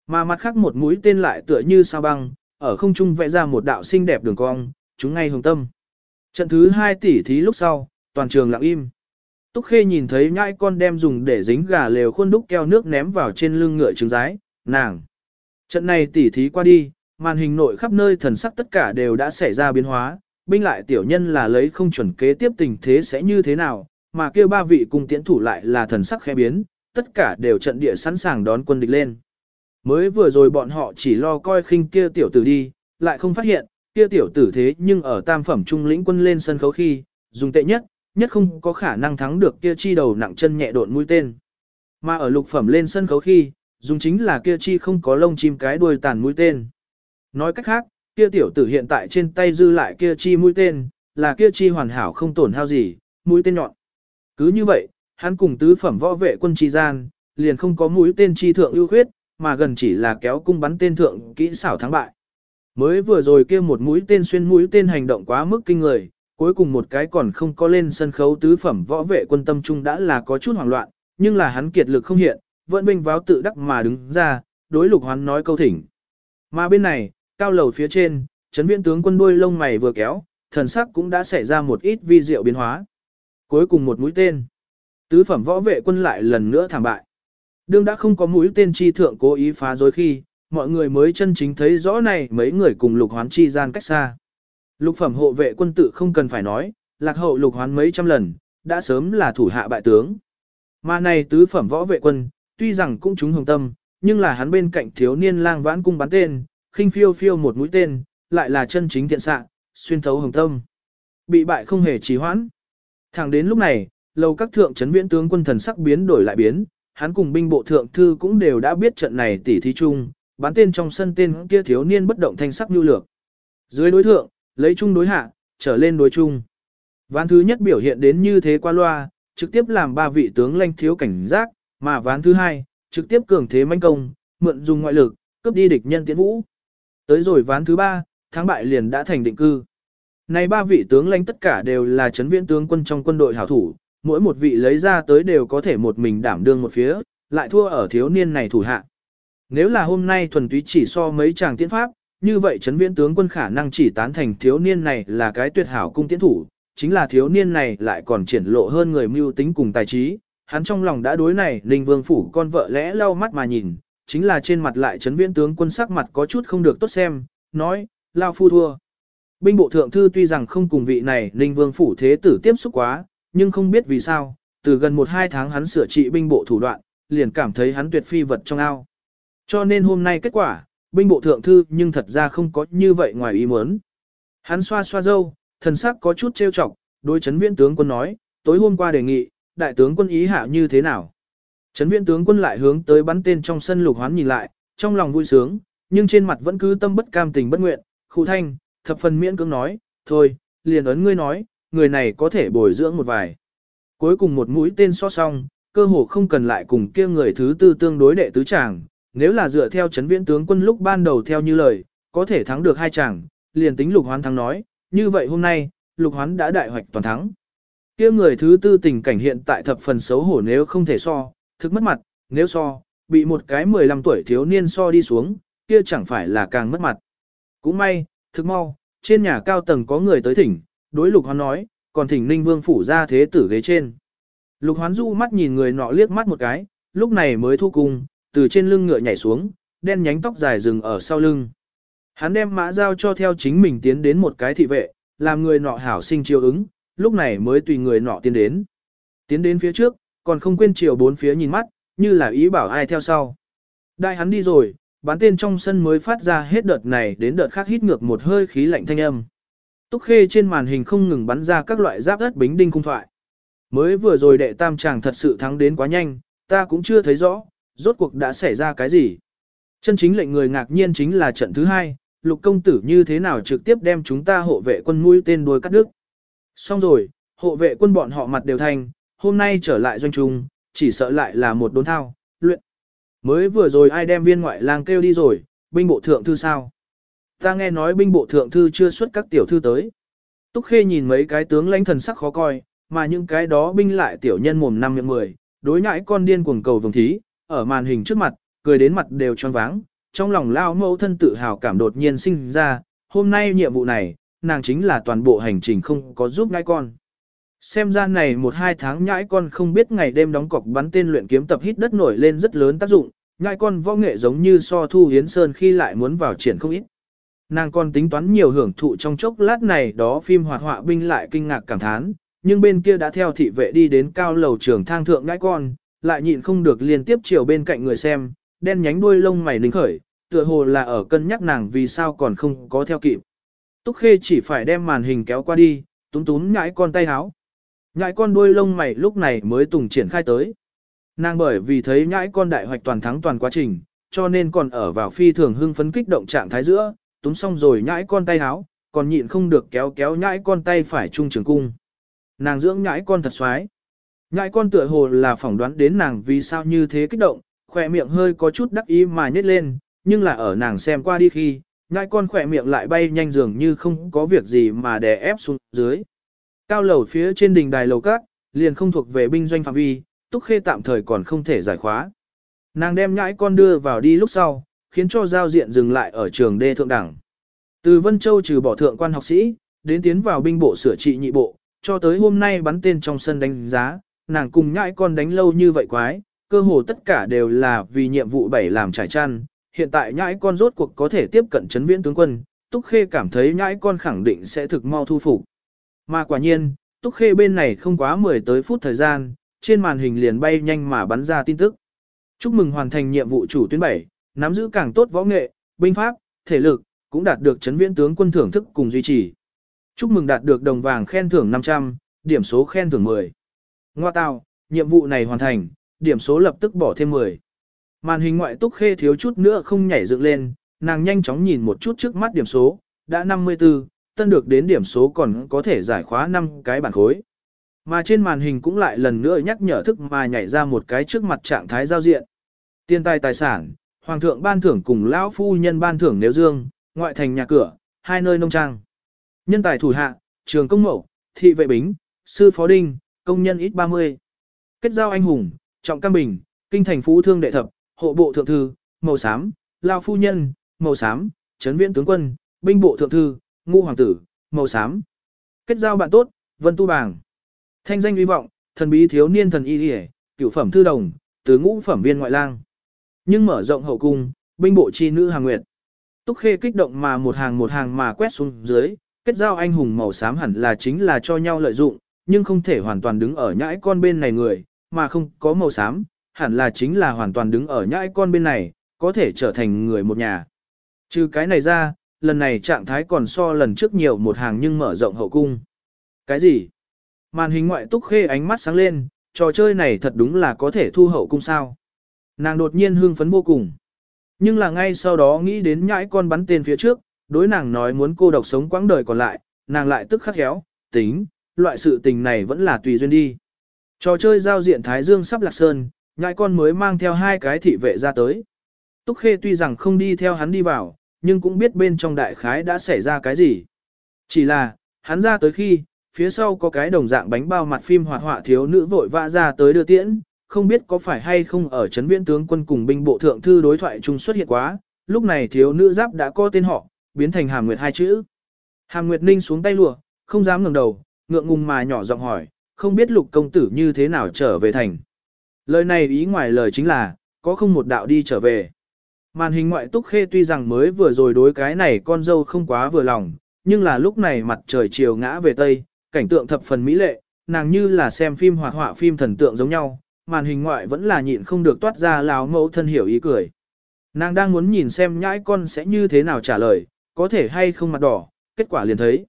Mà mặt khác một mũi tên lại tựa như sao băng, ở không trung vẽ ra một đạo xinh đẹp đường cong, chúng ngay hồng tâm. Trận thứ hai tỷ thí lúc sau, toàn trường lặng im. Túc Khê nhìn thấy nhãi con đem dùng để dính gà lều khuôn đúc keo nước ném vào trên lưng ngựa trứng rái, nàng. Trận này tỷ thí qua đi, màn hình nội khắp nơi thần sắc tất cả đều đã xảy ra biến hóa, binh lại tiểu nhân là lấy không chuẩn kế tiếp tình thế sẽ như thế nào, mà kêu ba vị cùng tiễn thủ lại là thần sắc khẽ biến, tất cả đều trận địa sẵn sàng đón quân địch lên. Mới vừa rồi bọn họ chỉ lo coi khinh kia tiểu tử đi, lại không phát hiện, kia tiểu tử thế nhưng ở tam phẩm trung lĩnh quân lên sân khấu khi, dùng tệ nhất, nhất không có khả năng thắng được kia chi đầu nặng chân nhẹ độn mũi tên. Mà ở lục phẩm lên sân khấu khi, dùng chính là kia chi không có lông chim cái đuôi tàn mũi tên. Nói cách khác, kia tiểu tử hiện tại trên tay dư lại kia chi mũi tên, là kia chi hoàn hảo không tổn hao gì, mũi tên nhọn. Cứ như vậy, hắn cùng tứ phẩm võ vệ quân chi gian, liền không có mũi tên chi thượng ưu khuyết, mà gần chỉ là kéo cung bắn tên thượng kỹ xảo thắng bại. Mới vừa rồi kia một mũi tên xuyên mũi tên hành động quá mức kinh người, cuối cùng một cái còn không có lên sân khấu tứ phẩm võ vệ quân tâm trung đã là có chút hoảng loạn, nhưng là hắn kiệt lực không hiện, vẫn vinh váo tự đắc mà đứng ra, đối lục hoán nói câu thỉnh. Mà bên này, cao lầu phía trên, chấn viện tướng quân đuôi lông mày vừa kéo, thần sắc cũng đã xảy ra một ít vi diệu biến hóa. Cuối cùng một mũi tên. Tứ phẩm võ vệ quân lại lần nữa thảm bại. Đương đã không có mũi tên chi thượng cố ý phá dối khi, mọi người mới chân chính thấy rõ này mấy người cùng lục hoán chi gian cách xa. Lục phẩm hộ vệ quân tự không cần phải nói, lạc hậu lục hoán mấy trăm lần, đã sớm là thủ hạ bại tướng. Mà này tứ phẩm võ vệ quân, tuy rằng cũng chúng hồng tâm, nhưng là hắn bên cạnh thiếu niên lang vãn cung bắn tên, khinh phiêu phiêu một mũi tên, lại là chân chính thiện xạ, xuyên thấu hồng tâm. Bị bại không hề trì hoãn. Thẳng đến lúc này, lầu các thượng chấn viễn tướng quân thần sắc biến đổi lại biến, hắn cùng binh bộ thượng thư cũng đều đã biết trận này tỉ thí chung, bán tên trong sân tên kia thiếu niên bất động thanh sắc nhu lược. Dưới đối thượng, lấy chung đối hạ, trở lên đối chung. Ván thứ nhất biểu hiện đến như thế qua loa, trực tiếp làm ba vị tướng lanh thiếu cảnh giác, mà ván thứ hai, trực tiếp cường thế manh công, mượn dùng ngoại lực, cướp đi địch nhân tiến vũ. Tới rồi ván thứ ba, thắng bại liền đã thành định cư. Này ba vị tướng lãnh tất cả đều là chấn viễn tướng quân trong quân đội hảo thủ, mỗi một vị lấy ra tới đều có thể một mình đảm đương một phía, lại thua ở thiếu niên này thủ hạ. Nếu là hôm nay thuần túy chỉ so mấy chàng tiễn pháp, như vậy chấn viễn tướng quân khả năng chỉ tán thành thiếu niên này là cái tuyệt hảo cung tiễn thủ, chính là thiếu niên này lại còn triển lộ hơn người mưu tính cùng tài trí, hắn trong lòng đã đối này Ninh Vương phủ con vợ lẽ lau mắt mà nhìn, chính là trên mặt lại chấn viễn tướng quân sắc mặt có chút không được tốt xem, nói, lao phu thua. Binh bộ thượng thư tuy rằng không cùng vị này Ninh Vương phủ thế tử tiếp xúc quá, nhưng không biết vì sao, từ gần một hai tháng hắn sửa trị binh bộ thủ đoạn, liền cảm thấy hắn tuyệt phi vật trong ao. Cho nên hôm nay kết quả, binh bộ thượng thư nhưng thật ra không có như vậy ngoài ý muốn. Hắn xoa xoa dâu, thần sắc có chút trêu chọc, đối chấn viễn tướng quân nói, tối hôm qua đề nghị, đại tướng quân ý hạ như thế nào. Chấn viễn tướng quân lại hướng tới bắn tên trong sân lục hoán nhìn lại, trong lòng vui sướng, nhưng trên mặt vẫn cứ tâm bất cam tình bất nguyện, khu thanh, thập phần miễn cưỡng nói, thôi, liền ấn ngươi nói, người này có thể bồi dưỡng một vài. Cuối cùng một mũi tên so song, cơ hồ không cần lại cùng kia người thứ tư tương đối đệ tứ chàng, nếu là dựa theo chấn viễn tướng quân lúc ban đầu theo như lời, có thể thắng được hai chàng, liền tính lục hoán thắng nói, như vậy hôm nay, lục hoán đã đại hoạch toàn thắng. Kia người thứ tư tình cảnh hiện tại thập phần xấu hổ nếu không thể so, thực mất mặt, nếu so, bị một cái 15 tuổi thiếu niên so đi xuống, kia chẳng phải là càng mất mặt. Cũng may, thực mau, trên nhà cao tầng có người tới thỉnh, đối lục hoán nói, còn thỉnh ninh vương phủ ra thế tử ghế trên. Lục hoán du mắt nhìn người nọ liếc mắt một cái, lúc này mới thu cung, từ trên lưng ngựa nhảy xuống, đen nhánh tóc dài rừng ở sau lưng. Hắn đem mã giao cho theo chính mình tiến đến một cái thị vệ, làm người nọ hảo sinh chiều ứng, lúc này mới tùy người nọ tiến đến. Tiến đến phía trước, còn không quên chiều bốn phía nhìn mắt, như là ý bảo ai theo sau. Đại hắn đi rồi, bán tên trong sân mới phát ra hết đợt này đến đợt khác hít ngược một hơi khí lạnh thanh âm. Túc khê trên màn hình không ngừng bắn ra các loại giáp đất bính đinh cung thoại. Mới vừa rồi đệ tam chàng thật sự thắng đến quá nhanh, ta cũng chưa thấy rõ, rốt cuộc đã xảy ra cái gì. Chân chính lệnh người ngạc nhiên chính là trận thứ hai, lục công tử như thế nào trực tiếp đem chúng ta hộ vệ quân mũi tên đuôi cắt đứt. Xong rồi, hộ vệ quân bọn họ mặt đều thành, hôm nay trở lại doanh trung, chỉ sợ lại là một đốn thao, luyện. Mới vừa rồi ai đem viên ngoại lang kêu đi rồi, binh bộ thượng thư sao? Ta nghe nói binh bộ thượng thư chưa xuất các tiểu thư tới. Túc Khê nhìn mấy cái tướng lãnh thần sắc khó coi, mà những cái đó binh lại tiểu nhân mồm năm miệng mười, đối nhãi con điên cuồng cầu vồng thí, ở màn hình trước mặt, cười đến mặt đều tròn váng, trong lòng lao mẫu thân tự hào cảm đột nhiên sinh ra, hôm nay nhiệm vụ này, nàng chính là toàn bộ hành trình không có giúp ngai con. Xem ra này một hai tháng nhãi con không biết ngày đêm đóng cọc bắn tên luyện kiếm tập hít đất nổi lên rất lớn tác dụng, nhãi con võ nghệ giống như so thu hiến sơn khi lại muốn vào triển không ít. Nàng còn tính toán nhiều hưởng thụ trong chốc lát này đó phim hoạt họa binh lại kinh ngạc cảm thán, nhưng bên kia đã theo thị vệ đi đến cao lầu trường thang thượng nhãi con, lại nhịn không được liên tiếp chiều bên cạnh người xem, đen nhánh đuôi lông mày nính khởi, tựa hồ là ở cân nhắc nàng vì sao còn không có theo kịp. Túc Khê chỉ phải đem màn hình kéo qua đi, túm túm nhãi con tay háo. Nhãi con đuôi lông mày lúc này mới tùng triển khai tới. Nàng bởi vì thấy nhãi con đại hoạch toàn thắng toàn quá trình, cho nên còn ở vào phi thường hưng phấn kích động trạng thái giữa, túm xong rồi nhãi con tay háo, còn nhịn không được kéo kéo nhãi con tay phải trung trường cung. Nàng dưỡng nhãi con thật xoái. Ngại con tựa hồ là phỏng đoán đến nàng vì sao như thế kích động, khỏe miệng hơi có chút đắc ý mà nhếch lên, nhưng là ở nàng xem qua đi khi, ngại con khỏe miệng lại bay nhanh dường như không có việc gì mà đè ép xuống dưới. Cao lầu phía trên đình đài lầu các, liền không thuộc về binh doanh phạm vi, túc khê tạm thời còn không thể giải khóa. Nàng đem nhãi con đưa vào đi lúc sau, khiến cho giao diện dừng lại ở trường đê thượng đẳng. Từ Vân Châu trừ bỏ thượng quan học sĩ, đến tiến vào binh bộ sửa trị nhị bộ, cho tới hôm nay bắn tên trong sân đánh giá, nàng cùng nhãi con đánh lâu như vậy quái, cơ hồ tất cả đều là vì nhiệm vụ bảy làm trải chăn, hiện tại nhãi con rốt cuộc có thể tiếp cận chấn viễn tướng quân, Túc Khê cảm thấy nhãi con khẳng định sẽ thực mau thu phục. Mà quả nhiên, Túc Khê bên này không quá 10 tới phút thời gian, trên màn hình liền bay nhanh mà bắn ra tin tức. Chúc mừng hoàn thành nhiệm vụ chủ tuyến 7, nắm giữ càng tốt võ nghệ, binh pháp, thể lực, cũng đạt được chấn viễn tướng quân thưởng thức cùng duy trì. Chúc mừng đạt được đồng vàng khen thưởng 500, điểm số khen thưởng 10. Ngoa tào, nhiệm vụ này hoàn thành, điểm số lập tức bỏ thêm 10. Màn hình ngoại túc khê thiếu chút nữa không nhảy dựng lên, nàng nhanh chóng nhìn một chút trước mắt điểm số, đã 54, tân được đến điểm số còn có thể giải khóa 5 cái bản khối. Mà trên màn hình cũng lại lần nữa nhắc nhở thức mà nhảy ra một cái trước mặt trạng thái giao diện. Tiên tài tài sản, hoàng thượng ban thưởng cùng lão phu nhân ban thưởng nếu dương, ngoại thành nhà cửa, hai nơi nông trang. Nhân tài thủ hạ, trường công mẫu, thị vệ bính, sư phó đinh, công nhân ít 30. Kết giao anh hùng, trọng cam bình, kinh thành phú thương đệ thập, hộ bộ thượng thư, màu xám, lao phu nhân, màu xám, trấn viễn tướng quân, binh bộ thượng thư, ngu hoàng tử, màu xám. Kết giao bạn tốt, vân tu bảng. Thanh danh uy vọng, thần bí thiếu niên thần y điề, cửu phẩm thư đồng, từ ngũ phẩm viên ngoại lang. Nhưng mở rộng hậu cung, binh bộ chi nữ hàng nguyệt. Túc khê kích động mà một hàng một hàng mà quét xuống dưới, kết giao anh hùng màu xám hẳn là chính là cho nhau lợi dụng, nhưng không thể hoàn toàn đứng ở nhãi con bên này người, mà không có màu xám, hẳn là chính là hoàn toàn đứng ở nhãi con bên này, có thể trở thành người một nhà. Trừ cái này ra, lần này trạng thái còn so lần trước nhiều một hàng nhưng mở rộng hậu cung. Cái gì? Màn hình ngoại túc khê ánh mắt sáng lên, trò chơi này thật đúng là có thể thu hậu cung sao. Nàng đột nhiên hưng phấn vô cùng. Nhưng là ngay sau đó nghĩ đến nhãi con bắn tên phía trước, đối nàng nói muốn cô độc sống quãng đời còn lại, nàng lại tức khắc héo, tính, loại sự tình này vẫn là tùy duyên đi. Trò chơi giao diện Thái Dương sắp lạc sơn, nhãi con mới mang theo hai cái thị vệ ra tới. Túc Khê tuy rằng không đi theo hắn đi vào, nhưng cũng biết bên trong đại khái đã xảy ra cái gì. Chỉ là, hắn ra tới khi, phía sau có cái đồng dạng bánh bao mặt phim hoạt họa thiếu nữ vội vã ra tới đưa tiễn, không biết có phải hay không ở chấn viễn tướng quân cùng binh bộ thượng thư đối thoại chung xuất hiện quá, lúc này thiếu nữ giáp đã có tên họ, biến thành Hàm Nguyệt hai chữ. Hàm Nguyệt Ninh xuống tay lùa, không dám ngẩng đầu, ngượng ngùng mà nhỏ giọng hỏi, không biết lục công tử như thế nào trở về thành. Lời này ý ngoài lời chính là, có không một đạo đi trở về. Màn hình ngoại túc khê tuy rằng mới vừa rồi đối cái này con dâu không quá vừa lòng, nhưng là lúc này mặt trời chiều ngã về tây, cảnh tượng thập phần mỹ lệ, nàng như là xem phim hoạt họa phim thần tượng giống nhau, màn hình ngoại vẫn là nhịn không được toát ra lào mẫu thân hiểu ý cười. Nàng đang muốn nhìn xem nhãi con sẽ như thế nào trả lời, có thể hay không mặt đỏ, kết quả liền thấy.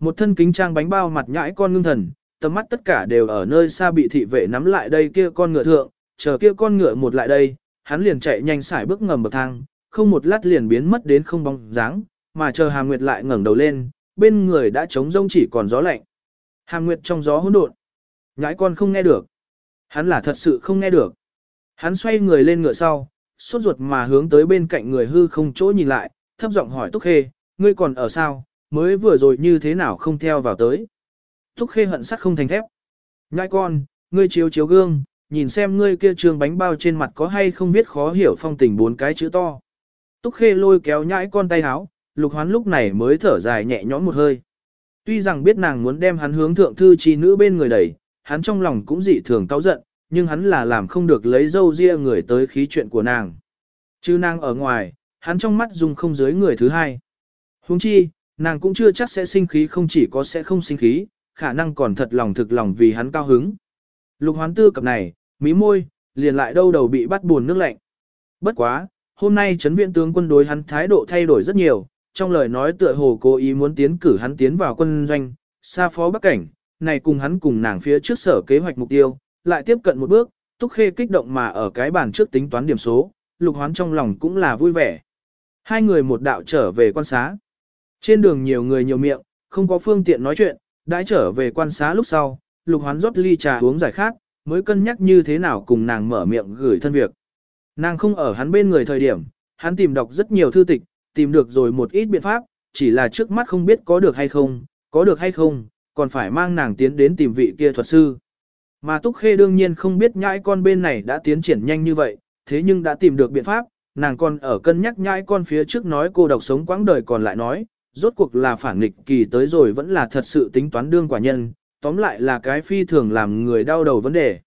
Một thân kính trang bánh bao mặt nhãi con ngưng thần, tầm mắt tất cả đều ở nơi xa bị thị vệ nắm lại đây kia con ngựa thượng, chờ kia con ngựa một lại đây, hắn liền chạy nhanh xải bước ngầm bậc thang, không một lát liền biến mất đến không bóng dáng, mà chờ Hà Nguyệt lại ngẩng đầu lên, bên người đã trống rông chỉ còn gió lạnh. Hà Nguyệt trong gió hỗn độn, nhãi con không nghe được. Hắn là thật sự không nghe được. Hắn xoay người lên ngựa sau, sốt ruột mà hướng tới bên cạnh người hư không chỗ nhìn lại, thấp giọng hỏi Túc Khê, ngươi còn ở sao, mới vừa rồi như thế nào không theo vào tới. Túc Khê hận sắt không thành thép. Nhãi con, ngươi chiếu chiếu gương, nhìn xem ngươi kia trường bánh bao trên mặt có hay không biết khó hiểu phong tình bốn cái chữ to. Túc Khê lôi kéo nhãi con tay háo, lục hoán lúc này mới thở dài nhẹ nhõm một hơi. Tuy rằng biết nàng muốn đem hắn hướng thượng thư chi nữ bên người đẩy, hắn trong lòng cũng dị thường cáu giận, nhưng hắn là làm không được lấy dâu ria người tới khí chuyện của nàng. Chứ nàng ở ngoài, hắn trong mắt dùng không dưới người thứ hai. Huống chi, nàng cũng chưa chắc sẽ sinh khí không chỉ có sẽ không sinh khí, khả năng còn thật lòng thực lòng vì hắn cao hứng. Lục hoán tư cập này, mí môi, liền lại đâu đầu bị bắt buồn nước lạnh. Bất quá, hôm nay chấn viện tướng quân đối hắn thái độ thay đổi rất nhiều, trong lời nói tựa hồ cố ý muốn tiến cử hắn tiến vào quân doanh, xa phó bắc cảnh, này cùng hắn cùng nàng phía trước sở kế hoạch mục tiêu, lại tiếp cận một bước, túc khê kích động mà ở cái bàn trước tính toán điểm số, lục hoán trong lòng cũng là vui vẻ. Hai người một đạo trở về quan xá. Trên đường nhiều người nhiều miệng, không có phương tiện nói chuyện, đã trở về quan xá lúc sau, lục hoán rót ly trà uống giải khát, mới cân nhắc như thế nào cùng nàng mở miệng gửi thân việc. Nàng không ở hắn bên người thời điểm, hắn tìm đọc rất nhiều thư tịch, tìm được rồi một ít biện pháp, chỉ là trước mắt không biết có được hay không, có được hay không, còn phải mang nàng tiến đến tìm vị kia thuật sư. Mà Túc Khê đương nhiên không biết nhãi con bên này đã tiến triển nhanh như vậy, thế nhưng đã tìm được biện pháp, nàng còn ở cân nhắc nhãi con phía trước nói cô độc sống quãng đời còn lại nói, rốt cuộc là phản nghịch kỳ tới rồi vẫn là thật sự tính toán đương quả nhân, tóm lại là cái phi thường làm người đau đầu vấn đề.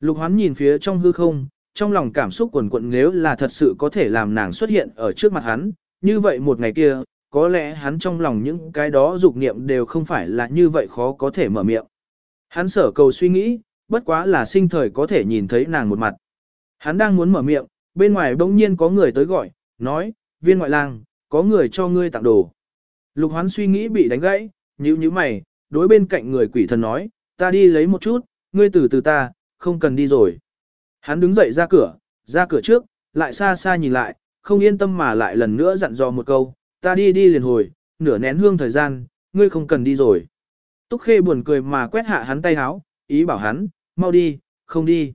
Lục hoán nhìn phía trong hư không, trong lòng cảm xúc quần quận nếu là thật sự có thể làm nàng xuất hiện ở trước mặt hắn, như vậy một ngày kia, có lẽ hắn trong lòng những cái đó dục niệm đều không phải là như vậy khó có thể mở miệng. Hắn sở cầu suy nghĩ, bất quá là sinh thời có thể nhìn thấy nàng một mặt. Hắn đang muốn mở miệng, bên ngoài bỗng nhiên có người tới gọi, nói, viên ngoại lang, có người cho ngươi tặng đồ. Lục hoán suy nghĩ bị đánh gãy, nhíu nhíu mày, đối bên cạnh người quỷ thần nói, ta đi lấy một chút, ngươi từ từ ta, không cần đi rồi. Hắn đứng dậy ra cửa, ra cửa trước, lại xa xa nhìn lại, không yên tâm mà lại lần nữa dặn dò một câu, ta đi đi liền hồi, nửa nén hương thời gian, ngươi không cần đi rồi. Túc Khê buồn cười mà quét hạ hắn tay háo, ý bảo hắn, mau đi, không đi.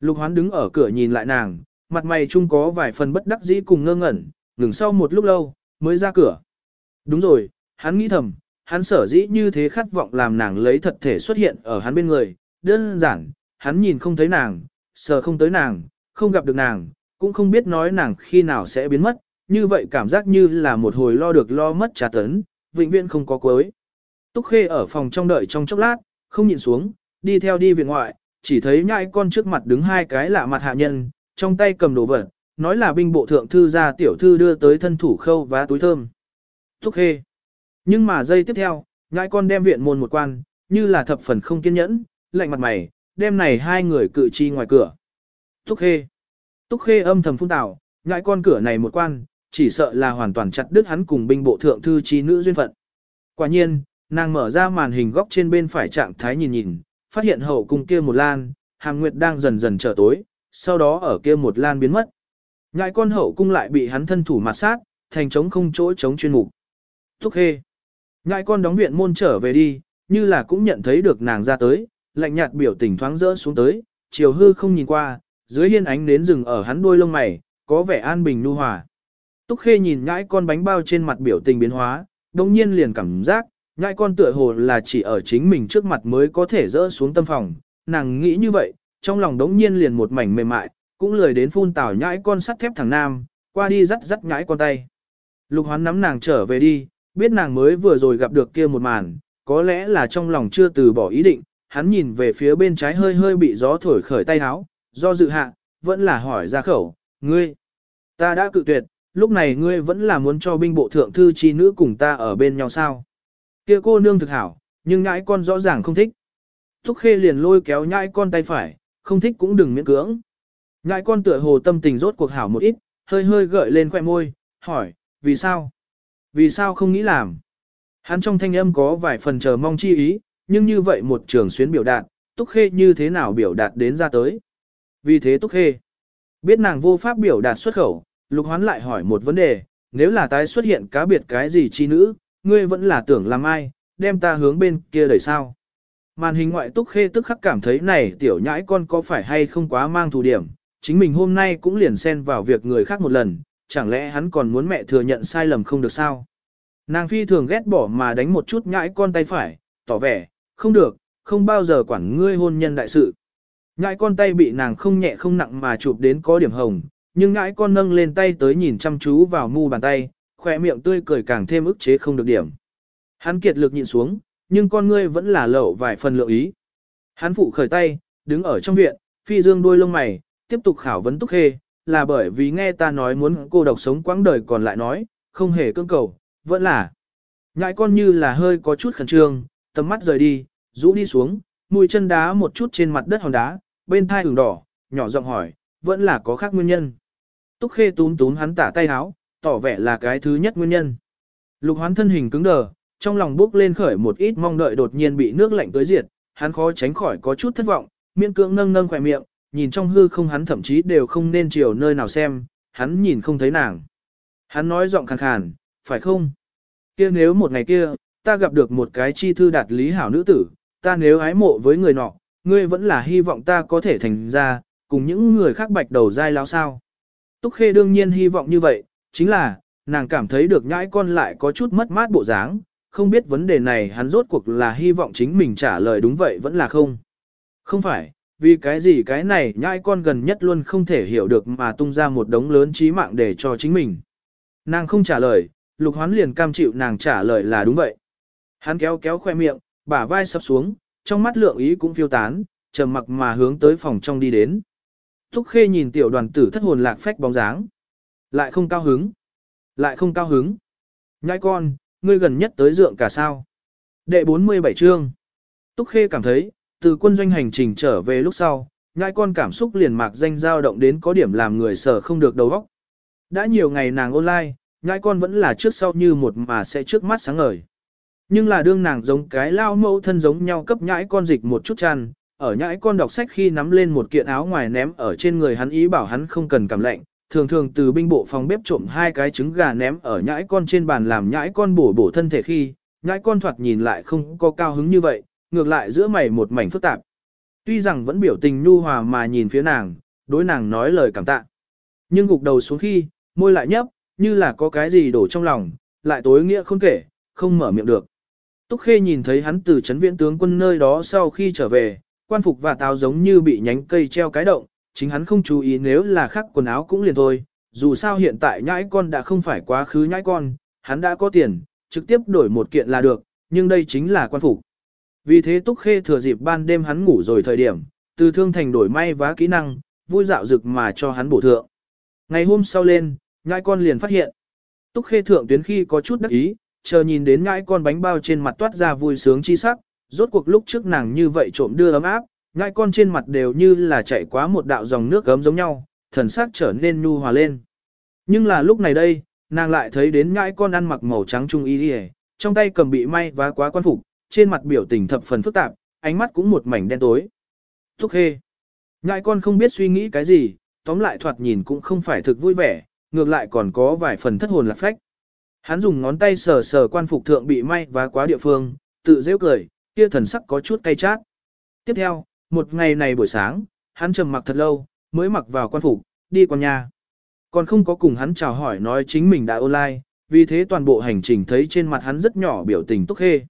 Lục hoán đứng ở cửa nhìn lại nàng, mặt mày chung có vài phần bất đắc dĩ cùng ngơ ngẩn, ngừng sau một lúc lâu, mới ra cửa. Đúng rồi, hắn nghĩ thầm, hắn sở dĩ như thế khát vọng làm nàng lấy thật thể xuất hiện ở hắn bên người, đơn giản, hắn nhìn không thấy nàng, sờ không tới nàng, không gặp được nàng, cũng không biết nói nàng khi nào sẽ biến mất, như vậy cảm giác như là một hồi lo được lo mất trà tấn, vĩnh viễn không có cuối. Túc Khê ở phòng trong đợi trong chốc lát, không nhìn xuống, đi theo đi viện ngoại, chỉ thấy nhãi con trước mặt đứng hai cái lạ mặt hạ nhân, trong tay cầm đồ vật, nói là binh bộ thượng thư gia tiểu thư đưa tới thân thủ khâu vá túi thơm. Thúc Khê. Nhưng mà giây tiếp theo, ngãi con đem viện môn một quan, như là thập phần không kiên nhẫn, lạnh mặt mày, đem này hai người cự chi ngoài cửa. Thúc Khê. Túc Khê âm thầm phun tảo, ngãi con cửa này một quan, chỉ sợ là hoàn toàn chặt đứt hắn cùng binh bộ thượng thư chi nữ duyên phận. Quả nhiên, nàng mở ra màn hình góc trên bên phải trạng thái nhìn nhìn, phát hiện hậu cung kia một lan, hàng nguyệt đang dần dần trở tối, sau đó ở kia một lan biến mất. Ngại con hậu cung lại bị hắn thân thủ mặt sát, thành trống không chỗ trống chuyên mục. Thúc khê. Ngại con đóng viện môn trở về đi, như là cũng nhận thấy được nàng ra tới, lạnh nhạt biểu tình thoáng rỡ xuống tới, chiều hư không nhìn qua, dưới hiên ánh nến rừng ở hắn đuôi lông mày, có vẻ an bình nu hòa. Túc Khê nhìn ngãi con bánh bao trên mặt biểu tình biến hóa, đồng nhiên liền cảm giác, ngãi con tựa hồ là chỉ ở chính mình trước mặt mới có thể rỡ xuống tâm phòng. Nàng nghĩ như vậy, trong lòng đống nhiên liền một mảnh mềm mại, cũng lười đến phun tảo nhãi con sắt thép thằng nam, qua đi dắt dắt nhãi con tay. Lục hoán nắm nàng trở về đi, biết nàng mới vừa rồi gặp được kia một màn, có lẽ là trong lòng chưa từ bỏ ý định, hắn nhìn về phía bên trái hơi hơi bị gió thổi khởi tay áo, do dự hạ, vẫn là hỏi ra khẩu, ngươi, ta đã cự tuyệt, lúc này ngươi vẫn là muốn cho binh bộ thượng thư chi nữ cùng ta ở bên nhau sao. Kia cô nương thực hảo, nhưng nhãi con rõ ràng không thích. Thúc khê liền lôi kéo nhãi con tay phải, không thích cũng đừng miễn cưỡng. Nhãi con tựa hồ tâm tình rốt cuộc hảo một ít, hơi hơi gợi lên khoẻ môi, hỏi, vì sao? Vì sao không nghĩ làm? Hắn trong thanh âm có vài phần chờ mong chi ý, nhưng như vậy một trường xuyến biểu đạt, Túc Khê như thế nào biểu đạt đến ra tới? Vì thế Túc Khê biết nàng vô pháp biểu đạt xuất khẩu, lục hoán lại hỏi một vấn đề, nếu là tái xuất hiện cá biệt cái gì chi nữ, ngươi vẫn là tưởng làm ai, đem ta hướng bên kia đẩy sao. Màn hình ngoại túc khê tức khắc cảm thấy này tiểu nhãi con có phải hay không quá mang thù điểm, chính mình hôm nay cũng liền xen vào việc người khác một lần, chẳng lẽ hắn còn muốn mẹ thừa nhận sai lầm không được sao. Nàng phi thường ghét bỏ mà đánh một chút nhãi con tay phải, tỏ vẻ, không được, không bao giờ quản ngươi hôn nhân đại sự. Nhãi con tay bị nàng không nhẹ không nặng mà chụp đến có điểm hồng, nhưng nhãi con nâng lên tay tới nhìn chăm chú vào mu bàn tay, khỏe miệng tươi cười càng thêm ức chế không được điểm. Hắn kiệt lực nhìn xuống, nhưng con ngươi vẫn là lậu vài phần lượng ý. Hắn phụ khởi tay, đứng ở trong viện, phi dương đuôi lông mày, tiếp tục khảo vấn túc khê, là bởi vì nghe ta nói muốn cô độc sống quãng đời còn lại nói, không hề cưỡng cầu, vẫn là. Ngại con như là hơi có chút khẩn trương, tầm mắt rời đi, rũ đi xuống, mũi chân đá một chút trên mặt đất hòn đá, bên thai ửng đỏ, nhỏ giọng hỏi, vẫn là có khác nguyên nhân. Túc Khê túm túm hắn tả tay háo, tỏ vẻ là cái thứ nhất nguyên nhân. Lục hoán thân hình cứng đờ, trong lòng bước lên khởi một ít mong đợi đột nhiên bị nước lạnh tới diệt, hắn khó tránh khỏi có chút thất vọng, miễn cưỡng nâng nâng khỏe miệng, nhìn trong hư không hắn thậm chí đều không nên chiều nơi nào xem, hắn nhìn không thấy nàng. Hắn nói giọng khàn khàn, phải không? kia nếu một ngày kia, ta gặp được một cái chi thư đạt lý hảo nữ tử, ta nếu ái mộ với người nọ, ngươi vẫn là hy vọng ta có thể thành ra, cùng những người khác bạch đầu dai lao sao. Túc Khê đương nhiên hy vọng như vậy, chính là, nàng cảm thấy được nhãi con lại có chút mất mát bộ dáng, không biết vấn đề này hắn rốt cuộc là hy vọng chính mình trả lời đúng vậy vẫn là không. Không phải, vì cái gì cái này nhãi con gần nhất luôn không thể hiểu được mà tung ra một đống lớn trí mạng để cho chính mình. Nàng không trả lời, lục hoán liền cam chịu nàng trả lời là đúng vậy. Hắn kéo kéo khoe miệng, bả vai sập xuống, trong mắt lượng ý cũng phiêu tán, trầm mặc mà hướng tới phòng trong đi đến. Túc Khê nhìn tiểu đoàn tử thất hồn lạc phách bóng dáng. Lại không cao hứng. Lại không cao hứng. Nhãi con, ngươi gần nhất tới dượng cả sao. Đệ 47 chương. Túc Khê cảm thấy, từ quân doanh hành trình trở về lúc sau, nhãi con cảm xúc liền mạc danh dao động đến có điểm làm người sở không được đầu óc. Đã nhiều ngày nàng online, nhãi con vẫn là trước sau như một mà sẽ trước mắt sáng ngời. Nhưng là đương nàng giống cái lao mẫu thân giống nhau cấp nhãi con dịch một chút chăn, ở nhãi con đọc sách khi nắm lên một kiện áo ngoài ném ở trên người hắn ý bảo hắn không cần cảm lạnh, thường thường từ binh bộ phòng bếp trộm hai cái trứng gà ném ở nhãi con trên bàn làm nhãi con bổ bổ thân thể khi, nhãi con thoạt nhìn lại không có cao hứng như vậy, ngược lại giữa mày một mảnh phức tạp. Tuy rằng vẫn biểu tình nhu hòa mà nhìn phía nàng, đối nàng nói lời cảm tạ. Nhưng gục đầu xuống khi, môi lại nhấp, như là có cái gì đổ trong lòng, lại tối nghĩa không kể, không mở miệng được. Túc Khê nhìn thấy hắn từ chấn viễn tướng quân nơi đó sau khi trở về, quan phục và táo giống như bị nhánh cây treo cái động, chính hắn không chú ý nếu là khắc quần áo cũng liền thôi, dù sao hiện tại nhãi con đã không phải quá khứ nhãi con, hắn đã có tiền, trực tiếp đổi một kiện là được, nhưng đây chính là quan phục. Vì thế Túc Khê thừa dịp ban đêm hắn ngủ rồi thời điểm, từ thương thành đổi may vá kỹ năng, vui dạo rực mà cho hắn bổ thượng. Ngày hôm sau lên, nhãi con liền phát hiện. Túc Khê thượng tuyến khi có chút đắc ý, chờ nhìn đến nhãi con bánh bao trên mặt toát ra vui sướng chi sắc, rốt cuộc lúc trước nàng như vậy trộm đưa ấm áp, nhãi con trên mặt đều như là chạy quá một đạo dòng nước gấm giống nhau, thần sắc trở nên nhu hòa lên. Nhưng là lúc này đây, nàng lại thấy đến nhãi con ăn mặc màu trắng trung y đi trong tay cầm bị may vá quá quan phục, trên mặt biểu tình thập phần phức tạp, ánh mắt cũng một mảnh đen tối. Thúc khê. Ngại con không biết suy nghĩ cái gì, tóm lại thoạt nhìn cũng không phải thực vui vẻ, ngược lại còn có vài phần thất hồn lạc phách. Hắn dùng ngón tay sờ sờ quan phục thượng bị may và quá địa phương, tự rêu cười, kia thần sắc có chút cay chát. Tiếp theo, một ngày này buổi sáng, hắn trầm mặc thật lâu, mới mặc vào quan phục, đi qua nhà. Còn không có cùng hắn chào hỏi nói chính mình đã online, vì thế toàn bộ hành trình thấy trên mặt hắn rất nhỏ biểu tình Túc Khê.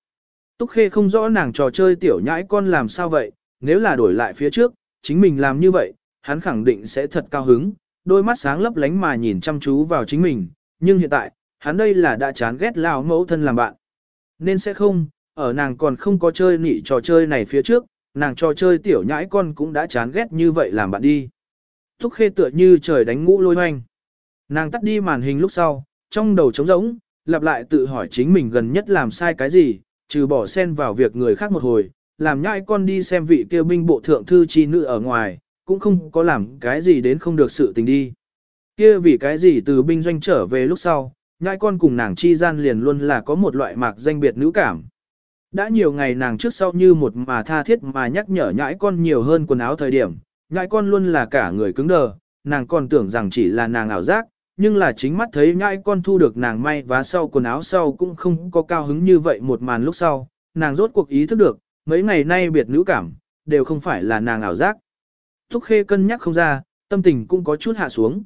Túc Khê không rõ nàng trò chơi tiểu nhãi con làm sao vậy, nếu là đổi lại phía trước, chính mình làm như vậy, hắn khẳng định sẽ thật cao hứng, đôi mắt sáng lấp lánh mà nhìn chăm chú vào chính mình, nhưng hiện tại, hắn đây là đã chán ghét lao mẫu thân làm bạn. Nên sẽ không, ở nàng còn không có chơi nị trò chơi này phía trước, nàng trò chơi tiểu nhãi con cũng đã chán ghét như vậy làm bạn đi. Túc khê tựa như trời đánh ngũ lôi hoanh. Nàng tắt đi màn hình lúc sau, trong đầu trống rỗng, lặp lại tự hỏi chính mình gần nhất làm sai cái gì, trừ bỏ xen vào việc người khác một hồi, làm nhãi con đi xem vị kêu binh bộ thượng thư chi nữ ở ngoài, cũng không có làm cái gì đến không được sự tình đi. Kia vì cái gì từ binh doanh trở về lúc sau, nhãi con cùng nàng chi gian liền luôn là có một loại mạc danh biệt nữ cảm. Đã nhiều ngày nàng trước sau như một mà tha thiết mà nhắc nhở nhãi con nhiều hơn quần áo thời điểm, nhãi con luôn là cả người cứng đờ, nàng còn tưởng rằng chỉ là nàng ảo giác, nhưng là chính mắt thấy nhãi con thu được nàng may vá sau quần áo sau cũng không có cao hứng như vậy một màn lúc sau, nàng rốt cuộc ý thức được, mấy ngày nay biệt nữ cảm, đều không phải là nàng ảo giác. Thúc khê cân nhắc không ra, tâm tình cũng có chút hạ xuống.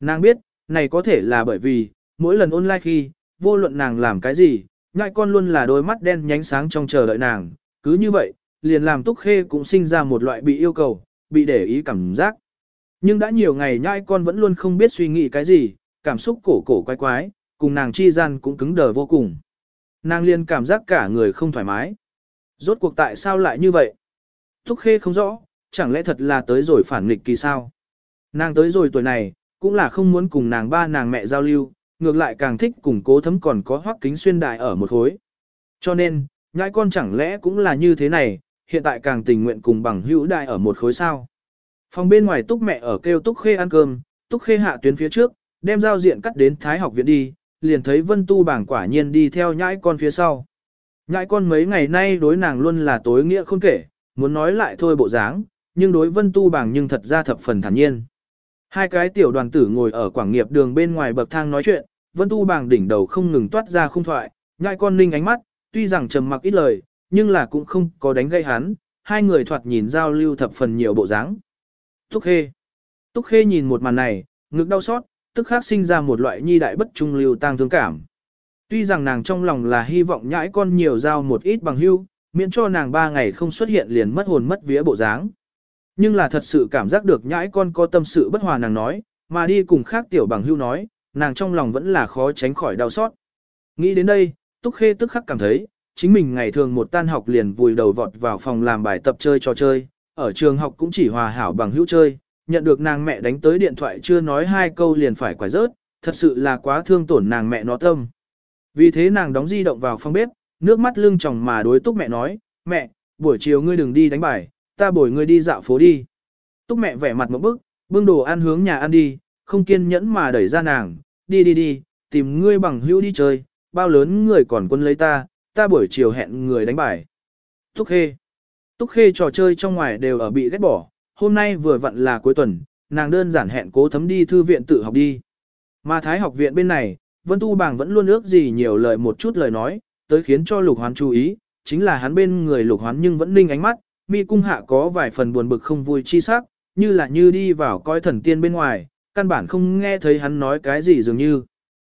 Nàng biết, này có thể là bởi vì, mỗi lần online khi, vô luận nàng làm cái gì, nhãi con luôn là đôi mắt đen nhánh sáng trong chờ đợi nàng, cứ như vậy, liền làm Túc Khê cũng sinh ra một loại bị yêu cầu, bị để ý cảm giác. Nhưng đã nhiều ngày nhai con vẫn luôn không biết suy nghĩ cái gì, cảm xúc cổ cổ quái quái, cùng nàng chi gian cũng cứng đờ vô cùng. Nàng liền cảm giác cả người không thoải mái. Rốt cuộc tại sao lại như vậy? thúc Khê không rõ, chẳng lẽ thật là tới rồi phản nghịch kỳ sao? Nàng tới rồi tuổi này, cũng là không muốn cùng nàng ba nàng mẹ giao lưu, ngược lại càng thích cùng cố thấm còn có hoắc kính xuyên đại ở một khối. Cho nên, nhãi con chẳng lẽ cũng là như thế này, hiện tại càng tình nguyện cùng bằng hữu đại ở một khối sao. Phòng bên ngoài túc mẹ ở kêu túc khê ăn cơm, túc khê hạ tuyến phía trước, đem giao diện cắt đến thái học viện đi, liền thấy vân tu bảng quả nhiên đi theo nhãi con phía sau. Nhãi con mấy ngày nay đối nàng luôn là tối nghĩa không kể, muốn nói lại thôi bộ dáng, nhưng đối vân tu bảng nhưng thật ra thập phần thản nhiên. Hai cái tiểu đoàn tử ngồi ở quảng nghiệp đường bên ngoài bậc thang nói chuyện, Vân Tu bảng đỉnh đầu không ngừng toát ra khung thoại, nhãi con ninh ánh mắt, tuy rằng trầm mặc ít lời, nhưng là cũng không có đánh gây hắn, hai người thoạt nhìn giao lưu thập phần nhiều bộ dáng. Túc Khê Túc Khê nhìn một màn này, ngực đau xót, tức khắc sinh ra một loại nhi đại bất trung lưu tang thương cảm. Tuy rằng nàng trong lòng là hy vọng nhãi con nhiều giao một ít bằng hưu, miễn cho nàng ba ngày không xuất hiện liền mất hồn mất vía bộ dáng. Nhưng là thật sự cảm giác được nhãi con có tâm sự bất hòa nàng nói, mà đi cùng khác tiểu bằng hưu nói, nàng trong lòng vẫn là khó tránh khỏi đau xót. Nghĩ đến đây, Túc Khê tức khắc cảm thấy, chính mình ngày thường một tan học liền vùi đầu vọt vào phòng làm bài tập chơi trò chơi, ở trường học cũng chỉ hòa hảo bằng hữu chơi, nhận được nàng mẹ đánh tới điện thoại chưa nói hai câu liền phải quải rớt, thật sự là quá thương tổn nàng mẹ nó tâm. Vì thế nàng đóng di động vào phòng bếp, nước mắt lưng tròng mà đối túc mẹ nói, mẹ, buổi chiều ngươi đừng đi đánh bài, ta bồi ngươi đi dạo phố đi. Túc mẹ vẻ mặt một bức, bưng đồ ăn hướng nhà ăn đi, không kiên nhẫn mà đẩy ra nàng, đi đi đi, tìm ngươi bằng hữu đi chơi, bao lớn người còn quân lấy ta, ta buổi chiều hẹn người đánh bài. Túc Khê Túc Khê trò chơi trong ngoài đều ở bị ghét bỏ, hôm nay vừa vặn là cuối tuần, nàng đơn giản hẹn cố thấm đi thư viện tự học đi. Mà Thái học viện bên này, Vân Tu Bàng vẫn luôn ước gì nhiều lời một chút lời nói, tới khiến cho Lục Hoán chú ý, chính là hắn bên người Lục Hoán nhưng vẫn ninh ánh mắt, mi cung hạ có vài phần buồn bực không vui chi sắc, như là như đi vào coi thần tiên bên ngoài, căn bản không nghe thấy hắn nói cái gì dường như.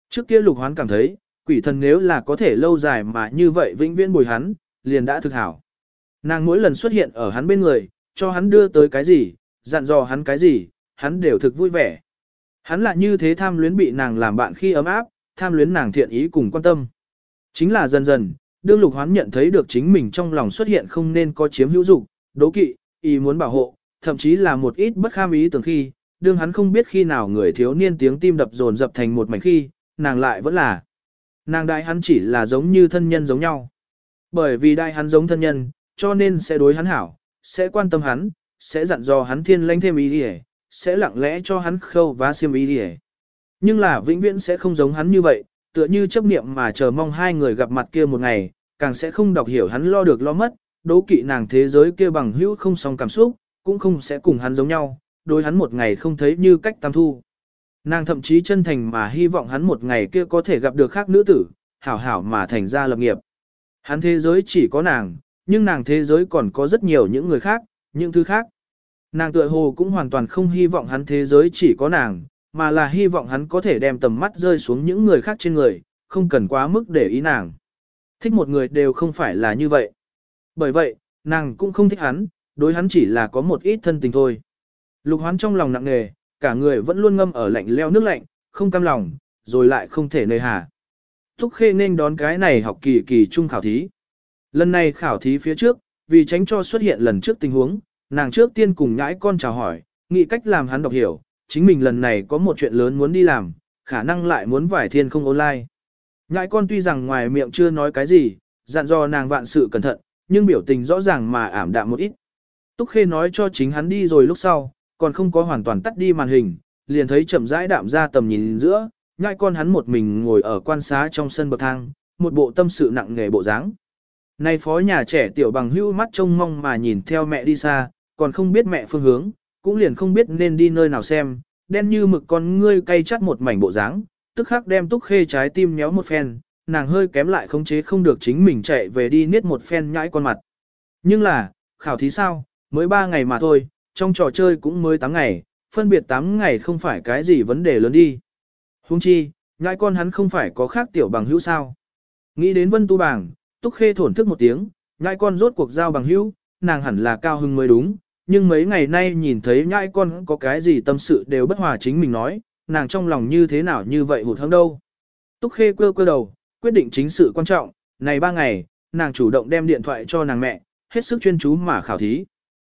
Trước kia Lục Hoán cảm thấy, quỷ thần nếu là có thể lâu dài mà như vậy vĩnh viễn bồi hắn, liền đã thực hảo. Nàng mỗi lần xuất hiện ở hắn bên người, cho hắn đưa tới cái gì, dặn dò hắn cái gì, hắn đều thực vui vẻ. Hắn lại như thế tham luyến bị nàng làm bạn khi ấm áp, tham luyến nàng thiện ý cùng quan tâm. Chính là dần dần, đương lục hoán nhận thấy được chính mình trong lòng xuất hiện không nên có chiếm hữu dục, đố kỵ, ý muốn bảo hộ, thậm chí là một ít bất kham ý tưởng khi, đương hắn không biết khi nào người thiếu niên tiếng tim đập dồn dập thành một mảnh khi, nàng lại vẫn là. Nàng đại hắn chỉ là giống như thân nhân giống nhau. Bởi vì đại hắn giống thân nhân, cho nên sẽ đối hắn hảo, sẽ quan tâm hắn, sẽ dặn dò hắn thiên lãnh thêm ý đi sẽ lặng lẽ cho hắn khâu vá xiêm ý đi Nhưng là vĩnh viễn sẽ không giống hắn như vậy, tựa như chấp niệm mà chờ mong hai người gặp mặt kia một ngày, càng sẽ không đọc hiểu hắn lo được lo mất, đố kỵ nàng thế giới kia bằng hữu không song cảm xúc, cũng không sẽ cùng hắn giống nhau, đối hắn một ngày không thấy như cách tam thu. Nàng thậm chí chân thành mà hy vọng hắn một ngày kia có thể gặp được khác nữ tử, hảo hảo mà thành ra lập nghiệp. Hắn thế giới chỉ có nàng, nhưng nàng thế giới còn có rất nhiều những người khác, những thứ khác. Nàng tựa hồ cũng hoàn toàn không hy vọng hắn thế giới chỉ có nàng, mà là hy vọng hắn có thể đem tầm mắt rơi xuống những người khác trên người, không cần quá mức để ý nàng. Thích một người đều không phải là như vậy. Bởi vậy, nàng cũng không thích hắn, đối hắn chỉ là có một ít thân tình thôi. Lục hoán trong lòng nặng nề, cả người vẫn luôn ngâm ở lạnh leo nước lạnh, không cam lòng, rồi lại không thể nơi hà. Thúc khê nên đón cái này học kỳ kỳ trung khảo thí. Lần này khảo thí phía trước, vì tránh cho xuất hiện lần trước tình huống, nàng trước tiên cùng nhãi con chào hỏi, nghĩ cách làm hắn đọc hiểu, chính mình lần này có một chuyện lớn muốn đi làm, khả năng lại muốn vải thiên không online. Nhãi con tuy rằng ngoài miệng chưa nói cái gì, dặn dò nàng vạn sự cẩn thận, nhưng biểu tình rõ ràng mà ảm đạm một ít. Túc Khê nói cho chính hắn đi rồi lúc sau, còn không có hoàn toàn tắt đi màn hình, liền thấy chậm rãi đạm ra tầm nhìn giữa, nhãi con hắn một mình ngồi ở quan xá trong sân bậc thang, một bộ tâm sự nặng nề bộ dáng. Nay phó nhà trẻ tiểu bằng hưu mắt trông mong mà nhìn theo mẹ đi xa, còn không biết mẹ phương hướng, cũng liền không biết nên đi nơi nào xem, đen như mực con ngươi cay chắt một mảnh bộ dáng, tức khắc đem túc khê trái tim nhéo một phen, nàng hơi kém lại khống chế không được chính mình chạy về đi niết một phen nhãi con mặt. Nhưng là, khảo thí sao, mới 3 ngày mà thôi, trong trò chơi cũng mới 8 ngày, phân biệt 8 ngày không phải cái gì vấn đề lớn đi. Huống chi, nhãi con hắn không phải có khác tiểu bằng hữu sao. Nghĩ đến vân tu bảng, túc khê thổn thức một tiếng, nhãi con rốt cuộc giao bằng hữu, nàng hẳn là cao hưng mới đúng, nhưng mấy ngày nay nhìn thấy nhãi con có cái gì tâm sự đều bất hòa chính mình nói, nàng trong lòng như thế nào như vậy hụt hẫng đâu. Túc khê quơ quơ đầu, quyết định chính sự quan trọng, này ba ngày, nàng chủ động đem điện thoại cho nàng mẹ, hết sức chuyên chú mà khảo thí.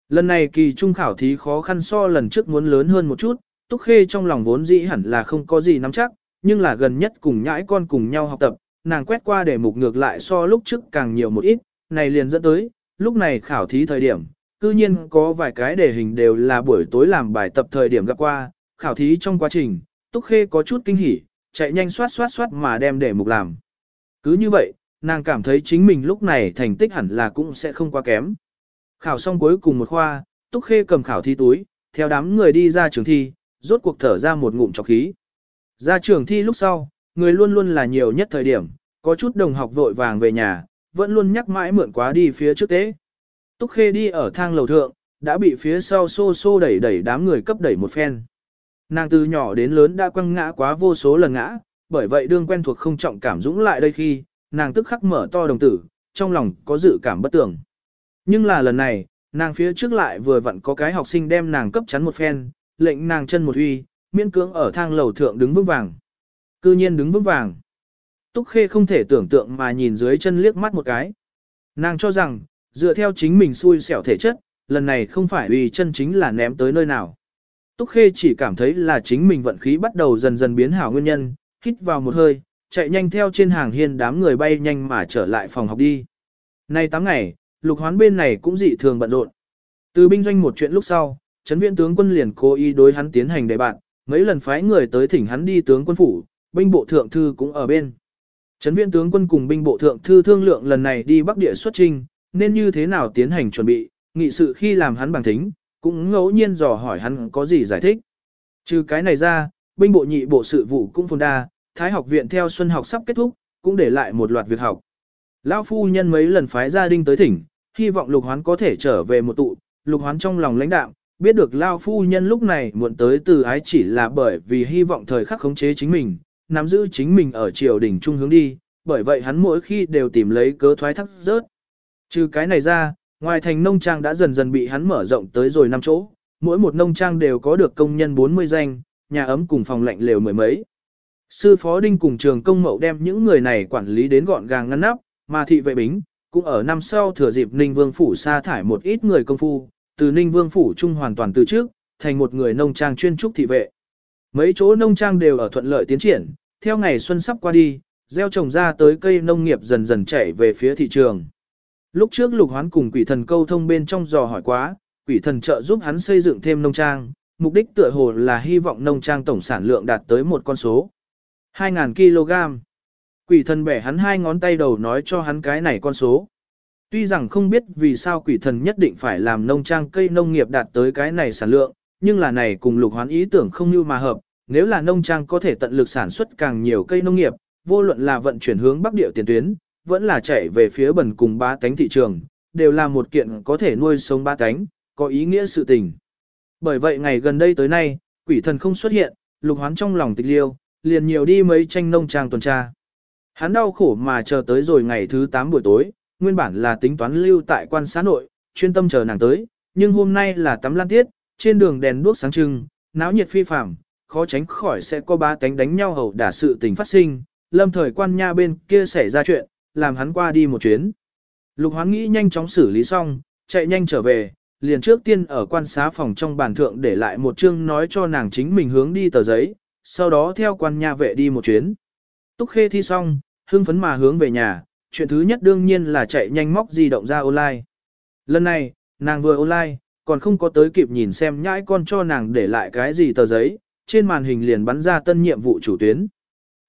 Lần này kỳ trung khảo thí khó khăn so lần trước muốn lớn hơn một chút, Túc Khê trong lòng vốn dĩ hẳn là không có gì nắm chắc, nhưng là gần nhất cùng nhãi con cùng nhau học tập, nàng quét qua để mục ngược lại so lúc trước càng nhiều một ít, này liền dẫn tới, lúc này khảo thí thời điểm, cư nhiên có vài cái đề hình đều là buổi tối làm bài tập thời điểm gặp qua, khảo thí trong quá trình, Túc Khê có chút kinh hỉ, chạy nhanh soát soát soát mà đem đề mục làm. Cứ như vậy, nàng cảm thấy chính mình lúc này thành tích hẳn là cũng sẽ không quá kém. Khảo xong cuối cùng một khoa, Túc Khê cầm khảo thi túi, theo đám người đi ra trường thi, rốt cuộc thở ra một ngụm trọc khí. Ra trường thi lúc sau, người luôn luôn là nhiều nhất thời điểm, có chút đồng học vội vàng về nhà, vẫn luôn nhắc mãi mượn quá đi phía trước tế. Túc Khê đi ở thang lầu thượng, đã bị phía sau xô xô đẩy đẩy đám người cấp đẩy một phen. Nàng từ nhỏ đến lớn đã quăng ngã quá vô số lần ngã, bởi vậy đương quen thuộc không trọng cảm dũng lại đây khi, nàng tức khắc mở to đồng tử, trong lòng có dự cảm bất tưởng. Nhưng là lần này, nàng phía trước lại vừa vặn có cái học sinh đem nàng cấp chắn một phen, lệnh nàng chân một uy, miễn cưỡng ở thang lầu thượng đứng vững vàng. Cư nhiên đứng vững vàng. Túc Khê không thể tưởng tượng mà nhìn dưới chân liếc mắt một cái. Nàng cho rằng, dựa theo chính mình xui xẻo thể chất, lần này không phải vì chân chính là ném tới nơi nào. Túc Khê chỉ cảm thấy là chính mình vận khí bắt đầu dần dần biến hảo nguyên nhân, hít vào một hơi, chạy nhanh theo trên hàng hiên đám người bay nhanh mà trở lại phòng học đi. Nay 8 ngày, lục hoán bên này cũng dị thường bận rộn. Từ binh doanh một chuyện lúc sau, chấn viện tướng quân liền cố ý đối hắn tiến hành đề bạn, mấy lần phái người tới thỉnh hắn đi tướng quân phủ, binh bộ thượng thư cũng ở bên. Chấn viện tướng quân cùng binh bộ thượng thư thương lượng lần này đi Bắc Địa xuất trinh, nên như thế nào tiến hành chuẩn bị, nghị sự khi làm hắn bằng thính, cũng ngẫu nhiên dò hỏi hắn có gì giải thích. Trừ cái này ra, binh bộ nhị bộ sự vụ cũng phồn đa, Thái học viện theo xuân học sắp kết thúc, cũng để lại một loạt việc học. Lão phu nhân mấy lần phái gia đình tới thỉnh, hy vọng lục hoán có thể trở về một tụ, lục hoán trong lòng lãnh đạo, biết được Lao phu nhân lúc này muộn tới từ ái chỉ là bởi vì hy vọng thời khắc khống chế chính mình, nắm giữ chính mình ở triều đỉnh trung hướng đi, bởi vậy hắn mỗi khi đều tìm lấy cớ thoái thác rớt. Trừ cái này ra, ngoài thành nông trang đã dần dần bị hắn mở rộng tới rồi năm chỗ, mỗi một nông trang đều có được công nhân 40 danh, nhà ấm cùng phòng lạnh lều mười mấy. Sư phó đinh cùng trường công mậu đem những người này quản lý đến gọn gàng ngăn nắp, mà thị vệ bính, cũng ở năm sau thừa dịp Ninh Vương Phủ sa thải một ít người công phu, từ Ninh Vương Phủ Trung hoàn toàn từ trước, thành một người nông trang chuyên trúc thị vệ. Mấy chỗ nông trang đều ở thuận lợi tiến triển, theo ngày xuân sắp qua đi, gieo trồng ra tới cây nông nghiệp dần dần chảy về phía thị trường. Lúc trước lục hoán cùng quỷ thần câu thông bên trong dò hỏi quá, quỷ thần trợ giúp hắn xây dựng thêm nông trang, mục đích tựa hồ là hy vọng nông trang tổng sản lượng đạt tới một con số. 2.000 kg. Quỷ thần bẻ hắn hai ngón tay đầu nói cho hắn cái này con số. Tuy rằng không biết vì sao quỷ thần nhất định phải làm nông trang cây nông nghiệp đạt tới cái này sản lượng, nhưng là này cùng lục hoán ý tưởng không như mà hợp, nếu là nông trang có thể tận lực sản xuất càng nhiều cây nông nghiệp, vô luận là vận chuyển hướng bắc địa tiền tuyến, vẫn là chạy về phía bẩn cùng ba tánh thị trường, đều là một kiện có thể nuôi sống ba tánh, có ý nghĩa sự tình. Bởi vậy ngày gần đây tới nay, quỷ thần không xuất hiện, lục hoán trong lòng tịch liêu, liền nhiều đi mấy tranh nông trang tuần tra. Hắn đau khổ mà chờ tới rồi ngày thứ 8 buổi tối, nguyên bản là tính toán lưu tại quan xã nội, chuyên tâm chờ nàng tới, nhưng hôm nay là tắm lan tiết, trên đường đèn đuốc sáng trưng, náo nhiệt phi phàm, khó tránh khỏi sẽ có ba tánh đánh nhau hầu đả sự tình phát sinh, lâm thời quan nha bên kia xảy ra chuyện, làm hắn qua đi một chuyến. Lục hoán nghĩ nhanh chóng xử lý xong, chạy nhanh trở về, liền trước tiên ở quan xá phòng trong bàn thượng để lại một chương nói cho nàng chính mình hướng đi tờ giấy, sau đó theo quan nha vệ đi một chuyến. Túc khê thi xong, hưng phấn mà hướng về nhà, chuyện thứ nhất đương nhiên là chạy nhanh móc di động ra online. Lần này, nàng vừa online, còn không có tới kịp nhìn xem nhãi con cho nàng để lại cái gì tờ giấy, trên màn hình liền bắn ra tân nhiệm vụ chủ tuyến.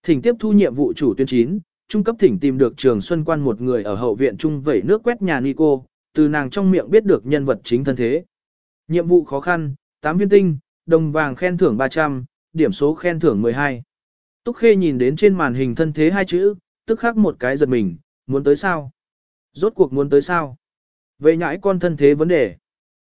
Thỉnh tiếp thu nhiệm vụ chủ tuyến 9, trung cấp thỉnh tìm được trường Xuân Quan một người ở hậu viện trung vẩy nước quét nhà Nico, từ nàng trong miệng biết được nhân vật chính thân thế. Nhiệm vụ khó khăn, 8 viên tinh, đồng vàng khen thưởng 300, điểm số khen thưởng 12. Túc Khê nhìn đến trên màn hình thân thế hai chữ, tức khắc một cái giật mình, muốn tới sao? Rốt cuộc muốn tới sao? Về nhãi con thân thế vấn đề.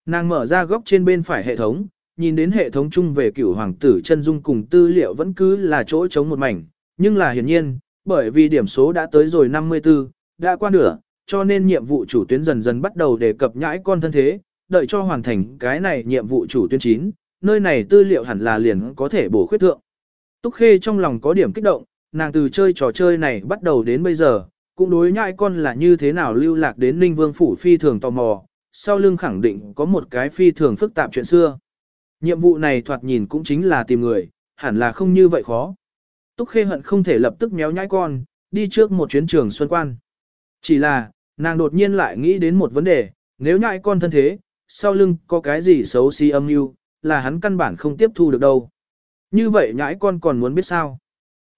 Nàng mở ra góc trên bên phải hệ thống, nhìn đến hệ thống chung về cửu hoàng tử chân dung cùng tư liệu vẫn cứ là chỗ trống một mảnh, nhưng là hiển nhiên, bởi vì điểm số đã tới rồi 54, đã qua nửa, cho nên nhiệm vụ chủ tuyến dần dần bắt đầu đề cập nhãi con thân thế, đợi cho hoàn thành cái này nhiệm vụ chủ tuyến 9, nơi này tư liệu hẳn là liền có thể bổ khuyết thượng. Túc Khê trong lòng có điểm kích động, nàng từ chơi trò chơi này bắt đầu đến bây giờ, cũng đối nhãi con là như thế nào lưu lạc đến Ninh Vương Phủ phi thường tò mò, sau lưng khẳng định có một cái phi thường phức tạp chuyện xưa. Nhiệm vụ này thoạt nhìn cũng chính là tìm người, hẳn là không như vậy khó. Túc Khê hận không thể lập tức méo nhãi con, đi trước một chuyến trường xuân quan. Chỉ là, nàng đột nhiên lại nghĩ đến một vấn đề, nếu nhãi con thân thế, sau lưng có cái gì xấu xí âm mưu, là hắn căn bản không tiếp thu được đâu. Như vậy nhãi con còn muốn biết sao?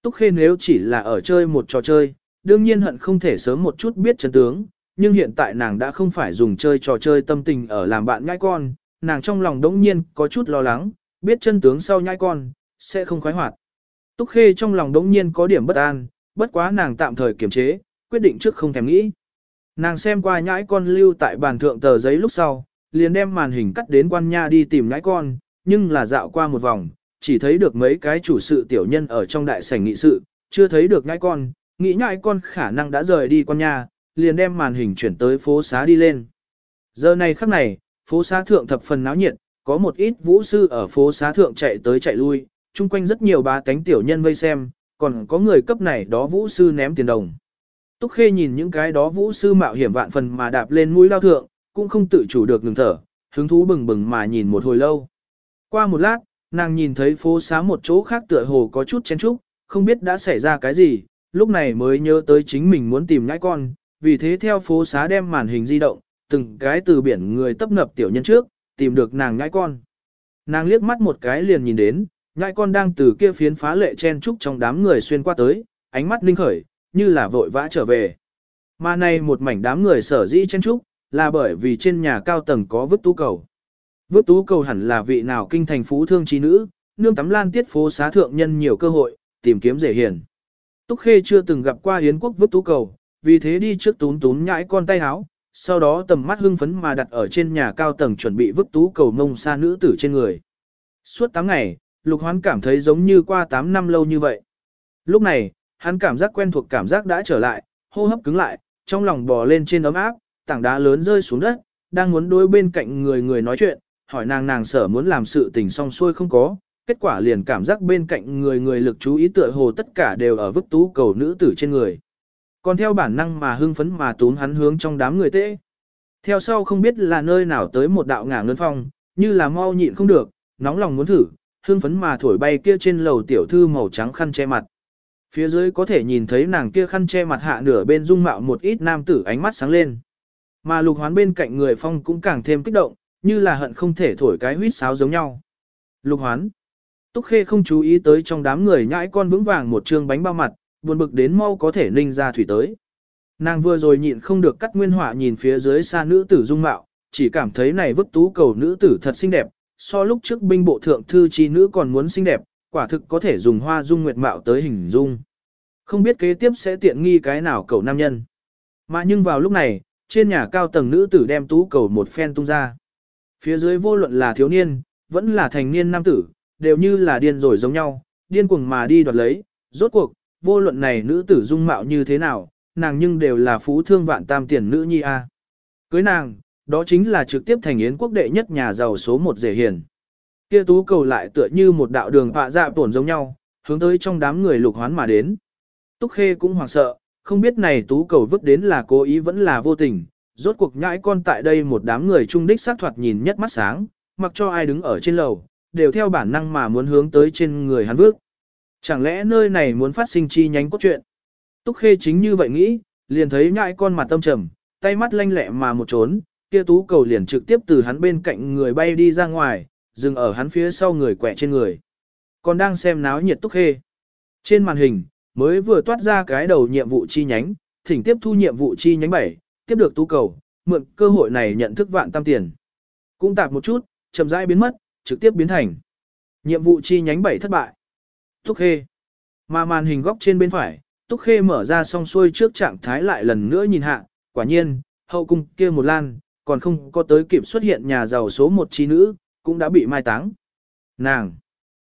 Túc Khê nếu chỉ là ở chơi một trò chơi, đương nhiên hận không thể sớm một chút biết chân tướng, nhưng hiện tại nàng đã không phải dùng chơi trò chơi tâm tình ở làm bạn nhãi con, nàng trong lòng đống nhiên có chút lo lắng, biết chân tướng sau nhãi con, sẽ không khoái hoạt. Túc Khê trong lòng đống nhiên có điểm bất an, bất quá nàng tạm thời kiềm chế, quyết định trước không thèm nghĩ. Nàng xem qua nhãi con lưu tại bàn thượng tờ giấy lúc sau, liền đem màn hình cắt đến quan nha đi tìm nhãi con, nhưng là dạo qua một vòng, chỉ thấy được mấy cái chủ sự tiểu nhân ở trong đại sảnh nghị sự, chưa thấy được nhãi con, nghĩ nhãi con khả năng đã rời đi quan nha, liền đem màn hình chuyển tới phố xá đi lên. Giờ này khắc này, phố xá thượng thập phần náo nhiệt, có một ít vũ sư ở phố xá thượng chạy tới chạy lui, chung quanh rất nhiều bá cánh tiểu nhân vây xem, còn có người cấp này đó vũ sư ném tiền đồng. Túc Khê nhìn những cái đó vũ sư mạo hiểm vạn phần mà đạp lên mũi lao thượng, cũng không tự chủ được ngừng thở, hứng thú bừng bừng mà nhìn một hồi lâu. Qua một lát, nàng nhìn thấy phố xá một chỗ khác tựa hồ có chút chen chúc, không biết đã xảy ra cái gì, lúc này mới nhớ tới chính mình muốn tìm nhãi con, vì thế theo phố xá đem màn hình di động, từng cái từ biển người tấp nập tiểu nhân trước, tìm được nàng nhãi con. Nàng liếc mắt một cái liền nhìn đến, nhãi con đang từ kia phiến phá lệ chen trúc trong đám người xuyên qua tới, ánh mắt linh khởi, như là vội vã trở về. Mà nay một mảnh đám người sở dĩ chen trúc, là bởi vì trên nhà cao tầng có vứt tú cầu. Vứt tú cầu hẳn là vị nào kinh thành phú thương trí nữ, nương tắm lan tiết phố xá thượng nhân nhiều cơ hội, tìm kiếm rể hiền. Túc Khê chưa từng gặp qua Yến quốc vứt tú cầu, vì thế đi trước tún tún nhãi con tay háo, sau đó tầm mắt hưng phấn mà đặt ở trên nhà cao tầng chuẩn bị vứt tú cầu mông xa nữ tử trên người. Suốt 8 ngày, Lục Hoán cảm thấy giống như qua 8 năm lâu như vậy. Lúc này, hắn cảm giác quen thuộc cảm giác đã trở lại, hô hấp cứng lại, trong lòng bò lên trên ấm áp, tảng đá lớn rơi xuống đất, đang muốn đối bên cạnh người người nói chuyện, hỏi nàng nàng sở muốn làm sự tình xong xuôi không có, kết quả liền cảm giác bên cạnh người người lực chú ý tựa hồ tất cả đều ở vứt tú cầu nữ tử trên người. Còn theo bản năng mà hưng phấn mà túm hắn hướng trong đám người tễ. Theo sau không biết là nơi nào tới một đạo ngả ngân phong, như là mau nhịn không được, nóng lòng muốn thử, hưng phấn mà thổi bay kia trên lầu tiểu thư màu trắng khăn che mặt. Phía dưới có thể nhìn thấy nàng kia khăn che mặt hạ nửa bên dung mạo một ít nam tử ánh mắt sáng lên. Mà lục hoán bên cạnh người phong cũng càng thêm kích động, như là hận không thể thổi cái huýt sáo giống nhau. Lục hoán. Túc Khê không chú ý tới trong đám người nhãi con vững vàng một trương bánh bao mặt, buồn bực đến mau có thể ninh ra thủy tới. Nàng vừa rồi nhịn không được cắt nguyên hỏa nhìn phía dưới xa nữ tử dung mạo, chỉ cảm thấy này vứt tú cầu nữ tử thật xinh đẹp, so lúc trước binh bộ thượng thư chi nữ còn muốn xinh đẹp, quả thực có thể dùng hoa dung nguyệt mạo tới hình dung. Không biết kế tiếp sẽ tiện nghi cái nào cầu nam nhân. Mà nhưng vào lúc này, trên nhà cao tầng nữ tử đem tú cầu một phen tung ra. Phía dưới vô luận là thiếu niên, vẫn là thành niên nam tử, đều như là điên rồi giống nhau, điên cuồng mà đi đoạt lấy, rốt cuộc, vô luận này nữ tử dung mạo như thế nào, nàng nhưng đều là phú thương vạn tam tiền nữ nhi a. Cưới nàng, đó chính là trực tiếp thành yến quốc đệ nhất nhà giàu số một rể hiền. Kia tú cầu lại tựa như một đạo đường vạ dạ tổn giống nhau, hướng tới trong đám người lục hoán mà đến. Túc Khê cũng hoảng sợ, không biết này tú cầu vứt đến là cố ý vẫn là vô tình, rốt cuộc nhãi con tại đây một đám người trung đích sát thoạt nhìn nhất mắt sáng, mặc cho ai đứng ở trên lầu, đều theo bản năng mà muốn hướng tới trên người hắn vước. Chẳng lẽ nơi này muốn phát sinh chi nhánh cốt truyện? Túc Khê chính như vậy nghĩ, liền thấy nhãi con mặt tâm trầm, tay mắt lanh lẹ mà một trốn, kia tú cầu liền trực tiếp từ hắn bên cạnh người bay đi ra ngoài, dừng ở hắn phía sau người quẹ trên người. Còn đang xem náo nhiệt Túc Khê. Trên màn hình, mới vừa toát ra cái đầu nhiệm vụ chi nhánh, thỉnh tiếp thu nhiệm vụ chi nhánh 7, tiếp được tú cầu, mượn cơ hội này nhận thức vạn tam tiền. Cũng tạp một chút, chậm rãi biến mất, trực tiếp biến thành. Nhiệm vụ chi nhánh 7 thất bại. Túc Khê. Mà màn hình góc trên bên phải, Túc Khê mở ra xong xuôi trước trạng thái lại lần nữa nhìn hạ, quả nhiên, hậu cung kia một lan, còn không có tới kịp xuất hiện nhà giàu số một chi nữ, cũng đã bị mai táng. Nàng.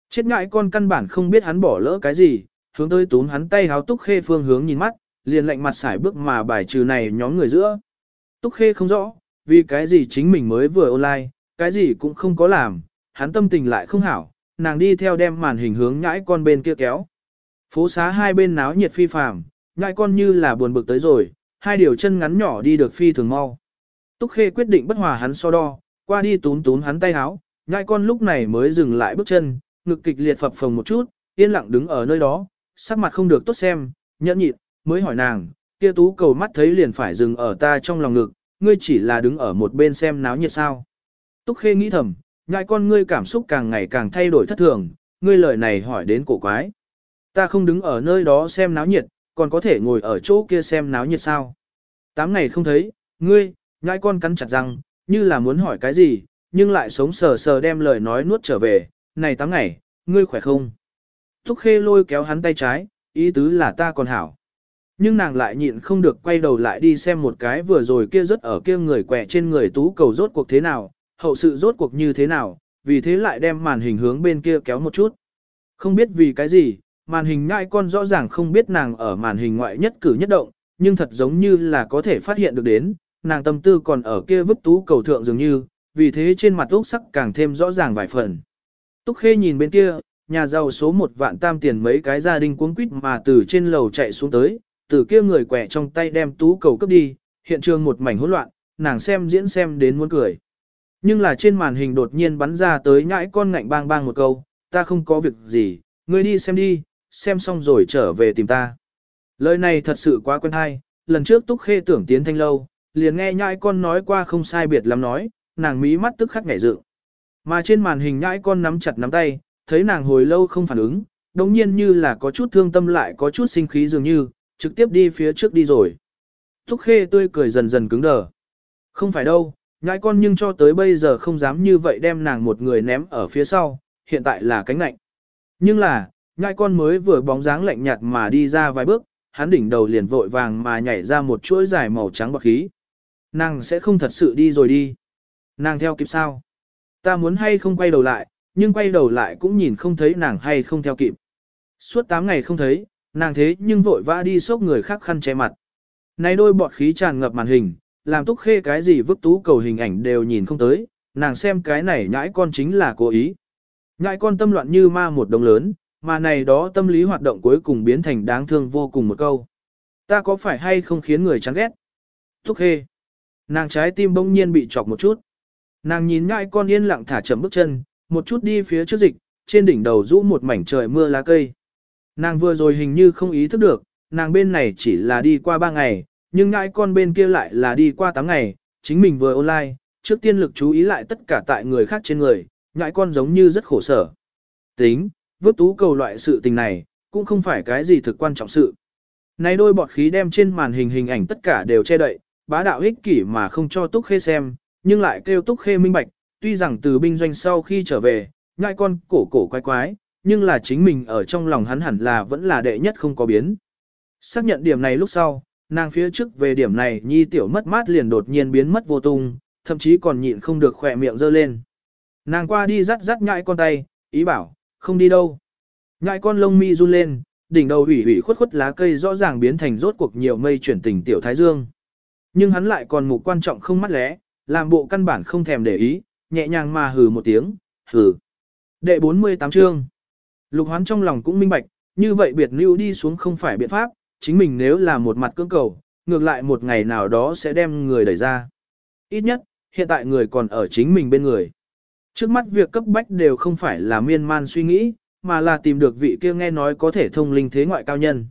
Chết ngại con căn bản không biết hắn bỏ lỡ cái gì, hướng tới túm hắn tay háo Túc Khê phương hướng nhìn mắt, liền lạnh mặt xải bước mà bài trừ này nhóm người giữa. Túc Khê không rõ, vì cái gì chính mình mới vừa online, cái gì cũng không có làm, hắn tâm tình lại không hảo, nàng đi theo đem màn hình hướng nhãi con bên kia kéo. Phố xá hai bên náo nhiệt phi phàm, nhãi con như là buồn bực tới rồi, hai điều chân ngắn nhỏ đi được phi thường mau. Túc Khê quyết định bất hòa hắn so đo, qua đi tún tún hắn tay háo, nhãi con lúc này mới dừng lại bước chân, ngực kịch liệt phập phồng một chút, yên lặng đứng ở nơi đó, sắc mặt không được tốt xem, nhẫn nhịn, mới hỏi nàng, kia tú cầu mắt thấy liền phải dừng ở ta trong lòng ngực, ngươi chỉ là đứng ở một bên xem náo nhiệt sao. Túc Khê nghĩ thầm, ngại con ngươi cảm xúc càng ngày càng thay đổi thất thường, ngươi lời này hỏi đến cổ quái. Ta không đứng ở nơi đó xem náo nhiệt, còn có thể ngồi ở chỗ kia xem náo nhiệt sao. Tám ngày không thấy, ngươi, ngại con cắn chặt răng, như là muốn hỏi cái gì, nhưng lại sống sờ sờ đem lời nói nuốt trở về, này tám ngày, ngươi khỏe không? Túc Khê lôi kéo hắn tay trái, ý tứ là ta còn hảo. Nhưng nàng lại nhịn không được quay đầu lại đi xem một cái vừa rồi kia rớt ở kia người quẹ trên người tú cầu rốt cuộc thế nào, hậu sự rốt cuộc như thế nào, vì thế lại đem màn hình hướng bên kia kéo một chút. Không biết vì cái gì, màn hình ngại con rõ ràng không biết nàng ở màn hình ngoại nhất cử nhất động, nhưng thật giống như là có thể phát hiện được đến, nàng tâm tư còn ở kia vứt tú cầu thượng dường như, vì thế trên mặt úc sắc càng thêm rõ ràng vài phần. Túc Khê nhìn bên kia, nhà giàu số một vạn tam tiền mấy cái gia đình cuống quýt mà từ trên lầu chạy xuống tới, từ kia người quẻ trong tay đem tú cầu cấp đi, hiện trường một mảnh hỗn loạn, nàng xem diễn xem đến muốn cười. Nhưng là trên màn hình đột nhiên bắn ra tới nhãi con ngạnh bang bang một câu, ta không có việc gì, ngươi đi xem đi, xem xong rồi trở về tìm ta. Lời này thật sự quá quen hay, lần trước Túc Khê tưởng tiến thanh lâu, liền nghe nhãi con nói qua không sai biệt lắm nói, nàng mí mắt tức khắc nhảy dự. Mà trên màn hình nhãi con nắm chặt nắm tay, thấy nàng hồi lâu không phản ứng, đồng nhiên như là có chút thương tâm lại có chút sinh khí dường như, trực tiếp đi phía trước đi rồi. Túc Khê tươi cười dần dần cứng đờ. Không phải đâu, nhãi con nhưng cho tới bây giờ không dám như vậy đem nàng một người ném ở phía sau, hiện tại là cánh lạnh. Nhưng là, nhãi con mới vừa bóng dáng lạnh nhạt mà đi ra vài bước, hắn đỉnh đầu liền vội vàng mà nhảy ra một chuỗi dài màu trắng bọc khí. Nàng sẽ không thật sự đi rồi đi. Nàng theo kịp sao? Ta muốn hay không quay đầu lại, nhưng quay đầu lại cũng nhìn không thấy nàng hay không theo kịp. Suốt 8 ngày không thấy, nàng thế nhưng vội vã đi xốc người khác khăn che mặt. Này đôi bọt khí tràn ngập màn hình, làm túc khê cái gì vứt tú cầu hình ảnh đều nhìn không tới, nàng xem cái này nhãi con chính là cố ý. Nhãi con tâm loạn như ma một đồng lớn, mà này đó tâm lý hoạt động cuối cùng biến thành đáng thương vô cùng một câu. Ta có phải hay không khiến người chán ghét? Túc khê. Nàng trái tim bỗng nhiên bị chọc một chút. Nàng nhìn nhãi con yên lặng thả chậm bước chân, một chút đi phía trước dịch, trên đỉnh đầu rũ một mảnh trời mưa lá cây. Nàng vừa rồi hình như không ý thức được, nàng bên này chỉ là đi qua ba ngày, nhưng ngãi con bên kia lại là đi qua 8 ngày, chính mình vừa online, trước tiên lực chú ý lại tất cả tại người khác trên người, ngãi con giống như rất khổ sở. Tính, vứt tú cầu loại sự tình này, cũng không phải cái gì thực quan trọng sự. Này đôi bọt khí đem trên màn hình hình ảnh tất cả đều che đậy, bá đạo ích kỷ mà không cho Túc Khê xem, nhưng lại kêu Túc Khê minh bạch, tuy rằng từ binh doanh sau khi trở về, ngại con cổ cổ quái quái, nhưng là chính mình ở trong lòng hắn hẳn là vẫn là đệ nhất không có biến. Xác nhận điểm này lúc sau, nàng phía trước về điểm này nhi tiểu mất mát liền đột nhiên biến mất vô tung, thậm chí còn nhịn không được khỏe miệng dơ lên. Nàng qua đi rắt rắt nhãi con tay, ý bảo, không đi đâu. Nhãi con lông mi run lên, đỉnh đầu hủy hủy khuất khuất lá cây rõ ràng biến thành rốt cuộc nhiều mây chuyển tình tiểu thái dương. Nhưng hắn lại còn mục quan trọng không mắt lẽ, làm bộ căn bản không thèm để ý, nhẹ nhàng mà hừ một tiếng, hừ. Đệ 48 chương. Lục hoán trong lòng cũng minh bạch, như vậy biệt lưu đi xuống không phải biện pháp, chính mình nếu là một mặt cưỡng cầu, ngược lại một ngày nào đó sẽ đem người đẩy ra. Ít nhất, hiện tại người còn ở chính mình bên người. Trước mắt việc cấp bách đều không phải là miên man suy nghĩ, mà là tìm được vị kia nghe nói có thể thông linh thế ngoại cao nhân.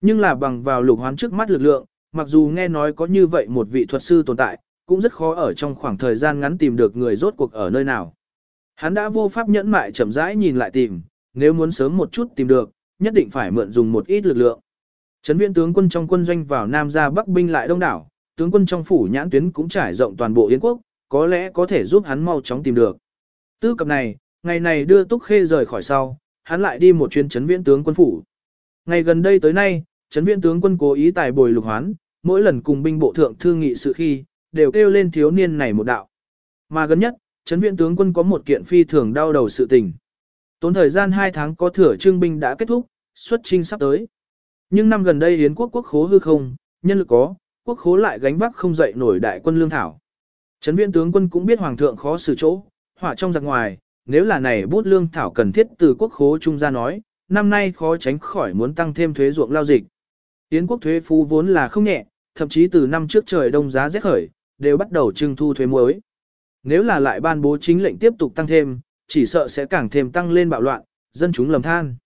Nhưng là bằng vào lục hoán trước mắt lực lượng, mặc dù nghe nói có như vậy một vị thuật sư tồn tại, cũng rất khó ở trong khoảng thời gian ngắn tìm được người rốt cuộc ở nơi nào. Hắn đã vô pháp nhẫn mại chậm rãi nhìn lại tìm, nếu muốn sớm một chút tìm được, nhất định phải mượn dùng một ít lực lượng. Trấn viện tướng quân trong quân doanh vào Nam ra Bắc binh lại đông đảo, tướng quân trong phủ nhãn tuyến cũng trải rộng toàn bộ Yến quốc, có lẽ có thể giúp hắn mau chóng tìm được. Tư cập này, ngày này đưa Túc Khê rời khỏi sau, hắn lại đi một chuyến trấn viện tướng quân phủ. Ngày gần đây tới nay, trấn viện tướng quân cố ý tài bồi lục hoán, mỗi lần cùng binh bộ thượng thương nghị sự khi, đều kêu lên thiếu niên này một đạo. Mà gần nhất, trấn viện tướng quân có một kiện phi thường đau đầu sự tình. Tốn thời gian 2 tháng có thừa trương binh đã kết thúc, xuất trinh sắp tới. Nhưng năm gần đây Yến quốc quốc khố hư không, nhân lực có, quốc khố lại gánh vác không dậy nổi đại quân lương thảo. Trấn viên tướng quân cũng biết hoàng thượng khó xử chỗ, hỏa trong giặc ngoài, nếu là này bút lương thảo cần thiết từ quốc khố trung ra nói, năm nay khó tránh khỏi muốn tăng thêm thuế ruộng lao dịch. Yến quốc thuế phú vốn là không nhẹ, thậm chí từ năm trước trời đông giá rét khởi, đều bắt đầu trưng thu thuế muối. Nếu là lại ban bố chính lệnh tiếp tục tăng thêm, chỉ sợ sẽ càng thêm tăng lên bạo loạn, dân chúng lầm than.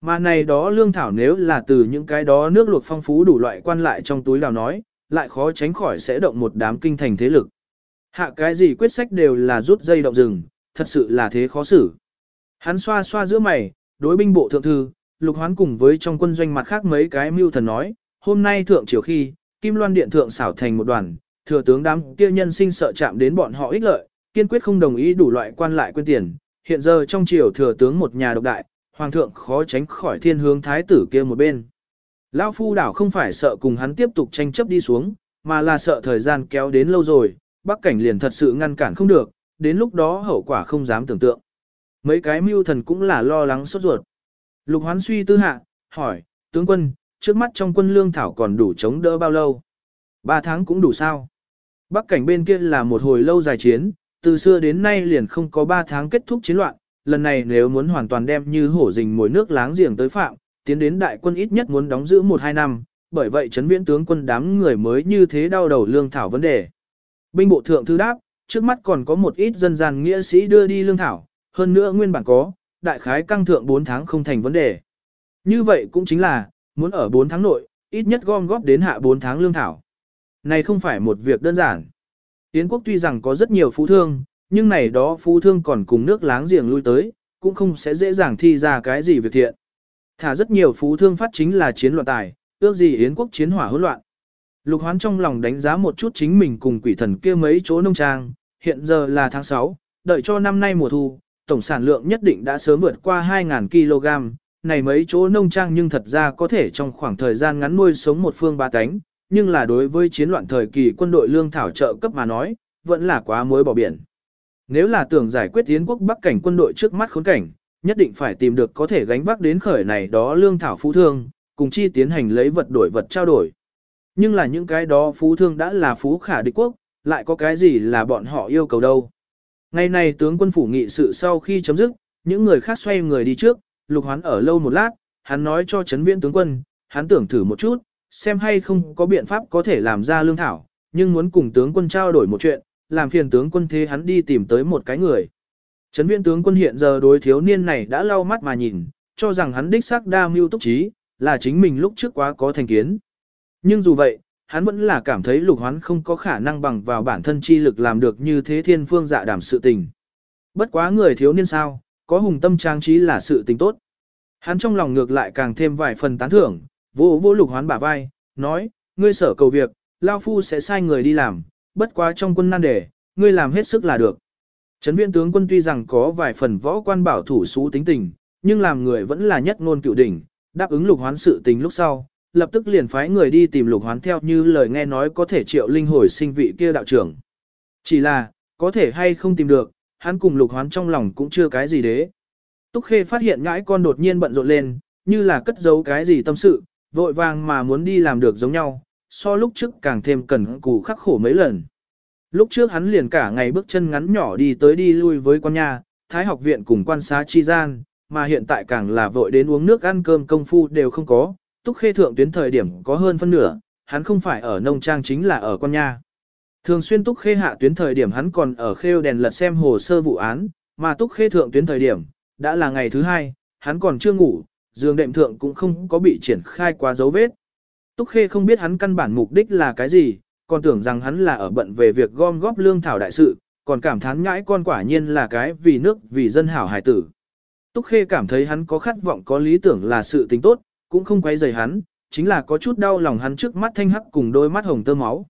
Mà này đó lương thảo nếu là từ những cái đó nước luộc phong phú đủ loại quan lại trong túi đào nói, lại khó tránh khỏi sẽ động một đám kinh thành thế lực. Hạ cái gì quyết sách đều là rút dây động rừng, thật sự là thế khó xử. Hắn xoa xoa giữa mày, đối binh bộ thượng thư, lục hoán cùng với trong quân doanh mặt khác mấy cái mưu thần nói, hôm nay thượng triều khi, Kim Loan Điện thượng xảo thành một đoàn, thừa tướng đám kia nhân sinh sợ chạm đến bọn họ ích lợi, kiên quyết không đồng ý đủ loại quan lại quên tiền. Hiện giờ trong triều thừa tướng một nhà độc đại, hoàng thượng khó tránh khỏi thiên hướng thái tử kia một bên. Lão phu đảo không phải sợ cùng hắn tiếp tục tranh chấp đi xuống, mà là sợ thời gian kéo đến lâu rồi, bắc cảnh liền thật sự ngăn cản không được, đến lúc đó hậu quả không dám tưởng tượng. Mấy cái mưu thần cũng là lo lắng sốt ruột. Lục hoán suy tư hạ, hỏi, tướng quân, trước mắt trong quân lương thảo còn đủ chống đỡ bao lâu? Ba tháng cũng đủ sao? Bắc cảnh bên kia là một hồi lâu dài chiến, từ xưa đến nay liền không có ba tháng kết thúc chiến loạn, lần này nếu muốn hoàn toàn đem như hổ rình mồi nước láng giềng tới phạm, tiến đến đại quân ít nhất muốn đóng giữ 1-2 năm, bởi vậy chấn viễn tướng quân đám người mới như thế đau đầu lương thảo vấn đề. Binh bộ thượng thư đáp, trước mắt còn có một ít dân gian nghĩa sĩ đưa đi lương thảo, hơn nữa nguyên bản có, đại khái căng thượng 4 tháng không thành vấn đề. Như vậy cũng chính là, muốn ở 4 tháng nội, ít nhất gom góp đến hạ 4 tháng lương thảo. Này không phải một việc đơn giản. Yến quốc tuy rằng có rất nhiều phú thương, nhưng này đó phú thương còn cùng nước láng giềng lui tới, cũng không sẽ dễ dàng thi ra cái gì việc thiện. Thả rất nhiều phú thương phát chính là chiến loạn tài, ước gì Yến quốc chiến hỏa hỗn loạn. Lục hoán trong lòng đánh giá một chút chính mình cùng quỷ thần kia mấy chỗ nông trang, hiện giờ là tháng 6, đợi cho năm nay mùa thu, tổng sản lượng nhất định đã sớm vượt qua 2.000 kg, này mấy chỗ nông trang nhưng thật ra có thể trong khoảng thời gian ngắn nuôi sống một phương ba cánh, nhưng là đối với chiến loạn thời kỳ quân đội lương thảo trợ cấp mà nói, vẫn là quá muối bỏ biển. Nếu là tưởng giải quyết tiến quốc bắc cảnh quân đội trước mắt khốn cảnh, nhất định phải tìm được có thể gánh vác đến khởi này đó lương thảo phú thương, cùng chi tiến hành lấy vật đổi vật trao đổi. Nhưng là những cái đó phú thương đã là phú khả địch quốc, lại có cái gì là bọn họ yêu cầu đâu. Ngày này tướng quân phủ nghị sự sau khi chấm dứt, những người khác xoay người đi trước, lục hoán ở lâu một lát, hắn nói cho chấn viễn tướng quân, hắn tưởng thử một chút, xem hay không có biện pháp có thể làm ra lương thảo, nhưng muốn cùng tướng quân trao đổi một chuyện, làm phiền tướng quân thế hắn đi tìm tới một cái người. Trấn viên tướng quân hiện giờ đối thiếu niên này đã lau mắt mà nhìn, cho rằng hắn đích xác đa mưu túc trí, là chính mình lúc trước quá có thành kiến. Nhưng dù vậy, hắn vẫn là cảm thấy lục hoán không có khả năng bằng vào bản thân chi lực làm được như thế thiên phương dạ đảm sự tình. Bất quá người thiếu niên sao, có hùng tâm trang trí là sự tình tốt. Hắn trong lòng ngược lại càng thêm vài phần tán thưởng, vô vô lục hoán bả vai, nói, ngươi sở cầu việc, Lao Phu sẽ sai người đi làm, bất quá trong quân nan đề, ngươi làm hết sức là được. Trấn viên tướng quân tuy rằng có vài phần võ quan bảo thủ xú tính tình, nhưng làm người vẫn là nhất ngôn cựu đỉnh, đáp ứng lục hoán sự tình lúc sau, lập tức liền phái người đi tìm lục hoán theo như lời nghe nói có thể triệu linh hồi sinh vị kia đạo trưởng. Chỉ là, có thể hay không tìm được, hắn cùng lục hoán trong lòng cũng chưa cái gì đế. Túc Khê phát hiện ngãi con đột nhiên bận rộn lên, như là cất giấu cái gì tâm sự, vội vàng mà muốn đi làm được giống nhau, so lúc trước càng thêm cần cù khắc khổ mấy lần. Lúc trước hắn liền cả ngày bước chân ngắn nhỏ đi tới đi lui với quan nhà, thái học viện cùng quan xá chi gian, mà hiện tại càng là vội đến uống nước ăn cơm công phu đều không có, túc khê thượng tuyến thời điểm có hơn phân nửa, hắn không phải ở nông trang chính là ở quan nhà. Thường xuyên túc khê hạ tuyến thời điểm hắn còn ở khêu đèn lật xem hồ sơ vụ án, mà túc khê thượng tuyến thời điểm, đã là ngày thứ hai, hắn còn chưa ngủ, giường đệm thượng cũng không có bị triển khai quá dấu vết. Túc Khê không biết hắn căn bản mục đích là cái gì, còn tưởng rằng hắn là ở bận về việc gom góp lương thảo đại sự, còn cảm thán nhãi con quả nhiên là cái vì nước vì dân hảo hải tử. Túc Khê cảm thấy hắn có khát vọng có lý tưởng là sự tình tốt, cũng không quay rầy hắn, chính là có chút đau lòng hắn trước mắt thanh hắc cùng đôi mắt hồng tơ máu.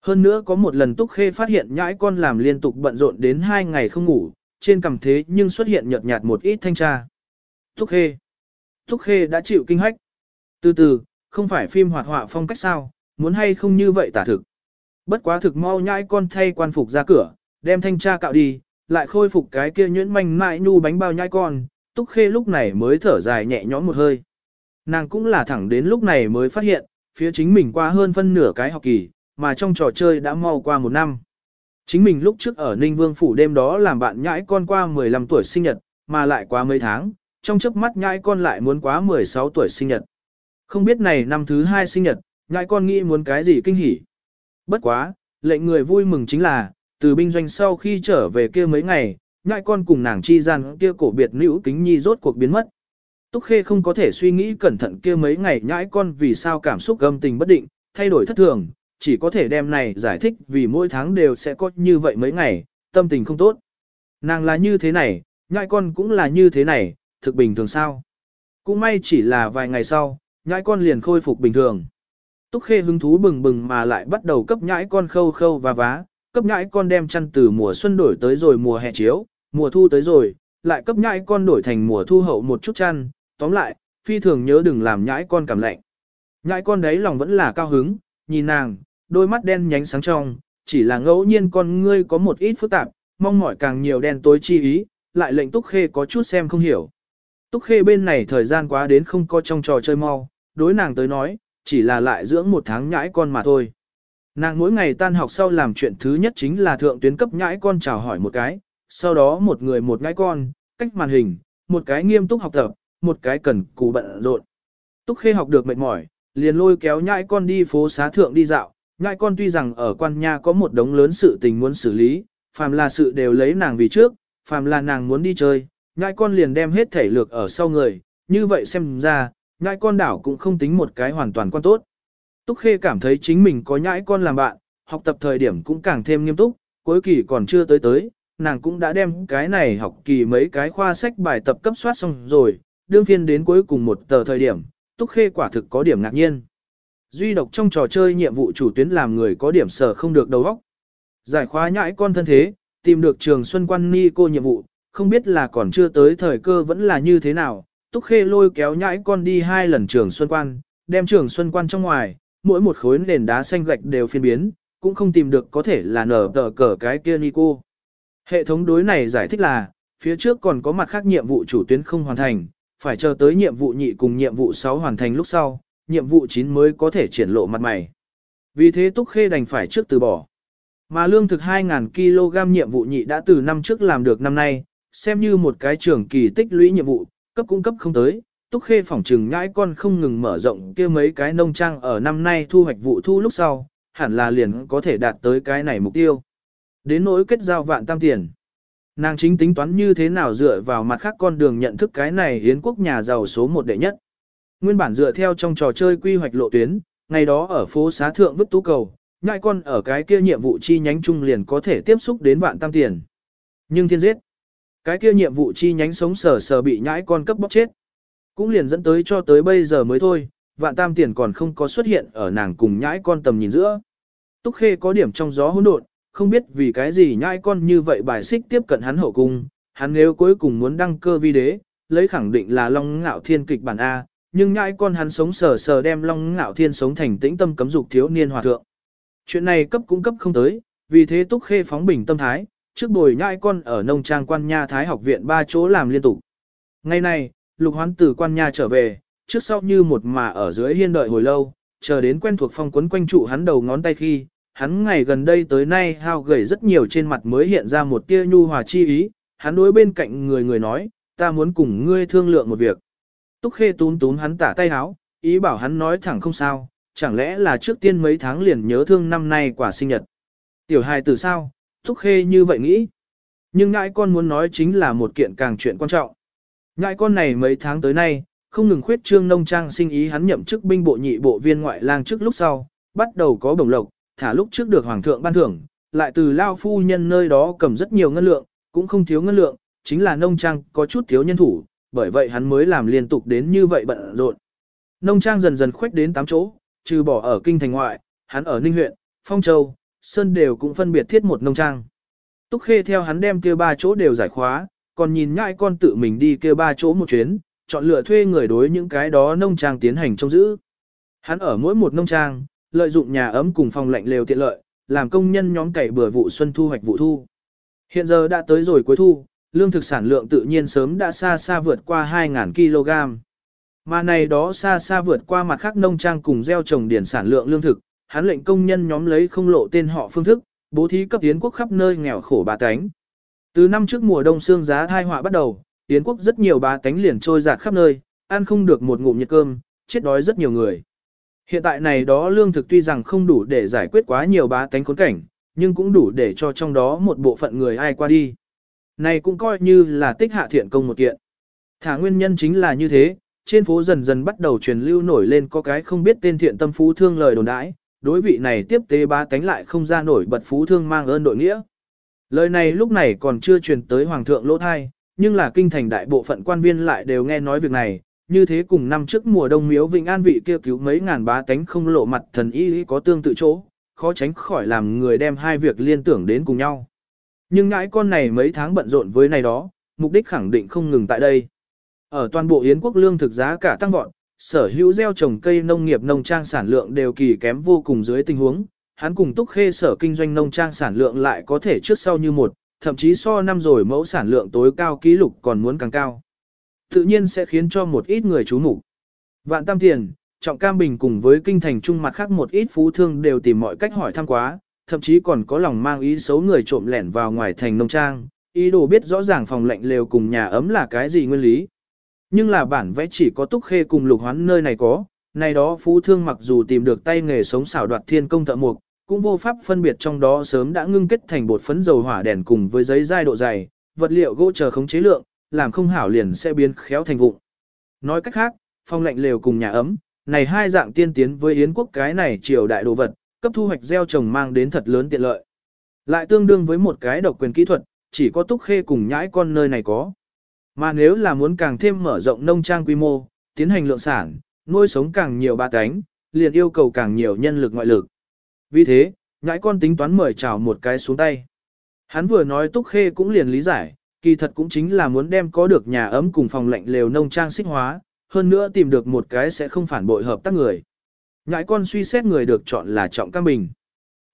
Hơn nữa có một lần Túc Khê phát hiện nhãi con làm liên tục bận rộn đến hai ngày không ngủ, trên cằm thế nhưng xuất hiện nhợt nhạt một ít thanh tra. Túc Khê Túc Khê đã chịu kinh hách. Từ từ, không phải phim hoạt họa phong cách sao, muốn hay không như vậy tả thực. Bất quá thực mau nhãi con thay quan phục ra cửa, đem thanh tra cạo đi, lại khôi phục cái kia nhuyễn manh mại nhu bánh bao nhãi con, Túc Khê lúc này mới thở dài nhẹ nhõm một hơi. Nàng cũng là thẳng đến lúc này mới phát hiện, phía chính mình qua hơn phân nửa cái học kỳ, mà trong trò chơi đã mau qua một năm. Chính mình lúc trước ở Ninh Vương Phủ đêm đó làm bạn nhãi con qua 15 tuổi sinh nhật, mà lại qua mấy tháng, trong chớp mắt nhãi con lại muốn quá 16 tuổi sinh nhật. Không biết này năm thứ hai sinh nhật, nhãi con nghĩ muốn cái gì kinh hỉ. Bất quá, lệnh người vui mừng chính là, từ binh doanh sau khi trở về kia mấy ngày, nhãi con cùng nàng chi gian kia cổ biệt nữ kính nhi rốt cuộc biến mất. Túc Khê không có thể suy nghĩ cẩn thận kia mấy ngày nhãi con vì sao cảm xúc gâm tình bất định, thay đổi thất thường, chỉ có thể đem này giải thích vì mỗi tháng đều sẽ có như vậy mấy ngày, tâm tình không tốt. Nàng là như thế này, nhãi con cũng là như thế này, thực bình thường sao. Cũng may chỉ là vài ngày sau, nhãi con liền khôi phục bình thường. Túc Khê hứng thú bừng bừng mà lại bắt đầu cấp nhãi con khâu khâu và vá, cấp nhãi con đem chăn từ mùa xuân đổi tới rồi mùa hè chiếu, mùa thu tới rồi, lại cấp nhãi con đổi thành mùa thu hậu một chút chăn, tóm lại, phi thường nhớ đừng làm nhãi con cảm lạnh. Nhãi con đấy lòng vẫn là cao hứng, nhìn nàng, đôi mắt đen nhánh sáng trong, chỉ là ngẫu nhiên con ngươi có một ít phức tạp, mong mỏi càng nhiều đen tối chi ý, lại lệnh Túc Khê có chút xem không hiểu. Túc Khê bên này thời gian quá đến không có trong trò chơi mau, đối nàng tới nói, chỉ là lại dưỡng một tháng nhãi con mà thôi. Nàng mỗi ngày tan học sau làm chuyện thứ nhất chính là thượng tuyến cấp nhãi con chào hỏi một cái, sau đó một người một nhãi con, cách màn hình, một cái nghiêm túc học tập, một cái cần cù bận rộn. Túc Khê học được mệt mỏi, liền lôi kéo nhãi con đi phố xá thượng đi dạo, nhãi con tuy rằng ở quan nha có một đống lớn sự tình muốn xử lý, phàm là sự đều lấy nàng vì trước, phàm là nàng muốn đi chơi, nhãi con liền đem hết thể lược ở sau người, như vậy xem ra, nhãi con đảo cũng không tính một cái hoàn toàn quan tốt. Túc Khê cảm thấy chính mình có nhãi con làm bạn, học tập thời điểm cũng càng thêm nghiêm túc, cuối kỳ còn chưa tới tới, nàng cũng đã đem cái này học kỳ mấy cái khoa sách bài tập cấp soát xong rồi, đương phiên đến cuối cùng một tờ thời điểm, Túc Khê quả thực có điểm ngạc nhiên. Duy độc trong trò chơi nhiệm vụ chủ tuyến làm người có điểm sở không được đầu óc. Giải khóa nhãi con thân thế, tìm được trường Xuân Quan Ni cô nhiệm vụ, không biết là còn chưa tới thời cơ vẫn là như thế nào. Túc Khê lôi kéo nhãi con đi hai lần trường Xuân Quan, đem trường Xuân Quan trong ngoài, mỗi một khối nền đá xanh gạch đều phiên biến, cũng không tìm được có thể là nở tờ cờ cái kia Nico. Hệ thống đối này giải thích là, phía trước còn có mặt khác nhiệm vụ chủ tuyến không hoàn thành, phải chờ tới nhiệm vụ nhị cùng nhiệm vụ 6 hoàn thành lúc sau, nhiệm vụ 9 mới có thể triển lộ mặt mày. Vì thế Túc Khê đành phải trước từ bỏ. Mà lương thực 2.000 kg nhiệm vụ nhị đã từ năm trước làm được năm nay, xem như một cái trường kỳ tích lũy nhiệm vụ, cấp cung cấp không tới. Túc Khê phỏng trừng nhãi con không ngừng mở rộng kia mấy cái nông trang ở năm nay thu hoạch vụ thu lúc sau, hẳn là liền có thể đạt tới cái này mục tiêu. Đến nỗi kết giao vạn tam tiền. Nàng chính tính toán như thế nào dựa vào mặt khác con đường nhận thức cái này hiến quốc nhà giàu số một đệ nhất. Nguyên bản dựa theo trong trò chơi quy hoạch lộ tuyến, ngày đó ở phố xá thượng vứt tú cầu, nhãi con ở cái kia nhiệm vụ chi nhánh trung liền có thể tiếp xúc đến vạn tam tiền. Nhưng thiên giết, cái kia nhiệm vụ chi nhánh sống sờ sờ bị nhãi con cấp bóc chết. Cũng liền dẫn tới cho tới bây giờ mới thôi, vạn tam tiền còn không có xuất hiện ở nàng cùng nhãi con tầm nhìn giữa. Túc Khê có điểm trong gió hỗn độn, không biết vì cái gì nhãi con như vậy bài xích tiếp cận hắn hậu cung, hắn nếu cuối cùng muốn đăng cơ vi đế, lấy khẳng định là Long Ngạo Thiên kịch bản A, nhưng nhãi con hắn sống sờ sờ đem Long Ngạo Thiên sống thành tĩnh tâm cấm dục thiếu niên hòa thượng. Chuyện này cấp cũng cấp không tới, vì thế Túc Khê phóng bình tâm thái, trước bồi nhãi con ở nông trang quan nha Thái học viện ba chỗ làm liên tục. Ngày nay, lục hoán từ quan nha trở về, trước sau như một mà ở dưới hiên đợi hồi lâu, chờ đến quen thuộc phong quấn quanh trụ hắn đầu ngón tay khi, hắn ngày gần đây tới nay hao gầy rất nhiều trên mặt mới hiện ra một tia nhu hòa chi ý, hắn đối bên cạnh người người nói, ta muốn cùng ngươi thương lượng một việc. Túc Khê tún tún hắn tả tay háo, ý bảo hắn nói thẳng không sao, chẳng lẽ là trước tiên mấy tháng liền nhớ thương năm nay quả sinh nhật. Tiểu hài từ sao, thúc Khê như vậy nghĩ. Nhưng ngại con muốn nói chính là một kiện càng chuyện quan trọng. Ngại con này mấy tháng tới nay, không ngừng khuyết trương nông trang sinh ý hắn nhậm chức binh bộ nhị bộ viên ngoại lang trước lúc sau, bắt đầu có bổng lộc, thả lúc trước được hoàng thượng ban thưởng, lại từ lao phu nhân nơi đó cầm rất nhiều ngân lượng, cũng không thiếu ngân lượng, chính là nông trang có chút thiếu nhân thủ, bởi vậy hắn mới làm liên tục đến như vậy bận rộn. Nông trang dần dần khuếch đến 8 chỗ, trừ bỏ ở kinh thành ngoại, hắn ở Ninh huyện, Phong Châu, Sơn đều cũng phân biệt thiết một nông trang. Túc Khê theo hắn đem kia ba chỗ đều giải khóa, còn nhìn nhãi con tự mình đi kia ba chỗ một chuyến, chọn lựa thuê người đối những cái đó nông trang tiến hành trông giữ. Hắn ở mỗi một nông trang, lợi dụng nhà ấm cùng phòng lạnh lều tiện lợi, làm công nhân nhóm cày bừa vụ xuân thu hoạch vụ thu. Hiện giờ đã tới rồi cuối thu, lương thực sản lượng tự nhiên sớm đã xa xa vượt qua 2.000 kg. Mà này đó xa xa vượt qua mặt khác nông trang cùng gieo trồng điển sản lượng lương thực, hắn lệnh công nhân nhóm lấy không lộ tên họ phương thức, bố thí cấp tiến quốc khắp nơi nghèo khổ bà tánh. Từ năm trước mùa đông xương giá thai họa bắt đầu, tiến quốc rất nhiều bà tánh liền trôi giạt khắp nơi, ăn không được một ngụm nhiệt cơm, chết đói rất nhiều người. Hiện tại này đó lương thực tuy rằng không đủ để giải quyết quá nhiều bá tánh khốn cảnh, nhưng cũng đủ để cho trong đó một bộ phận người ai qua đi. Này cũng coi như là tích hạ thiện công một kiện. Thả nguyên nhân chính là như thế, trên phố dần dần bắt đầu truyền lưu nổi lên có cái không biết tên thiện tâm phú thương lời đồn đãi, đối vị này tiếp tế bá tánh lại không ra nổi bật phú thương mang ơn đội nghĩa. Lời này lúc này còn chưa truyền tới hoàng thượng lỗ thai, nhưng là kinh thành đại bộ phận quan viên lại đều nghe nói việc này, như thế cùng năm trước mùa đông miếu Vĩnh An vị kia cứu mấy ngàn bá tánh không lộ mặt thần y có tương tự chỗ, khó tránh khỏi làm người đem hai việc liên tưởng đến cùng nhau. Nhưng ngãi con này mấy tháng bận rộn với này đó, mục đích khẳng định không ngừng tại đây. Ở toàn bộ Yến quốc lương thực giá cả tăng vọt, sở hữu gieo trồng cây nông nghiệp nông trang sản lượng đều kỳ kém vô cùng dưới tình huống, hắn cùng túc khê sở kinh doanh nông trang sản lượng lại có thể trước sau như một, thậm chí so năm rồi mẫu sản lượng tối cao kỷ lục còn muốn càng cao tự nhiên sẽ khiến cho một ít người chú mục. Vạn tam tiền, trọng cam bình cùng với kinh thành trung mặt khác một ít phú thương đều tìm mọi cách hỏi thăm quá, thậm chí còn có lòng mang ý xấu người trộm lẻn vào ngoài thành nông trang, ý đồ biết rõ ràng phòng lạnh lều cùng nhà ấm là cái gì nguyên lý. Nhưng là bản vẽ chỉ có túc khê cùng lục hoán nơi này có, này đó phú thương mặc dù tìm được tay nghề sống xảo đoạt thiên công thợ mục, cũng vô pháp phân biệt trong đó sớm đã ngưng kết thành bột phấn dầu hỏa đèn cùng với giấy dai độ dày, vật liệu gỗ chờ khống chế lượng, làm không hảo liền sẽ biến khéo thành vụn. Nói cách khác, phong lạnh lều cùng nhà ấm, này hai dạng tiên tiến với Yến quốc cái này triều đại đồ vật, cấp thu hoạch gieo trồng mang đến thật lớn tiện lợi. Lại tương đương với một cái độc quyền kỹ thuật, chỉ có túc khê cùng nhãi con nơi này có. Mà nếu là muốn càng thêm mở rộng nông trang quy mô, tiến hành lượng sản, nuôi sống càng nhiều ba cánh, liền yêu cầu càng nhiều nhân lực ngoại lực. Vì thế, nhãi con tính toán mời chào một cái xuống tay. Hắn vừa nói túc khê cũng liền lý giải, kỳ thật cũng chính là muốn đem có được nhà ấm cùng phòng lạnh lều nông trang xích hóa, hơn nữa tìm được một cái sẽ không phản bội hợp tác người. Nhãi con suy xét người được chọn là Trọng Cam Bình.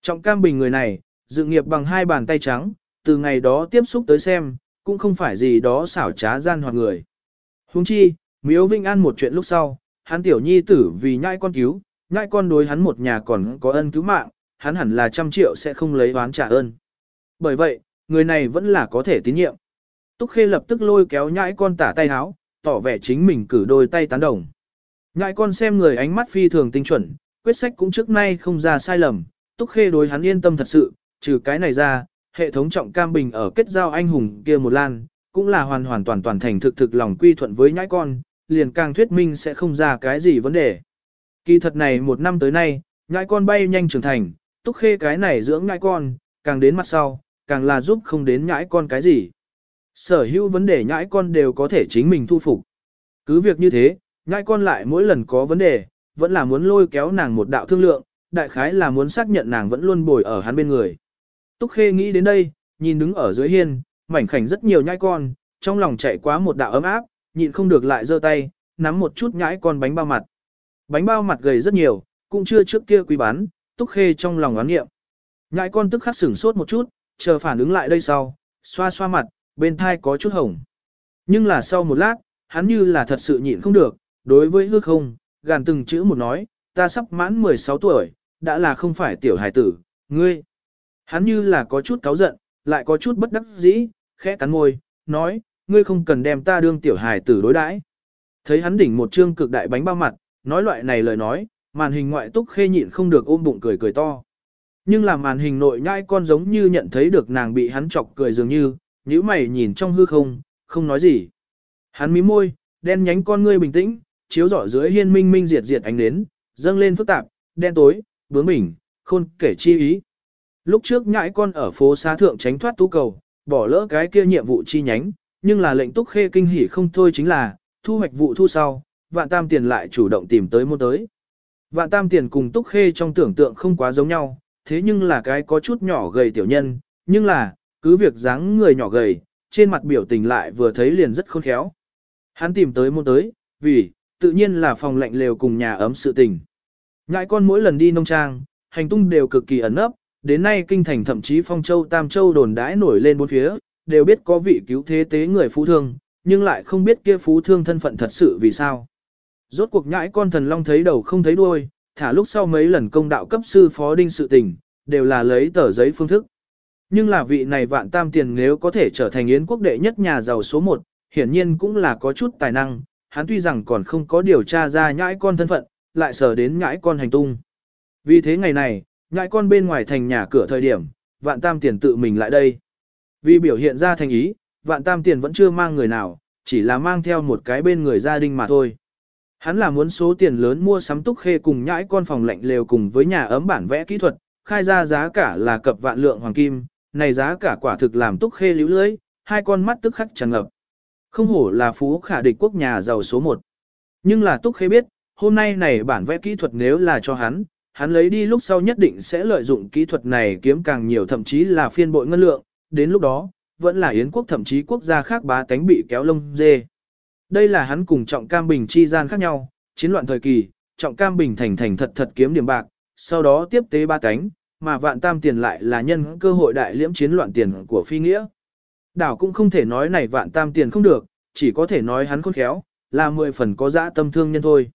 Trọng Cam Bình người này, dự nghiệp bằng hai bàn tay trắng, từ ngày đó tiếp xúc tới xem, cũng không phải gì đó xảo trá gian hoặc người. Huống chi, Miếu Vinh An một chuyện lúc sau, hắn tiểu nhi tử vì nhãi con cứu, nhãi con đối hắn một nhà còn có ân cứu mạng, hắn hẳn là trăm triệu sẽ không lấy oán trả ơn. Bởi vậy, người này vẫn là có thể tín nhiệm. Túc Khê lập tức lôi kéo nhãi con tả tay háo, tỏ vẻ chính mình cử đôi tay tán đồng. Nhãi con xem người ánh mắt phi thường tinh chuẩn, quyết sách cũng trước nay không ra sai lầm, Túc Khê đối hắn yên tâm thật sự, trừ cái này ra, hệ thống trọng cam bình ở kết giao anh hùng kia một lan, cũng là hoàn hoàn toàn toàn thành thực thực lòng quy thuận với nhãi con, liền càng thuyết minh sẽ không ra cái gì vấn đề. Kỳ thật này một năm tới nay, nhãi con bay nhanh trưởng thành, Túc Khê cái này dưỡng nhãi con, càng đến mặt sau, càng là giúp không đến nhãi con cái gì. Sở hữu vấn đề nhãi con đều có thể chính mình thu phục. Cứ việc như thế, nhãi con lại mỗi lần có vấn đề, vẫn là muốn lôi kéo nàng một đạo thương lượng, đại khái là muốn xác nhận nàng vẫn luôn bồi ở hắn bên người. Túc Khê nghĩ đến đây, nhìn đứng ở dưới hiên, mảnh khảnh rất nhiều nhãi con, trong lòng chạy quá một đạo ấm áp, nhịn không được lại giơ tay, nắm một chút nhãi con bánh bao mặt. Bánh bao mặt gầy rất nhiều, cũng chưa trước kia quý bán, Túc Khê trong lòng oán nghiệm. Nhãi con tức khắc sửng sốt một chút, chờ phản ứng lại đây sau, xoa xoa mặt, bên thai có chút hồng. Nhưng là sau một lát, hắn như là thật sự nhịn không được, đối với hư không, gàn từng chữ một nói, ta sắp mãn 16 tuổi, đã là không phải tiểu hài tử, ngươi. Hắn như là có chút cáu giận, lại có chút bất đắc dĩ, khẽ cắn môi, nói, ngươi không cần đem ta đương tiểu hài tử đối đãi. Thấy hắn đỉnh một trương cực đại bánh bao mặt, nói loại này lời nói, màn hình ngoại túc khê nhịn không được ôm bụng cười cười to. Nhưng là màn hình nội nhai con giống như nhận thấy được nàng bị hắn chọc cười dường như, nhíu mày nhìn trong hư không, không nói gì. Hắn mí môi, đen nhánh con ngươi bình tĩnh, chiếu rọi dưới hiên minh minh diệt diệt ánh đến, dâng lên phức tạp, đen tối, bướng bỉnh, khôn kể chi ý. Lúc trước nhãi con ở phố xá thượng tránh thoát tú cầu, bỏ lỡ cái kia nhiệm vụ chi nhánh, nhưng là lệnh túc khê kinh hỉ không thôi chính là, thu hoạch vụ thu sau, vạn tam tiền lại chủ động tìm tới mua tới. Vạn tam tiền cùng túc khê trong tưởng tượng không quá giống nhau, thế nhưng là cái có chút nhỏ gầy tiểu nhân, nhưng là, cứ việc dáng người nhỏ gầy, trên mặt biểu tình lại vừa thấy liền rất khôn khéo. Hắn tìm tới môn tới, vì, tự nhiên là phòng lạnh lều cùng nhà ấm sự tình. Ngại con mỗi lần đi nông trang, hành tung đều cực kỳ ẩn nấp, đến nay kinh thành thậm chí phong châu tam châu đồn đãi nổi lên bốn phía, đều biết có vị cứu thế tế người phú thương, nhưng lại không biết kia phú thương thân phận thật sự vì sao. Rốt cuộc nhãi con thần long thấy đầu không thấy đuôi, thả lúc sau mấy lần công đạo cấp sư phó đinh sự tình, đều là lấy tờ giấy phương thức. Nhưng là vị này vạn tam tiền nếu có thể trở thành yến quốc đệ nhất nhà giàu số một hiển nhiên cũng là có chút tài năng, hắn tuy rằng còn không có điều tra ra nhãi con thân phận, lại sở đến nhãi con hành tung. Vì thế ngày này, Ngại con bên ngoài thành nhà cửa thời điểm, vạn tam tiền tự mình lại đây. Vì biểu hiện ra thành ý, vạn tam tiền vẫn chưa mang người nào, chỉ là mang theo một cái bên người gia đình mà thôi. Hắn là muốn số tiền lớn mua sắm túc khê cùng nhãi con phòng lạnh lều cùng với nhà ấm bản vẽ kỹ thuật, khai ra giá cả là cập vạn lượng hoàng kim, này giá cả quả thực làm túc khê lưu lưới, hai con mắt tức khắc tràn ngập. Không hổ là phú khả địch quốc nhà giàu số một. Nhưng là túc khê biết, hôm nay này bản vẽ kỹ thuật nếu là cho hắn, hắn lấy đi lúc sau nhất định sẽ lợi dụng kỹ thuật này kiếm càng nhiều thậm chí là phiên bội ngân lượng, đến lúc đó, vẫn là Yến quốc thậm chí quốc gia khác bá tánh bị kéo lông dê. Đây là hắn cùng Trọng Cam Bình chi gian khác nhau, chiến loạn thời kỳ, Trọng Cam Bình thành thành thật thật kiếm điểm bạc, sau đó tiếp tế ba tánh, mà vạn tam tiền lại là nhân cơ hội đại liễm chiến loạn tiền của phi nghĩa. Đảo cũng không thể nói này vạn tam tiền không được, chỉ có thể nói hắn khôn khéo, là mười phần có dã tâm thương nhân thôi.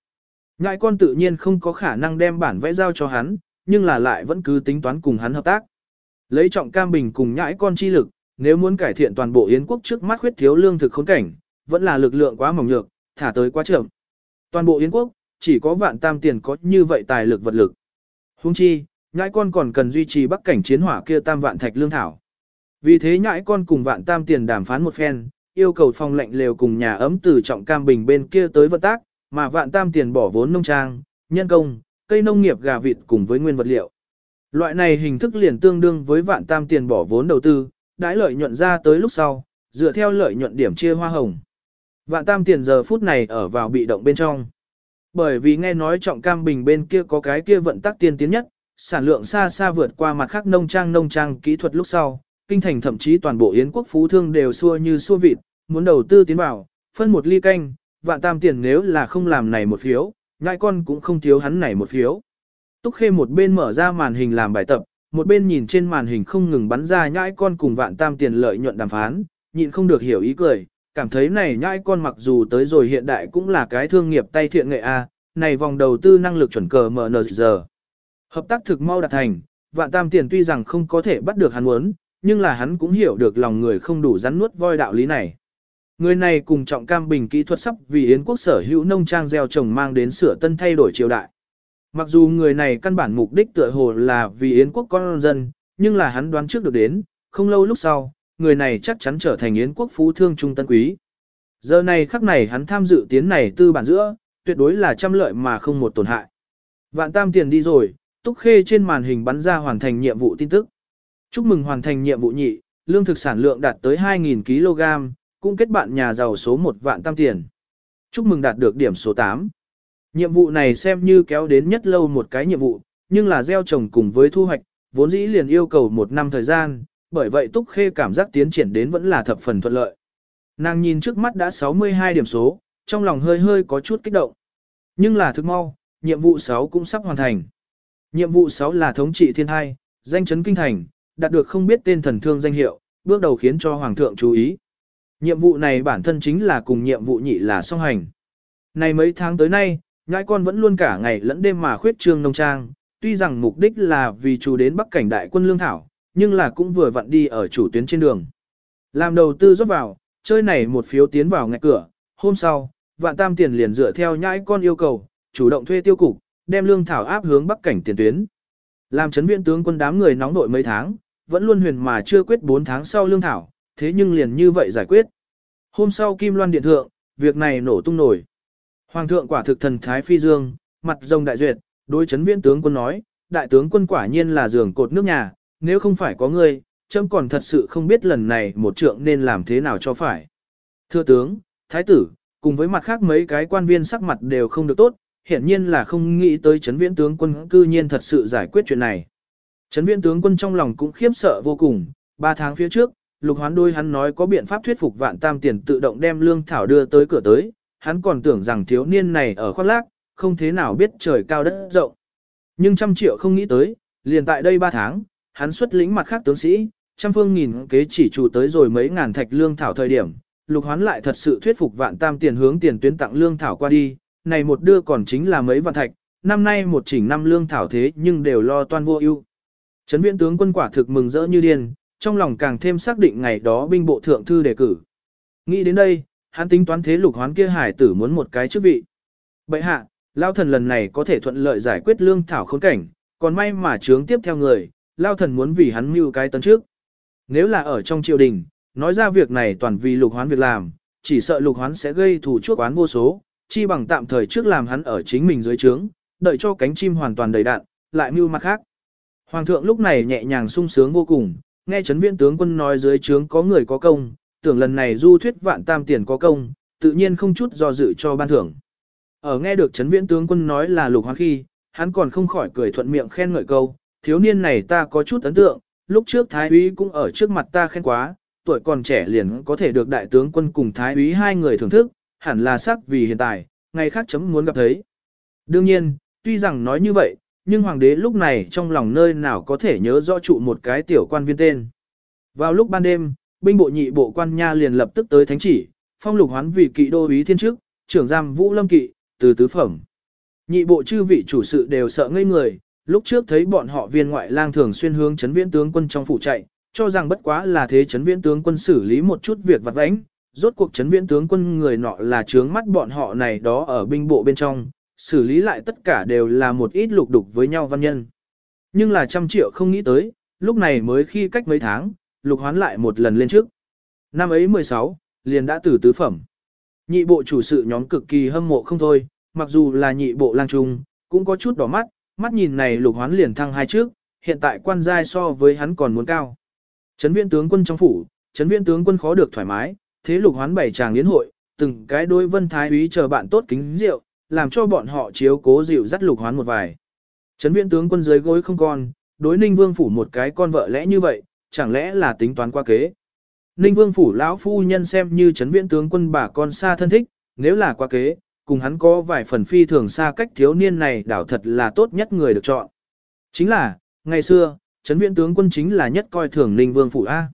Ngại con tự nhiên không có khả năng đem bản vẽ giao cho hắn, nhưng là lại vẫn cứ tính toán cùng hắn hợp tác. Lấy trọng cam bình cùng nhãi con chi lực, nếu muốn cải thiện toàn bộ Yến quốc trước mắt khuyết thiếu lương thực khốn cảnh, vẫn là lực lượng quá mỏng nhược, thả tới quá chậm. Toàn bộ Yến quốc, chỉ có vạn tam tiền có như vậy tài lực vật lực. Hung chi, nhãi con còn cần duy trì bắc cảnh chiến hỏa kia tam vạn thạch lương thảo. Vì thế nhãi con cùng vạn tam tiền đàm phán một phen, yêu cầu phòng lệnh lều cùng nhà ấm từ trọng cam bình bên kia tới vận tác, mà vạn tam tiền bỏ vốn nông trang, nhân công, cây nông nghiệp gà vịt cùng với nguyên vật liệu. Loại này hình thức liền tương đương với vạn tam tiền bỏ vốn đầu tư, đãi lợi nhuận ra tới lúc sau, dựa theo lợi nhuận điểm chia hoa hồng. Vạn tam tiền giờ phút này ở vào bị động bên trong. Bởi vì nghe nói trọng cam bình bên kia có cái kia vận tắc tiên tiến nhất, sản lượng xa xa vượt qua mặt khác nông trang nông trang kỹ thuật lúc sau, kinh thành thậm chí toàn bộ yến quốc phú thương đều xua như xua vịt, muốn đầu tư tiến vào, phân một ly canh, vạn tam tiền nếu là không làm này một phiếu, ngại con cũng không thiếu hắn này một phiếu. Túc Khê một bên mở ra màn hình làm bài tập, một bên nhìn trên màn hình không ngừng bắn ra nhãi con cùng vạn tam tiền lợi nhuận đàm phán, nhịn không được hiểu ý cười, cảm thấy này nhãi con mặc dù tới rồi hiện đại cũng là cái thương nghiệp tay thiện nghệ A, này vòng đầu tư năng lực chuẩn cờ giờ Hợp tác thực mau đạt thành, vạn tam tiền tuy rằng không có thể bắt được hắn muốn, nhưng là hắn cũng hiểu được lòng người không đủ rắn nuốt voi đạo lý này. Người này cùng trọng cam bình kỹ thuật sắp vì Yến quốc sở hữu nông trang gieo trồng mang đến sửa tân thay đổi triều đại. Mặc dù người này căn bản mục đích tựa hồ là vì Yến quốc con dân, nhưng là hắn đoán trước được đến, không lâu lúc sau, người này chắc chắn trở thành Yến quốc phú thương trung tân quý. Giờ này khắc này hắn tham dự tiến này tư bản giữa, tuyệt đối là trăm lợi mà không một tổn hại. Vạn tam tiền đi rồi, túc khê trên màn hình bắn ra hoàn thành nhiệm vụ tin tức. Chúc mừng hoàn thành nhiệm vụ nhị, lương thực sản lượng đạt tới 2.000 kg, cũng kết bạn nhà giàu số 1 vạn tam tiền. Chúc mừng đạt được điểm số 8. Nhiệm vụ này xem như kéo đến nhất lâu một cái nhiệm vụ, nhưng là gieo trồng cùng với thu hoạch, vốn dĩ liền yêu cầu một năm thời gian, bởi vậy Túc Khê cảm giác tiến triển đến vẫn là thập phần thuận lợi. Nàng nhìn trước mắt đã 62 điểm số, trong lòng hơi hơi có chút kích động. Nhưng là thức mau, nhiệm vụ 6 cũng sắp hoàn thành. Nhiệm vụ 6 là thống trị thiên hai, danh chấn kinh thành, đạt được không biết tên thần thương danh hiệu, bước đầu khiến cho Hoàng thượng chú ý. Nhiệm vụ này bản thân chính là cùng nhiệm vụ nhị là song hành. Này mấy tháng tới nay, nhãi con vẫn luôn cả ngày lẫn đêm mà khuyết trương nông trang, tuy rằng mục đích là vì chủ đến Bắc cảnh đại quân lương thảo, nhưng là cũng vừa vặn đi ở chủ tuyến trên đường. Làm đầu tư rót vào, chơi này một phiếu tiến vào ngạch cửa, hôm sau, vạn tam tiền liền dựa theo nhãi con yêu cầu, chủ động thuê tiêu cục, đem lương thảo áp hướng Bắc cảnh tiền tuyến. Làm chấn viện tướng quân đám người nóng nội mấy tháng, vẫn luôn huyền mà chưa quyết 4 tháng sau lương thảo, thế nhưng liền như vậy giải quyết. Hôm sau Kim Loan Điện Thượng, việc này nổ tung nổi. Hoàng thượng quả thực thần Thái Phi Dương, mặt rồng đại duyệt, đối chấn viễn tướng quân nói, đại tướng quân quả nhiên là giường cột nước nhà, nếu không phải có ngươi, chấm còn thật sự không biết lần này một trượng nên làm thế nào cho phải. Thưa tướng, thái tử, cùng với mặt khác mấy cái quan viên sắc mặt đều không được tốt, hiển nhiên là không nghĩ tới chấn viễn tướng quân cư nhiên thật sự giải quyết chuyện này. Chấn viễn tướng quân trong lòng cũng khiếp sợ vô cùng, ba tháng phía trước, lục hoán đôi hắn nói có biện pháp thuyết phục vạn tam tiền tự động đem lương thảo đưa tới cửa tới, hắn còn tưởng rằng thiếu niên này ở khoác lác, không thế nào biết trời cao đất rộng. Nhưng trăm triệu không nghĩ tới, liền tại đây ba tháng, hắn xuất lĩnh mặt khác tướng sĩ, trăm phương nghìn kế chỉ chủ tới rồi mấy ngàn thạch lương thảo thời điểm, lục hoán lại thật sự thuyết phục vạn tam tiền hướng tiền tuyến tặng lương thảo qua đi, này một đưa còn chính là mấy vạn thạch, năm nay một chỉnh năm lương thảo thế nhưng đều lo toan vô ưu. Trấn viện tướng quân quả thực mừng rỡ như điên, trong lòng càng thêm xác định ngày đó binh bộ thượng thư đề cử. Nghĩ đến đây, hắn tính toán thế lục hoán kia hải tử muốn một cái chức vị. Bệ hạ, lao thần lần này có thể thuận lợi giải quyết lương thảo khốn cảnh, còn may mà trướng tiếp theo người, lao thần muốn vì hắn mưu cái tấn trước. Nếu là ở trong triều đình, nói ra việc này toàn vì lục hoán việc làm, chỉ sợ lục hoán sẽ gây thủ chuốc oán vô số, chi bằng tạm thời trước làm hắn ở chính mình dưới trướng, đợi cho cánh chim hoàn toàn đầy đạn, lại mưu mặt khác. Hoàng thượng lúc này nhẹ nhàng sung sướng vô cùng, nghe chấn viên tướng quân nói dưới trướng có người có công, tưởng lần này du thuyết vạn tam tiền có công, tự nhiên không chút do dự cho ban thưởng. Ở nghe được chấn viễn tướng quân nói là lục hoang khi, hắn còn không khỏi cười thuận miệng khen ngợi câu, thiếu niên này ta có chút ấn tượng, lúc trước thái úy cũng ở trước mặt ta khen quá, tuổi còn trẻ liền có thể được đại tướng quân cùng thái úy hai người thưởng thức, hẳn là sắc vì hiện tại, ngày khác chấm muốn gặp thấy. Đương nhiên, tuy rằng nói như vậy, nhưng hoàng đế lúc này trong lòng nơi nào có thể nhớ rõ trụ một cái tiểu quan viên tên. Vào lúc ban đêm, binh bộ nhị bộ quan nha liền lập tức tới thánh chỉ, phong lục hoán vì kỵ đô úy thiên chức, trưởng giam vũ lâm kỵ, từ tứ phẩm. Nhị bộ chư vị chủ sự đều sợ ngây người, lúc trước thấy bọn họ viên ngoại lang thường xuyên hướng chấn viễn tướng quân trong phủ chạy, cho rằng bất quá là thế chấn viễn tướng quân xử lý một chút việc vặt vãnh, rốt cuộc chấn viễn tướng quân người nọ là trướng mắt bọn họ này đó ở binh bộ bên trong, xử lý lại tất cả đều là một ít lục đục với nhau văn nhân. Nhưng là trăm triệu không nghĩ tới, lúc này mới khi cách mấy tháng, lục hoán lại một lần lên trước. Năm ấy 16, liền đã từ tứ phẩm. Nhị bộ chủ sự nhóm cực kỳ hâm mộ không thôi, mặc dù là nhị bộ lang trung, cũng có chút đỏ mắt, mắt nhìn này lục hoán liền thăng hai trước, hiện tại quan giai so với hắn còn muốn cao. Trấn viên tướng quân trong phủ, trấn viên tướng quân khó được thoải mái, thế lục hoán bảy chàng liên hội, từng cái đôi vân thái úy chờ bạn tốt kính rượu, làm cho bọn họ chiếu cố dịu dắt lục hoán một vài. Trấn viện tướng quân dưới gối không con, đối ninh vương phủ một cái con vợ lẽ như vậy, chẳng lẽ là tính toán qua kế. Ninh vương phủ lão phu nhân xem như trấn viện tướng quân bà con xa thân thích, nếu là qua kế, cùng hắn có vài phần phi thường xa cách thiếu niên này đảo thật là tốt nhất người được chọn. Chính là, ngày xưa, trấn viện tướng quân chính là nhất coi thường Ninh vương phủ A.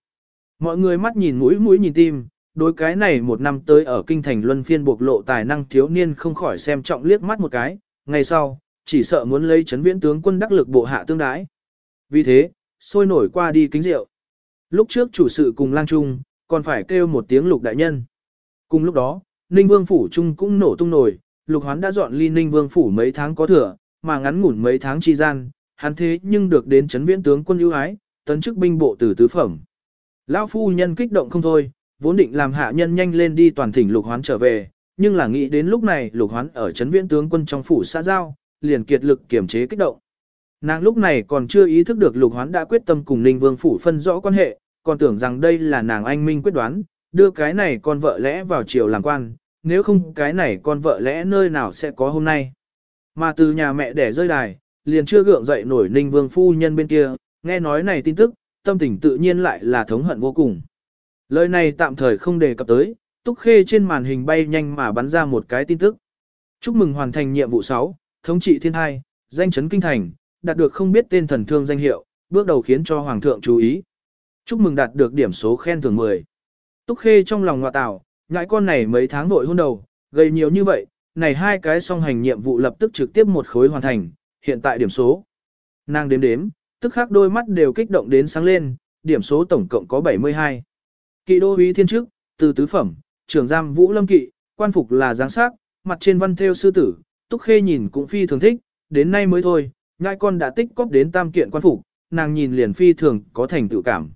Mọi người mắt nhìn mũi mũi nhìn tim, đối cái này một năm tới ở kinh thành luân phiên bộc lộ tài năng thiếu niên không khỏi xem trọng liếc mắt một cái, ngày sau, chỉ sợ muốn lấy chấn viễn tướng quân đắc lực bộ hạ tương đái. Vì thế, sôi nổi qua đi kính rượu. Lúc trước chủ sự cùng lang trung, còn phải kêu một tiếng lục đại nhân. Cùng lúc đó, Ninh Vương Phủ Trung cũng nổ tung nổi, lục hoán đã dọn ly Ninh Vương Phủ mấy tháng có thừa, mà ngắn ngủn mấy tháng chi gian, hắn thế nhưng được đến chấn viễn tướng quân ưu ái, tấn chức binh bộ từ tứ phẩm. Lão phu nhân kích động không thôi, vốn định làm hạ nhân nhanh lên đi toàn thỉnh lục hoán trở về, nhưng là nghĩ đến lúc này lục hoán ở chấn viễn tướng quân trong phủ xã giao, liền kiệt lực kiểm chế kích động. Nàng lúc này còn chưa ý thức được lục hoán đã quyết tâm cùng Ninh Vương phủ phân rõ quan hệ, còn tưởng rằng đây là nàng anh minh quyết đoán, đưa cái này con vợ lẽ vào triều làm quan, nếu không cái này con vợ lẽ nơi nào sẽ có hôm nay. Mà từ nhà mẹ đẻ rơi đài, liền chưa gượng dậy nổi Ninh Vương phu nhân bên kia, nghe nói này tin tức, tâm tình tự nhiên lại là thống hận vô cùng. Lời này tạm thời không đề cập tới, Túc Khê trên màn hình bay nhanh mà bắn ra một cái tin tức. Chúc mừng hoàn thành nhiệm vụ 6, thống trị thiên hai, danh chấn kinh thành, đạt được không biết tên thần thương danh hiệu, bước đầu khiến cho hoàng thượng chú ý. Chúc mừng đạt được điểm số khen thưởng 10. Túc Khê trong lòng ngọa tạo, ngại con này mấy tháng vội hôn đầu, gây nhiều như vậy, này hai cái song hành nhiệm vụ lập tức trực tiếp một khối hoàn thành, hiện tại điểm số. Nàng đếm đếm, tức khắc đôi mắt đều kích động đến sáng lên, điểm số tổng cộng có 72. Kỵ đô úy thiên chức, từ tứ phẩm, trưởng giam Vũ Lâm Kỵ, quan phục là giáng sắc, mặt trên văn theo sư tử, Túc Khê nhìn cũng phi thường thích, đến nay mới thôi, ngai con đã tích cóp đến tam kiện quan phục, nàng nhìn liền phi thường có thành tựu cảm.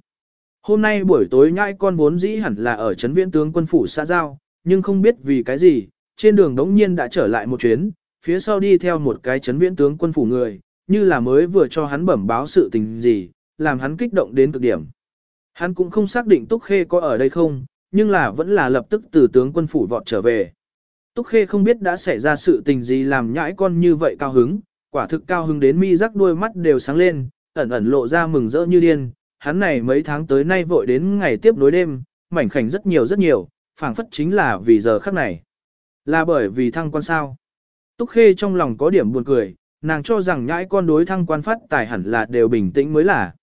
Hôm nay buổi tối nhãi con vốn dĩ hẳn là ở trấn viễn tướng quân phủ xã giao, nhưng không biết vì cái gì, trên đường đống nhiên đã trở lại một chuyến, phía sau đi theo một cái trấn viễn tướng quân phủ người, như là mới vừa cho hắn bẩm báo sự tình gì, làm hắn kích động đến cực điểm. Hắn cũng không xác định Túc Khê có ở đây không, nhưng là vẫn là lập tức từ tướng quân phủ vọt trở về. Túc Khê không biết đã xảy ra sự tình gì làm nhãi con như vậy cao hứng, quả thực cao hứng đến mi rắc đuôi mắt đều sáng lên, ẩn ẩn lộ ra mừng rỡ như điên. Hắn này mấy tháng tới nay vội đến ngày tiếp nối đêm, mảnh khảnh rất nhiều rất nhiều, phảng phất chính là vì giờ khắc này. Là bởi vì thăng quan sao. Túc Khê trong lòng có điểm buồn cười, nàng cho rằng nhãi con đối thăng quan phát tài hẳn là đều bình tĩnh mới là.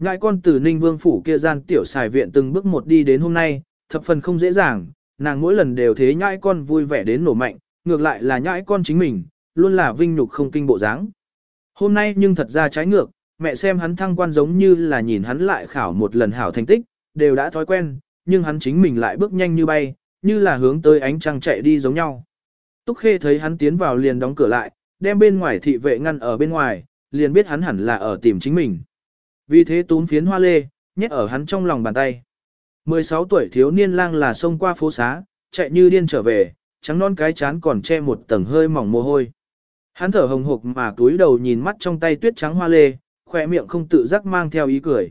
Ngại con từ Ninh Vương phủ kia gian tiểu xài viện từng bước một đi đến hôm nay, thập phần không dễ dàng, nàng mỗi lần đều thế nhãi con vui vẻ đến nổ mạnh, ngược lại là nhãi con chính mình, luôn là vinh nhục không kinh bộ dáng. Hôm nay nhưng thật ra trái ngược, mẹ xem hắn thăng quan giống như là nhìn hắn lại khảo một lần hảo thành tích, đều đã thói quen, nhưng hắn chính mình lại bước nhanh như bay, như là hướng tới ánh trăng chạy đi giống nhau. Túc Khê thấy hắn tiến vào liền đóng cửa lại, đem bên ngoài thị vệ ngăn ở bên ngoài, liền biết hắn hẳn là ở tìm chính mình. Vì thế túm phiến hoa lê, nhét ở hắn trong lòng bàn tay. 16 tuổi thiếu niên lang là xông qua phố xá, chạy như điên trở về, trắng non cái chán còn che một tầng hơi mỏng mồ hôi. Hắn thở hồng hộc mà túi đầu nhìn mắt trong tay tuyết trắng hoa lê, khỏe miệng không tự giác mang theo ý cười.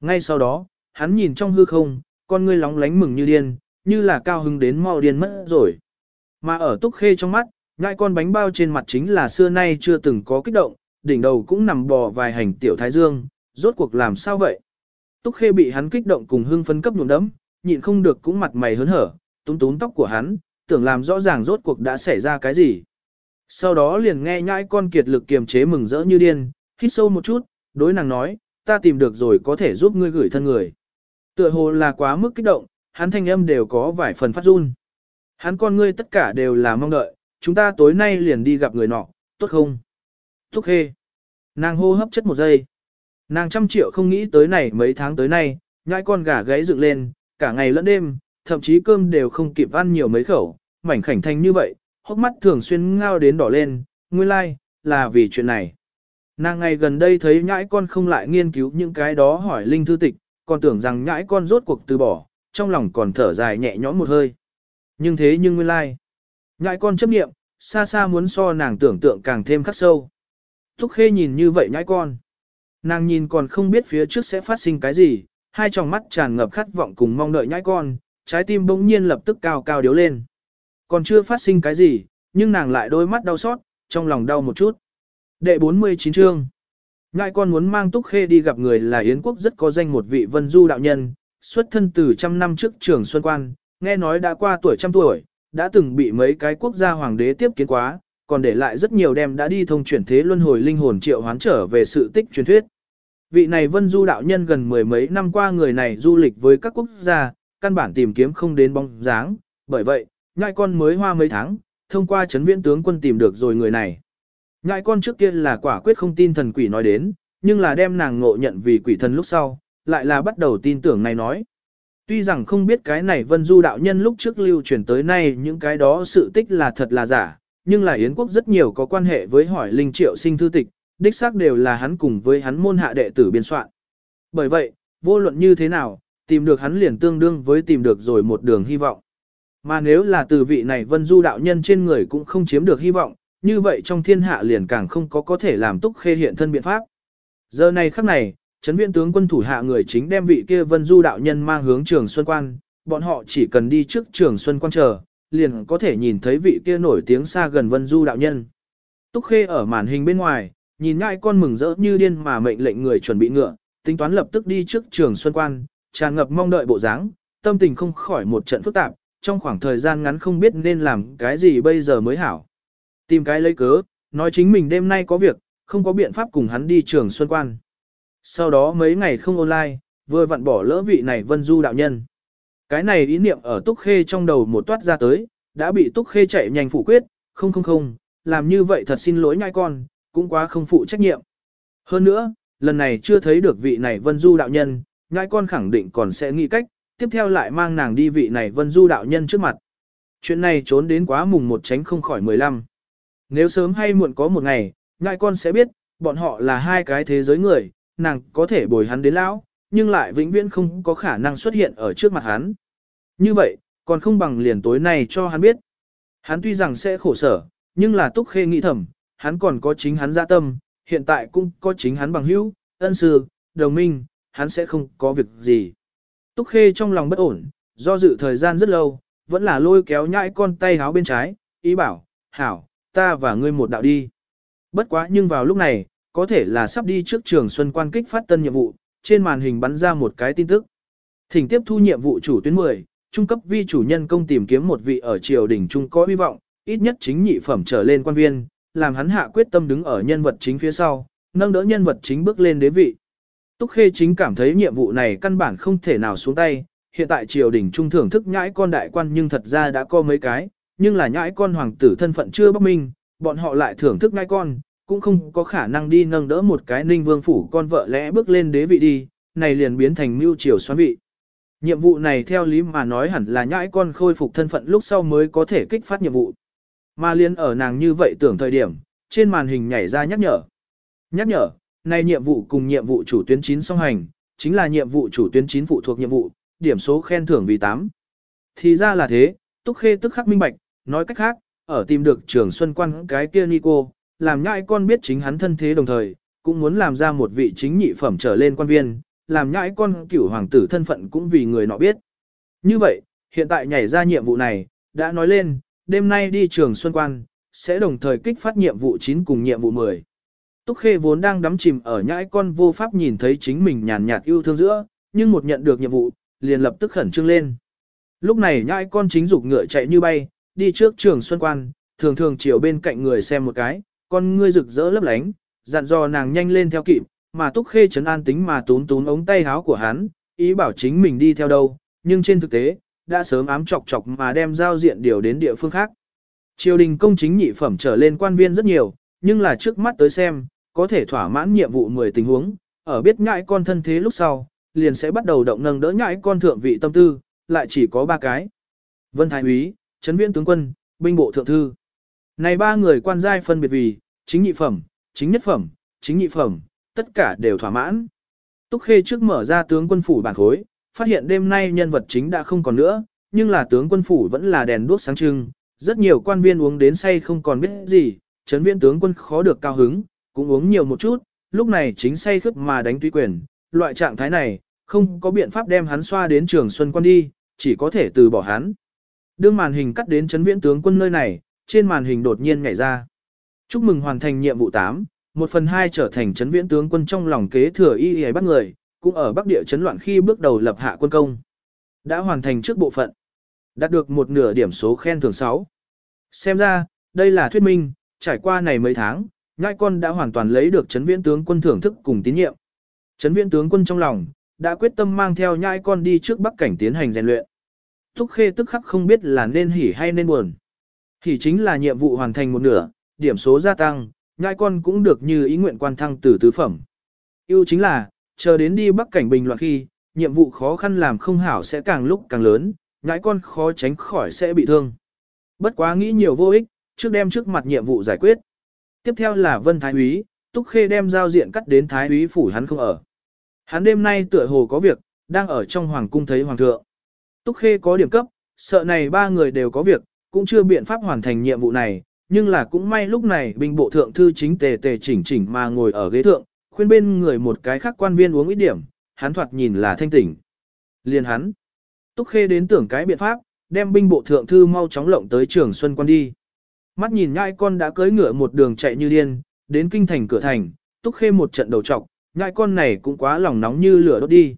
Ngay sau đó, hắn nhìn trong hư không, con ngươi lóng lánh mừng như điên, như là cao hứng đến mau điên mất rồi. Mà ở túc khê trong mắt, ngại con bánh bao trên mặt chính là xưa nay chưa từng có kích động, đỉnh đầu cũng nằm bò vài hành tiểu thái dương, rốt cuộc làm sao vậy? Túc khê bị hắn kích động cùng hưng phấn cấp nhuộm đấm, nhịn không được cũng mặt mày hớn hở, túm túm tóc của hắn, tưởng làm rõ ràng rốt cuộc đã xảy ra cái gì. Sau đó liền nghe nhãi con kiệt lực kiềm chế mừng rỡ như điên, hít sâu một chút, đối nàng nói, ta tìm được rồi có thể giúp ngươi gửi thân người. Tựa hồ là quá mức kích động, hắn thanh âm đều có vài phần phát run. Hắn con ngươi tất cả đều là mong đợi, chúng ta tối nay liền đi gặp người nọ, tốt không? Thúc khê. Nàng hô hấp chất một giây. Nàng trăm triệu không nghĩ tới này mấy tháng tới nay, nhãi con gà gáy dựng lên, cả ngày lẫn đêm, thậm chí cơm đều không kịp ăn nhiều mấy khẩu, mảnh khảnh thanh như vậy, hốc mắt thường xuyên ngao đến đỏ lên, nguyên lai, like, là vì chuyện này. Nàng ngày gần đây thấy nhãi con không lại nghiên cứu những cái đó hỏi linh thư tịch, còn tưởng rằng nhãi con rốt cuộc từ bỏ, trong lòng còn thở dài nhẹ nhõm một hơi. Nhưng thế nhưng nguyên lai, like. nhãi con chấp nghiệm, xa xa muốn so nàng tưởng tượng càng thêm khắc sâu. Thúc khê nhìn như vậy nhãi con. Nàng nhìn còn không biết phía trước sẽ phát sinh cái gì, hai tròng mắt tràn ngập khát vọng cùng mong đợi nhãi con, trái tim bỗng nhiên lập tức cao cao điếu lên. Còn chưa phát sinh cái gì, nhưng nàng lại đôi mắt đau xót, trong lòng đau một chút. Đệ 49 chương Ngại con muốn mang Túc Khê đi gặp người là Yến Quốc rất có danh một vị vân du đạo nhân, xuất thân từ trăm năm trước trường Xuân Quan, nghe nói đã qua tuổi trăm tuổi, đã từng bị mấy cái quốc gia hoàng đế tiếp kiến quá, còn để lại rất nhiều đem đã đi thông chuyển thế luân hồi linh hồn triệu hoán trở về sự tích truyền thuyết. Vị này vân du đạo nhân gần mười mấy năm qua người này du lịch với các quốc gia, căn bản tìm kiếm không đến bóng dáng, bởi vậy, ngại con mới hoa mấy tháng, thông qua chấn viễn tướng quân tìm được rồi người này. Ngại con trước kia là quả quyết không tin thần quỷ nói đến, nhưng là đem nàng ngộ nhận vì quỷ thần lúc sau, lại là bắt đầu tin tưởng này nói. Tuy rằng không biết cái này vân du đạo nhân lúc trước lưu truyền tới nay những cái đó sự tích là thật là giả, nhưng là Yến quốc rất nhiều có quan hệ với hỏi linh triệu sinh thư tịch, đích xác đều là hắn cùng với hắn môn hạ đệ tử biên soạn. Bởi vậy, vô luận như thế nào, tìm được hắn liền tương đương với tìm được rồi một đường hy vọng. Mà nếu là từ vị này vân du đạo nhân trên người cũng không chiếm được hy vọng, như vậy trong thiên hạ liền càng không có có thể làm túc khê hiện thân biện pháp. Giờ này khắc này, chấn viện tướng quân thủ hạ người chính đem vị kia vân du đạo nhân mang hướng trường Xuân Quan, bọn họ chỉ cần đi trước trường Xuân Quan chờ, liền có thể nhìn thấy vị kia nổi tiếng xa gần vân du đạo nhân. Túc khê ở màn hình bên ngoài, nhìn ngai con mừng rỡ như điên mà mệnh lệnh người chuẩn bị ngựa, tính toán lập tức đi trước trường Xuân Quan, tràn ngập mong đợi bộ dáng, tâm tình không khỏi một trận phức tạp, trong khoảng thời gian ngắn không biết nên làm cái gì bây giờ mới hảo. Tìm cái lấy cớ, nói chính mình đêm nay có việc, không có biện pháp cùng hắn đi trường Xuân Quan. Sau đó mấy ngày không online, vừa vặn bỏ lỡ vị này vân du đạo nhân. Cái này ý niệm ở Túc Khê trong đầu một toát ra tới, đã bị Túc Khê chạy nhanh phủ quyết, không không không, làm như vậy thật xin lỗi nhai con, cũng quá không phụ trách nhiệm. Hơn nữa, lần này chưa thấy được vị này vân du đạo nhân, ngai con khẳng định còn sẽ nghĩ cách, tiếp theo lại mang nàng đi vị này vân du đạo nhân trước mặt. Chuyện này trốn đến quá mùng một tránh không khỏi 15. Nếu sớm hay muộn có một ngày, ngai con sẽ biết, bọn họ là hai cái thế giới người, nàng có thể bồi hắn đến lão, nhưng lại vĩnh viễn không có khả năng xuất hiện ở trước mặt hắn. Như vậy, còn không bằng liền tối này cho hắn biết. Hắn tuy rằng sẽ khổ sở, nhưng là túc khê nghĩ thầm, hắn còn có chính hắn dạ tâm, hiện tại cũng có chính hắn bằng hữu, ân sư, đồng minh, hắn sẽ không có việc gì. Túc khê trong lòng bất ổn, do dự thời gian rất lâu, vẫn là lôi kéo nhãi con tay háo bên trái, ý bảo, hảo, ta và ngươi một đạo đi. Bất quá nhưng vào lúc này, có thể là sắp đi trước trường Xuân quan kích phát tân nhiệm vụ, trên màn hình bắn ra một cái tin tức. Thỉnh tiếp thu nhiệm vụ chủ tuyến 10, trung cấp vi chủ nhân công tìm kiếm một vị ở triều đình trung có hy vọng, ít nhất chính nhị phẩm trở lên quan viên, làm hắn hạ quyết tâm đứng ở nhân vật chính phía sau, nâng đỡ nhân vật chính bước lên đế vị. Túc Khê chính cảm thấy nhiệm vụ này căn bản không thể nào xuống tay, hiện tại triều đình trung thưởng thức nhãi con đại quan nhưng thật ra đã có mấy cái, nhưng là nhãi con hoàng tử thân phận chưa bắc minh, bọn họ lại thưởng thức nhãi con, cũng không có khả năng đi nâng đỡ một cái ninh vương phủ con vợ lẽ bước lên đế vị đi, này liền biến thành mưu triều xoán vị. Nhiệm vụ này theo lý mà nói hẳn là nhãi con khôi phục thân phận lúc sau mới có thể kích phát nhiệm vụ. Mà liên ở nàng như vậy tưởng thời điểm, trên màn hình nhảy ra nhắc nhở. Nhắc nhở, này nhiệm vụ cùng nhiệm vụ chủ tuyến 9 song hành, chính là nhiệm vụ chủ tuyến 9 phụ thuộc nhiệm vụ, điểm số khen thưởng vì 8. Thì ra là thế, Túc Khê tức khắc minh bạch, nói cách khác, ở tìm được trường Xuân Quan cái kia Nico, làm nhãi con biết chính hắn thân thế đồng thời, cũng muốn làm ra một vị chính nhị phẩm trở lên quan viên, làm nhãi con cửu hoàng tử thân phận cũng vì người nọ biết. Như vậy, hiện tại nhảy ra nhiệm vụ này, đã nói lên, đêm nay đi trường Xuân Quan, sẽ đồng thời kích phát nhiệm vụ 9 cùng nhiệm vụ 10. Túc Khê vốn đang đắm chìm ở nhãi con vô pháp nhìn thấy chính mình nhàn nhạt yêu thương giữa, nhưng một nhận được nhiệm vụ, liền lập tức khẩn trương lên. Lúc này nhãi con chính dục ngựa chạy như bay, đi trước trường Xuân Quan, thường thường chiều bên cạnh người xem một cái, con ngươi rực rỡ lấp lánh, dặn dò nàng nhanh lên theo kịp, mà Túc Khê chấn an tính mà tún tún ống tay áo của hắn, ý bảo chính mình đi theo đâu, nhưng trên thực tế, đã sớm ám chọc chọc mà đem giao diện điều đến địa phương khác. Triều đình công chính nhị phẩm trở lên quan viên rất nhiều, nhưng là trước mắt tới xem, có thể thỏa mãn nhiệm vụ 10 tình huống, ở biết nhãi con thân thế lúc sau, liền sẽ bắt đầu động nâng đỡ nhãi con thượng vị tâm tư, lại chỉ có ba cái. Vân Thái Úy, Trấn Viễn Tướng Quân, Binh Bộ Thượng Thư. Này ba người quan giai phân biệt vì, chính nhị phẩm, chính nhất phẩm, chính nhị phẩm, tất cả đều thỏa mãn. Túc Khê trước mở ra tướng quân phủ bản khối, phát hiện đêm nay nhân vật chính đã không còn nữa, nhưng là tướng quân phủ vẫn là đèn đuốc sáng trưng, rất nhiều quan viên uống đến say không còn biết gì, Trấn viên tướng quân khó được cao hứng, cũng uống nhiều một chút, lúc này chính say khướt mà đánh tùy quyền, loại trạng thái này, không có biện pháp đem hắn xoa đến trường xuân quan đi, chỉ có thể từ bỏ hắn. Đương màn hình cắt đến chấn viễn tướng quân nơi này, trên màn hình đột nhiên nhảy ra. Chúc mừng hoàn thành nhiệm vụ 8, một phần hai trở thành chấn viễn tướng quân trong lòng kế thừa y y bắt người, cũng ở bắc địa chấn loạn khi bước đầu lập hạ quân công. Đã hoàn thành trước bộ phận. Đạt được một nửa điểm số khen thưởng 6. Xem ra, đây là thuyết minh, trải qua này mấy tháng, ngai con đã hoàn toàn lấy được chấn viễn tướng quân thưởng thức cùng tín nhiệm. Chấn viễn tướng quân trong lòng, đã quyết tâm mang theo nhai con đi trước bắc cảnh tiến hành rèn luyện. thúc Khê tức khắc không biết là nên hỉ hay nên buồn. Hỉ chính là nhiệm vụ hoàn thành một nửa, điểm số gia tăng, nhai con cũng được như ý nguyện quan thăng từ tứ phẩm. Yêu chính là, chờ đến đi bắc cảnh bình loạn khi, nhiệm vụ khó khăn làm không hảo sẽ càng lúc càng lớn, ngãi con khó tránh khỏi sẽ bị thương. Bất quá nghĩ nhiều vô ích, trước đem trước mặt nhiệm vụ giải quyết. Tiếp theo là Vân Thái Úy, Túc Khê đem giao diện cắt đến Thái Úy phủ hắn không ở. Hắn đêm nay tựa hồ có việc, đang ở trong hoàng cung thấy hoàng thượng. Túc Khê có điểm cấp, sợ này ba người đều có việc, cũng chưa biện pháp hoàn thành nhiệm vụ này, nhưng là cũng may lúc này binh bộ thượng thư chính tề tề chỉnh chỉnh mà ngồi ở ghế thượng, khuyên bên người một cái khác quan viên uống ít điểm, hắn thoạt nhìn là thanh tỉnh. Liền hắn. Túc Khê đến tưởng cái biện pháp, đem binh bộ thượng thư mau chóng lộng tới trường Xuân quan đi. Mắt nhìn nhai con đã cưỡi ngựa một đường chạy như điên, đến kinh thành cửa thành, Túc Khê một trận đầu trọc, nhai con này cũng quá lòng nóng như lửa đốt đi.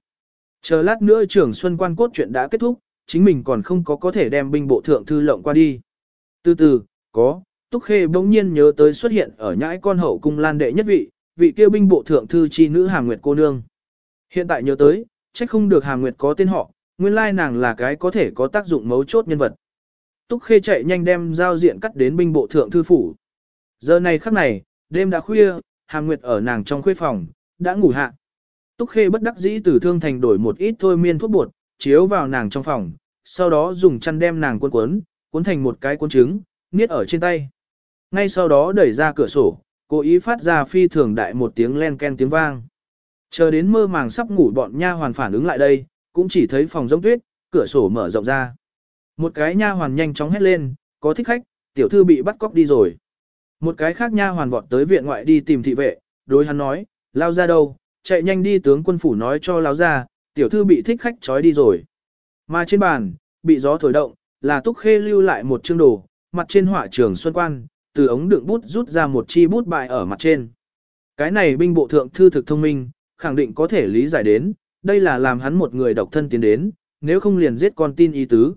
Chờ lát nữa trường Xuân quan cốt chuyện đã kết thúc, chính mình còn không có có thể đem binh bộ thượng thư lộng qua đi. Từ từ, có, Túc Khê bỗng nhiên nhớ tới xuất hiện ở nhãi con hậu cung lan đệ nhất vị, vị kia binh bộ thượng thư chi nữ Hàm Nguyệt cô nương. Hiện tại nhớ tới, trách không được Hàm Nguyệt có tên họ, nguyên lai nàng là cái có thể có tác dụng mấu chốt nhân vật. Túc Khê chạy nhanh đem giao diện cắt đến binh bộ thượng thư phủ. Giờ này khắc này, đêm đã khuya, Hàm Nguyệt ở nàng trong khuê phòng, đã ngủ hạ. Túc Khê bất đắc dĩ từ thương thành đổi một ít thôi miên thuốc bột, chiếu vào nàng trong phòng, sau đó dùng chăn đem nàng cuốn cuốn, cuốn thành một cái cuốn trứng, niết ở trên tay. Ngay sau đó đẩy ra cửa sổ, cố ý phát ra phi thường đại một tiếng len ken tiếng vang. Chờ đến mơ màng sắp ngủ bọn nha hoàn phản ứng lại đây, cũng chỉ thấy phòng giống tuyết, cửa sổ mở rộng ra. Một cái nha hoàn nhanh chóng hét lên, có thích khách, tiểu thư bị bắt cóc đi rồi. Một cái khác nha hoàn vọt tới viện ngoại đi tìm thị vệ, đối hắn nói, lao ra đâu, chạy nhanh đi tướng quân phủ nói cho lao ra, tiểu thư bị thích khách trói đi rồi. Mà trên bàn, bị gió thổi động, là túc khê lưu lại một chương đồ, mặt trên họa trường xuân quan, từ ống đựng bút rút ra một chi bút bại ở mặt trên. Cái này binh bộ thượng thư thực thông minh, khẳng định có thể lý giải đến, đây là làm hắn một người độc thân tiến đến, nếu không liền giết con tin ý tứ.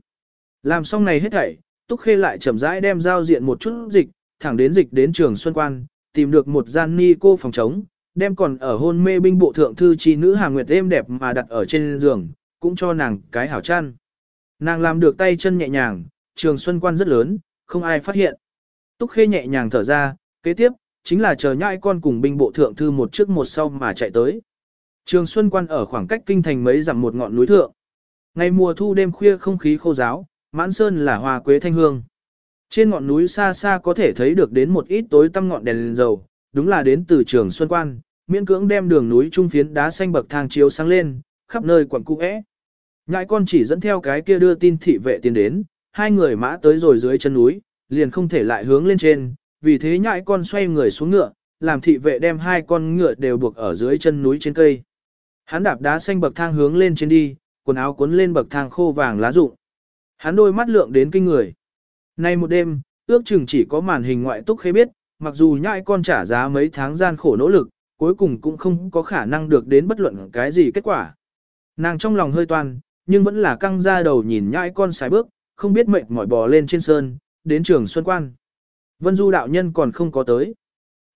Làm xong này hết thảy, Túc Khê lại chậm rãi đem giao diện một chút dịch, thẳng đến dịch đến trường Xuân Quan, tìm được một gian ni cô phòng trống, đem còn ở hôn mê binh bộ thượng thư chi nữ Hà Nguyệt êm đẹp mà đặt ở trên giường, cũng cho nàng cái hảo chăn. Nàng làm được tay chân nhẹ nhàng, trường Xuân Quan rất lớn, không ai phát hiện. Túc Khê nhẹ nhàng thở ra, kế tiếp, chính là chờ nhãi con cùng binh bộ thượng thư một trước một sau mà chạy tới. Trường Xuân Quan ở khoảng cách kinh thành mấy dặm một ngọn núi thượng. Ngày mùa thu đêm khuya không khí khô giáo, mãn sơn là hoa quế thanh hương. Trên ngọn núi xa xa có thể thấy được đến một ít tối tăm ngọn đèn, đèn dầu, đúng là đến từ trường Xuân Quan, miễn cưỡng đem đường núi trung phiến đá xanh bậc thang chiếu sáng lên, khắp nơi quẩn cung ẽ. Ngại con chỉ dẫn theo cái kia đưa tin thị vệ tiến đến, hai người mã tới rồi dưới chân núi, liền không thể lại hướng lên trên, vì thế nhãi con xoay người xuống ngựa, làm thị vệ đem hai con ngựa đều buộc ở dưới chân núi trên cây. Hắn đạp đá xanh bậc thang hướng lên trên đi, quần áo cuốn lên bậc thang khô vàng lá rụng. Hắn đôi mắt lượng đến kinh người. Nay một đêm, ước chừng chỉ có màn hình ngoại túc khế biết, mặc dù nhãi con trả giá mấy tháng gian khổ nỗ lực, cuối cùng cũng không có khả năng được đến bất luận cái gì kết quả. Nàng trong lòng hơi toan, nhưng vẫn là căng ra đầu nhìn nhãi con sải bước, không biết mệt mỏi bò lên trên sơn, đến trường Xuân Quan. Vân Du đạo nhân còn không có tới.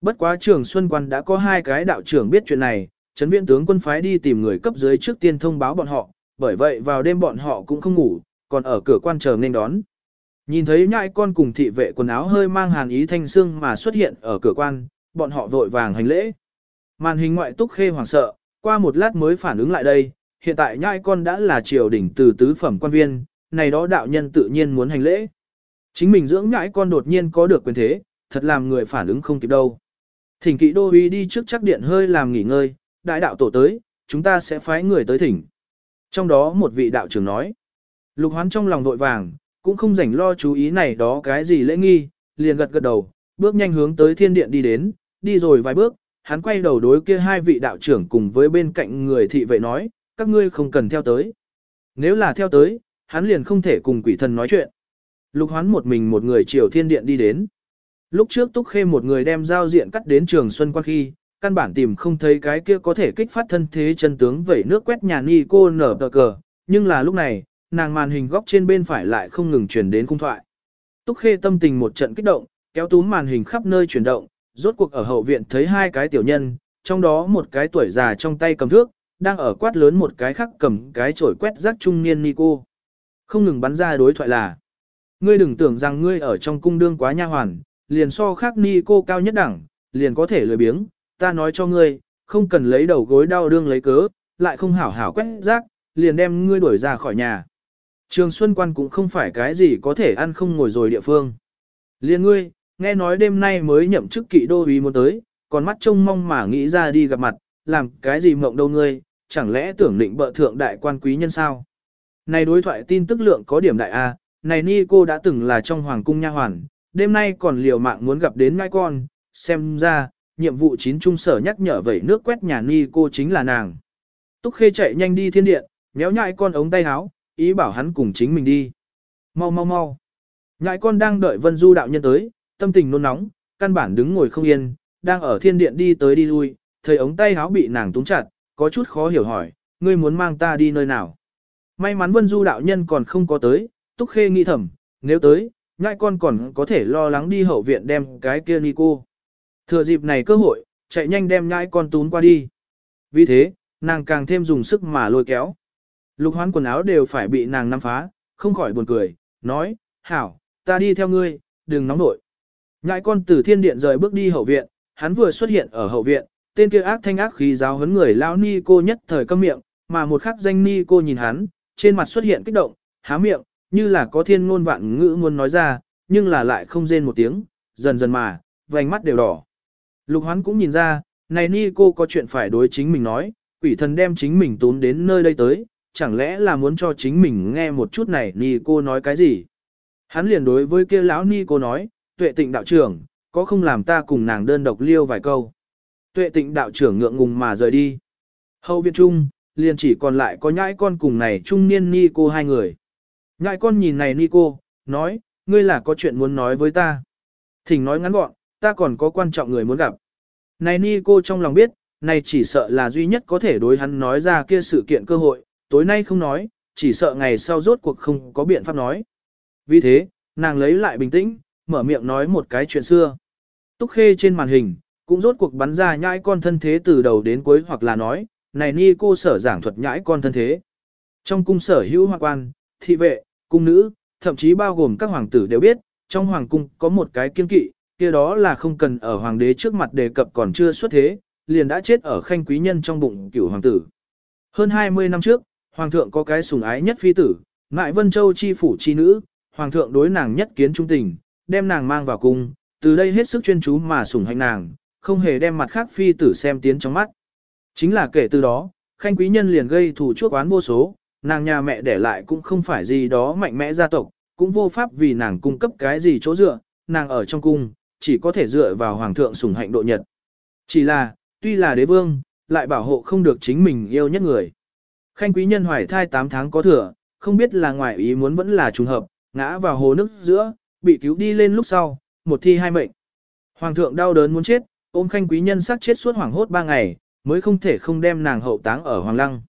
Bất quá trường Xuân Quan đã có hai cái đạo trưởng biết chuyện này, chấn viện tướng quân phái đi tìm người cấp dưới trước tiên thông báo bọn họ, bởi vậy vào đêm bọn họ cũng không ngủ, còn ở cửa quan chờ nên đón. Nhìn thấy nhãi con cùng thị vệ quần áo hơi mang hàn ý thanh xương mà xuất hiện ở cửa quan, bọn họ vội vàng hành lễ. Màn hình ngoại túc khê hoảng sợ, Qua một lát mới phản ứng lại đây, hiện tại nhãi con đã là triều đỉnh từ tứ phẩm quan viên, này đó đạo nhân tự nhiên muốn hành lễ. Chính mình dưỡng nhãi con đột nhiên có được quyền thế, thật làm người phản ứng không kịp đâu. Thỉnh kỵ đô uy đi trước chắc điện hơi làm nghỉ ngơi, đại đạo tổ tới, chúng ta sẽ phái người tới thỉnh. Trong đó một vị đạo trưởng nói, lục hoán trong lòng vội vàng, cũng không rảnh lo chú ý này đó cái gì lễ nghi, liền gật gật đầu, bước nhanh hướng tới thiên điện đi đến, đi rồi vài bước, hắn quay đầu đối kia hai vị đạo trưởng cùng với bên cạnh người thị vệ nói, các ngươi không cần theo tới. Nếu là theo tới, hắn liền không thể cùng quỷ thần nói chuyện. Lục hoán một mình một người chiều thiên điện đi đến. Lúc trước túc khê một người đem giao diện cắt đến trường xuân quan khi, căn bản tìm không thấy cái kia có thể kích phát thân thế chân tướng vẩy nước quét nhà ni cô nở tờ cờ, nhưng là lúc này, nàng màn hình góc trên bên phải lại không ngừng truyền đến cung thoại. Túc khê tâm tình một trận kích động, kéo túm màn hình khắp nơi chuyển động, rốt cuộc ở hậu viện thấy hai cái tiểu nhân, trong đó một cái tuổi già trong tay cầm thước, đang ở quát lớn một cái khác cầm cái chổi quét rác trung niên Nico. Không ngừng bắn ra đối thoại là, ngươi đừng tưởng rằng ngươi ở trong cung đương quá nha hoàn, liền so khác ni cô cao nhất đẳng, liền có thể lười biếng, ta nói cho ngươi, không cần lấy đầu gối đau đương lấy cớ, lại không hảo hảo quét rác, liền đem ngươi đuổi ra khỏi nhà. Trường Xuân Quan cũng không phải cái gì có thể ăn không ngồi rồi địa phương. Liên ngươi, nghe nói đêm nay mới nhậm chức kỵ đô ý muốn tới, còn mắt trông mong mà nghĩ ra đi gặp mặt, làm cái gì mộng đâu ngươi, chẳng lẽ tưởng định bợ thượng đại quan quý nhân sao? Này đối thoại tin tức lượng có điểm đại A, này ni cô đã từng là trong hoàng cung nha hoàn, đêm nay còn liều mạng muốn gặp đến ngai con, xem ra, nhiệm vụ chín trung sở nhắc nhở vẩy nước quét nhà ni cô chính là nàng. Túc khê chạy nhanh đi thiên điện, méo nhại con ống tay áo, ý bảo hắn cùng chính mình đi. Mau mau mau. Nhại con đang đợi vân du đạo nhân tới, tâm tình nôn nóng, căn bản đứng ngồi không yên, đang ở thiên điện đi tới đi lui, thấy ống tay áo bị nàng túng chặt, có chút khó hiểu hỏi, ngươi muốn mang ta đi nơi nào. May mắn vân du đạo nhân còn không có tới, túc khê nghĩ thầm, nếu tới, nhại con còn có thể lo lắng đi hậu viện đem cái kia ni cô. Thừa dịp này cơ hội, chạy nhanh đem nhãi con tún qua đi. Vì thế, nàng càng thêm dùng sức mà lôi kéo. Lục hoán quần áo đều phải bị nàng nắm phá, không khỏi buồn cười, nói, hảo, ta đi theo ngươi, đừng nóng nổi. Nhãi con từ thiên điện rời bước đi hậu viện, hắn vừa xuất hiện ở hậu viện, tên kia ác thanh ác khí giáo huấn người lão ni cô nhất thời câm miệng, mà một khắc danh ni cô nhìn hắn, trên mặt xuất hiện kích động, há miệng, như là có thiên ngôn vạn ngữ muốn nói ra, nhưng là lại không rên một tiếng, dần dần mà, vành mắt đều đỏ. Lục hoán cũng nhìn ra, này ni cô có chuyện phải đối chính mình nói, quỷ thần đem chính mình tốn đến nơi đây tới, chẳng lẽ là muốn cho chính mình nghe một chút này ni cô nói cái gì. Hắn liền đối với kia lão ni cô nói, tuệ tịnh đạo trưởng, có không làm ta cùng nàng đơn độc liêu vài câu. Tuệ tịnh đạo trưởng ngượng ngùng mà rời đi. Hậu viện trung, liền chỉ còn lại có nhãi con cùng này trung niên ni cô hai người. Ngại con nhìn này Nico, nói, ngươi là có chuyện muốn nói với ta. Thỉnh nói ngắn gọn, ta còn có quan trọng người muốn gặp. Này Nico trong lòng biết, này chỉ sợ là duy nhất có thể đối hắn nói ra kia sự kiện cơ hội, tối nay không nói, chỉ sợ ngày sau rốt cuộc không có biện pháp nói. Vì thế, nàng lấy lại bình tĩnh, mở miệng nói một cái chuyện xưa. Túc khê trên màn hình, cũng rốt cuộc bắn ra nhãi con thân thế từ đầu đến cuối hoặc là nói, này ni cô sở giảng thuật nhãi con thân thế. Trong cung sở hữu hoa quan, thị vệ, cung nữ, thậm chí bao gồm các hoàng tử đều biết, trong hoàng cung có một cái kiên kỵ, kia đó là không cần ở hoàng đế trước mặt đề cập còn chưa xuất thế, liền đã chết ở khanh quý nhân trong bụng cửu hoàng tử. Hơn 20 năm trước, hoàng thượng có cái sủng ái nhất phi tử, ngại Vân Châu chi phủ chi nữ, hoàng thượng đối nàng nhất kiến trung tình, đem nàng mang vào cung, từ đây hết sức chuyên chú mà sủng hạnh nàng, không hề đem mặt khác phi tử xem tiến trong mắt. Chính là kể từ đó, khanh quý nhân liền gây thù chuốc oán vô số, nàng nhà mẹ để lại cũng không phải gì đó mạnh mẽ gia tộc, cũng vô pháp vì nàng cung cấp cái gì chỗ dựa, nàng ở trong cung, chỉ có thể dựa vào hoàng thượng sủng hạnh độ nhật. Chỉ là, tuy là đế vương, lại bảo hộ không được chính mình yêu nhất người. Khanh quý nhân hoài thai 8 tháng có thừa, không biết là ngoại ý muốn vẫn là trùng hợp, ngã vào hồ nước giữa, bị cứu đi lên lúc sau, một thi hai mệnh. Hoàng thượng đau đớn muốn chết, ôm khanh quý nhân xác chết suốt hoàng hốt 3 ngày, mới không thể không đem nàng hậu táng ở hoàng lăng.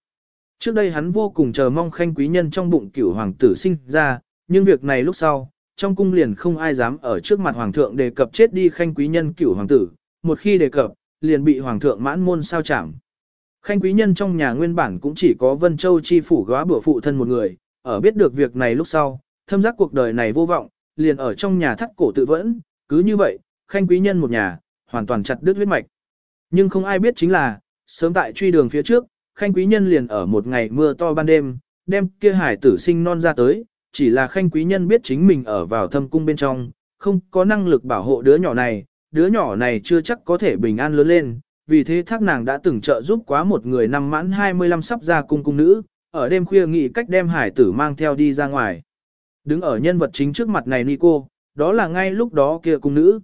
Trước đây hắn vô cùng chờ mong khanh quý nhân trong bụng cửu hoàng tử sinh ra, nhưng việc này lúc sau, trong cung liền không ai dám ở trước mặt hoàng thượng đề cập chết đi khanh quý nhân cửu hoàng tử, một khi đề cập, liền bị hoàng thượng mãn môn sao chảm. Khanh quý nhân trong nhà nguyên bản cũng chỉ có Vân Châu chi phủ góa bữa phụ thân một người, ở biết được việc này lúc sau, thâm giác cuộc đời này vô vọng, liền ở trong nhà thắt cổ tự vẫn, cứ như vậy, khanh quý nhân một nhà, hoàn toàn chặt đứt huyết mạch. Nhưng không ai biết chính là, sớm tại truy đường phía trước, khanh quý nhân liền ở một ngày mưa to ban đêm, đem kia hải tử sinh non ra tới, chỉ là khanh quý nhân biết chính mình ở vào thâm cung bên trong, không có năng lực bảo hộ đứa nhỏ này, đứa nhỏ này chưa chắc có thể bình an lớn lên, vì thế thác nàng đã từng trợ giúp quá một người năm mãn 25 sắp ra cung cung nữ, ở đêm khuya nghĩ cách đem hải tử mang theo đi ra ngoài. Đứng ở nhân vật chính trước mặt này Nico, đó là ngay lúc đó kia cung nữ.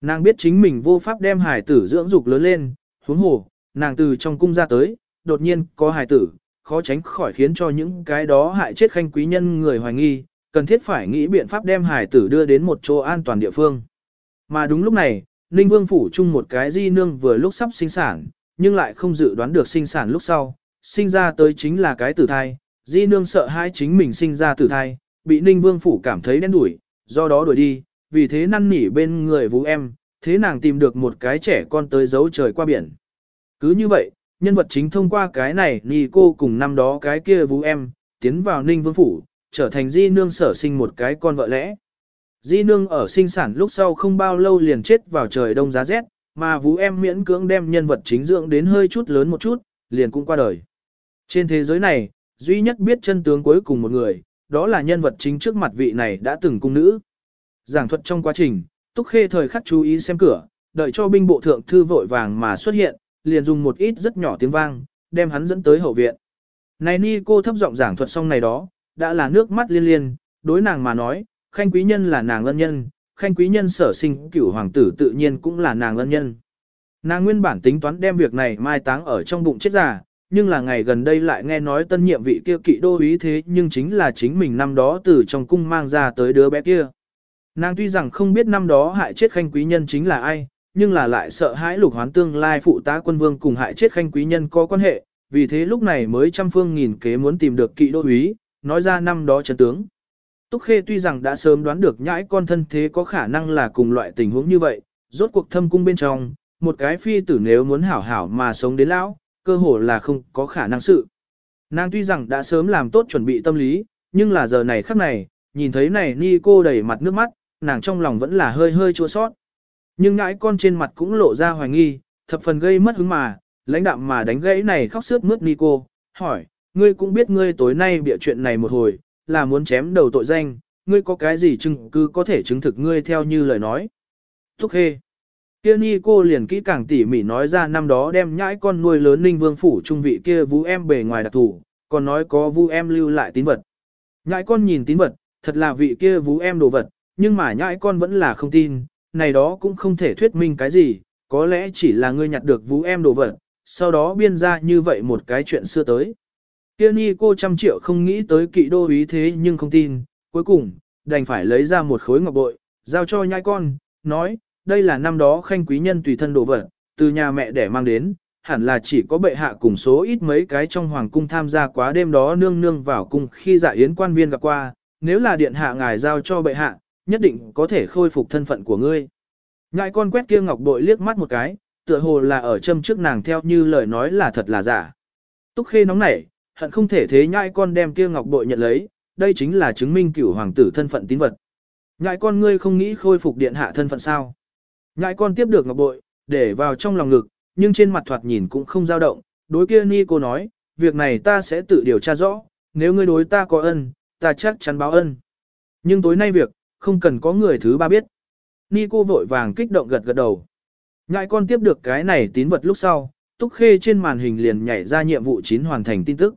Nàng biết chính mình vô pháp đem hải tử dưỡng dục lớn lên, huống hồ, nàng từ trong cung ra tới, đột nhiên có hài tử, khó tránh khỏi khiến cho những cái đó hại chết khanh quý nhân người hoài nghi, cần thiết phải nghĩ biện pháp đem hài tử đưa đến một chỗ an toàn địa phương. Mà đúng lúc này, Ninh Vương phủ chung một cái di nương vừa lúc sắp sinh sản, nhưng lại không dự đoán được sinh sản lúc sau, sinh ra tới chính là cái tử thai, di nương sợ hai chính mình sinh ra tử thai, bị Ninh Vương phủ cảm thấy đen đuổi, do đó đuổi đi, vì thế năn nỉ bên người vũ em, thế nàng tìm được một cái trẻ con tới giấu trời qua biển. Cứ như vậy, nhân vật chính thông qua cái này ni cô cùng năm đó cái kia vũ em, tiến vào Ninh Vương phủ, trở thành di nương sở sinh một cái con vợ lẽ. Di nương ở sinh sản lúc sau không bao lâu liền chết vào trời đông giá rét, mà vũ em miễn cưỡng đem nhân vật chính dưỡng đến hơi chút lớn một chút, liền cũng qua đời. Trên thế giới này, duy nhất biết chân tướng cuối cùng một người, đó là nhân vật chính trước mặt vị này đã từng cung nữ. Giảng thuật trong quá trình, Túc Khê thời khắc chú ý xem cửa, đợi cho binh bộ thượng thư vội vàng mà xuất hiện, liền dùng một ít rất nhỏ tiếng vang, đem hắn dẫn tới hậu viện. Này ni cô thấp giọng giảng thuật xong này đó, đã là nước mắt liên liên, đối nàng mà nói, khanh quý nhân là nàng ân nhân, khanh quý nhân sở sinh cửu hoàng tử tự nhiên cũng là nàng ân nhân. Nàng nguyên bản tính toán đem việc này mai táng ở trong bụng chết già, nhưng là ngày gần đây lại nghe nói tân nhiệm vị kia kỵ đô ý thế nhưng chính là chính mình năm đó từ trong cung mang ra tới đứa bé kia. Nàng tuy rằng không biết năm đó hại chết khanh quý nhân chính là ai, nhưng là lại sợ hãi lục hoán tương lai phụ tá quân vương cùng hại chết khanh quý nhân có quan hệ, vì thế lúc này mới trăm phương nghìn kế muốn tìm được kỵ đô úy, nói ra năm đó chấn tướng. Túc Khê tuy rằng đã sớm đoán được nhãi con thân thế có khả năng là cùng loại tình huống như vậy, rốt cuộc thâm cung bên trong, một cái phi tử nếu muốn hảo hảo mà sống đến lão, cơ hồ là không có khả năng sự. Nàng tuy rằng đã sớm làm tốt chuẩn bị tâm lý, nhưng là giờ này khắc này, nhìn thấy này ni cô đầy mặt nước mắt, nàng trong lòng vẫn là hơi hơi chua sót. Nhưng ngãi con trên mặt cũng lộ ra hoài nghi, thập phần gây mất hứng mà, lãnh đạm mà đánh gãy này khóc sướt mướt Nico hỏi, ngươi cũng biết ngươi tối nay bịa chuyện này một hồi, là muốn chém đầu tội danh, ngươi có cái gì chứng cứ có thể chứng thực ngươi theo như lời nói. Thúc hê. Kia Nico cô liền kỹ càng tỉ mỉ nói ra năm đó đem nhãi con nuôi lớn ninh vương phủ trung vị kia vũ em bề ngoài đặc thủ, còn nói có vũ em lưu lại tín vật. Nhãi con nhìn tín vật, thật là vị kia vũ em đồ vật, nhưng mà nhãi con vẫn là không tin, này đó cũng không thể thuyết minh cái gì, có lẽ chỉ là ngươi nhặt được vũ em đồ vật, sau đó biên ra như vậy một cái chuyện xưa tới. Tiên nhi cô trăm triệu không nghĩ tới kỵ đô ý thế nhưng không tin, cuối cùng, đành phải lấy ra một khối ngọc bội, giao cho nhai con, nói, đây là năm đó khanh quý nhân tùy thân đồ vật, từ nhà mẹ để mang đến, hẳn là chỉ có bệ hạ cùng số ít mấy cái trong hoàng cung tham gia quá đêm đó nương nương vào cung khi dạ yến quan viên gặp qua, nếu là điện hạ ngài giao cho bệ hạ, nhất định có thể khôi phục thân phận của ngươi. Ngại con quét kia ngọc bội liếc mắt một cái, tựa hồ là ở châm trước nàng theo như lời nói là thật là giả. Túc khê nóng nảy, hận không thể thế nhãi con đem kia ngọc bội nhận lấy, đây chính là chứng minh cửu hoàng tử thân phận tín vật. Nhãi con ngươi không nghĩ khôi phục điện hạ thân phận sao. Nhãi con tiếp được ngọc bội, để vào trong lòng ngực, nhưng trên mặt thoạt nhìn cũng không dao động, đối kia ni cô nói, việc này ta sẽ tự điều tra rõ, nếu ngươi đối ta có ân, ta chắc chắn báo ân. Nhưng tối nay việc, không cần có người thứ ba biết. Ni cô vội vàng kích động gật gật đầu. Ngại con tiếp được cái này tín vật lúc sau, Túc Khê trên màn hình liền nhảy ra nhiệm vụ chín hoàn thành tin tức.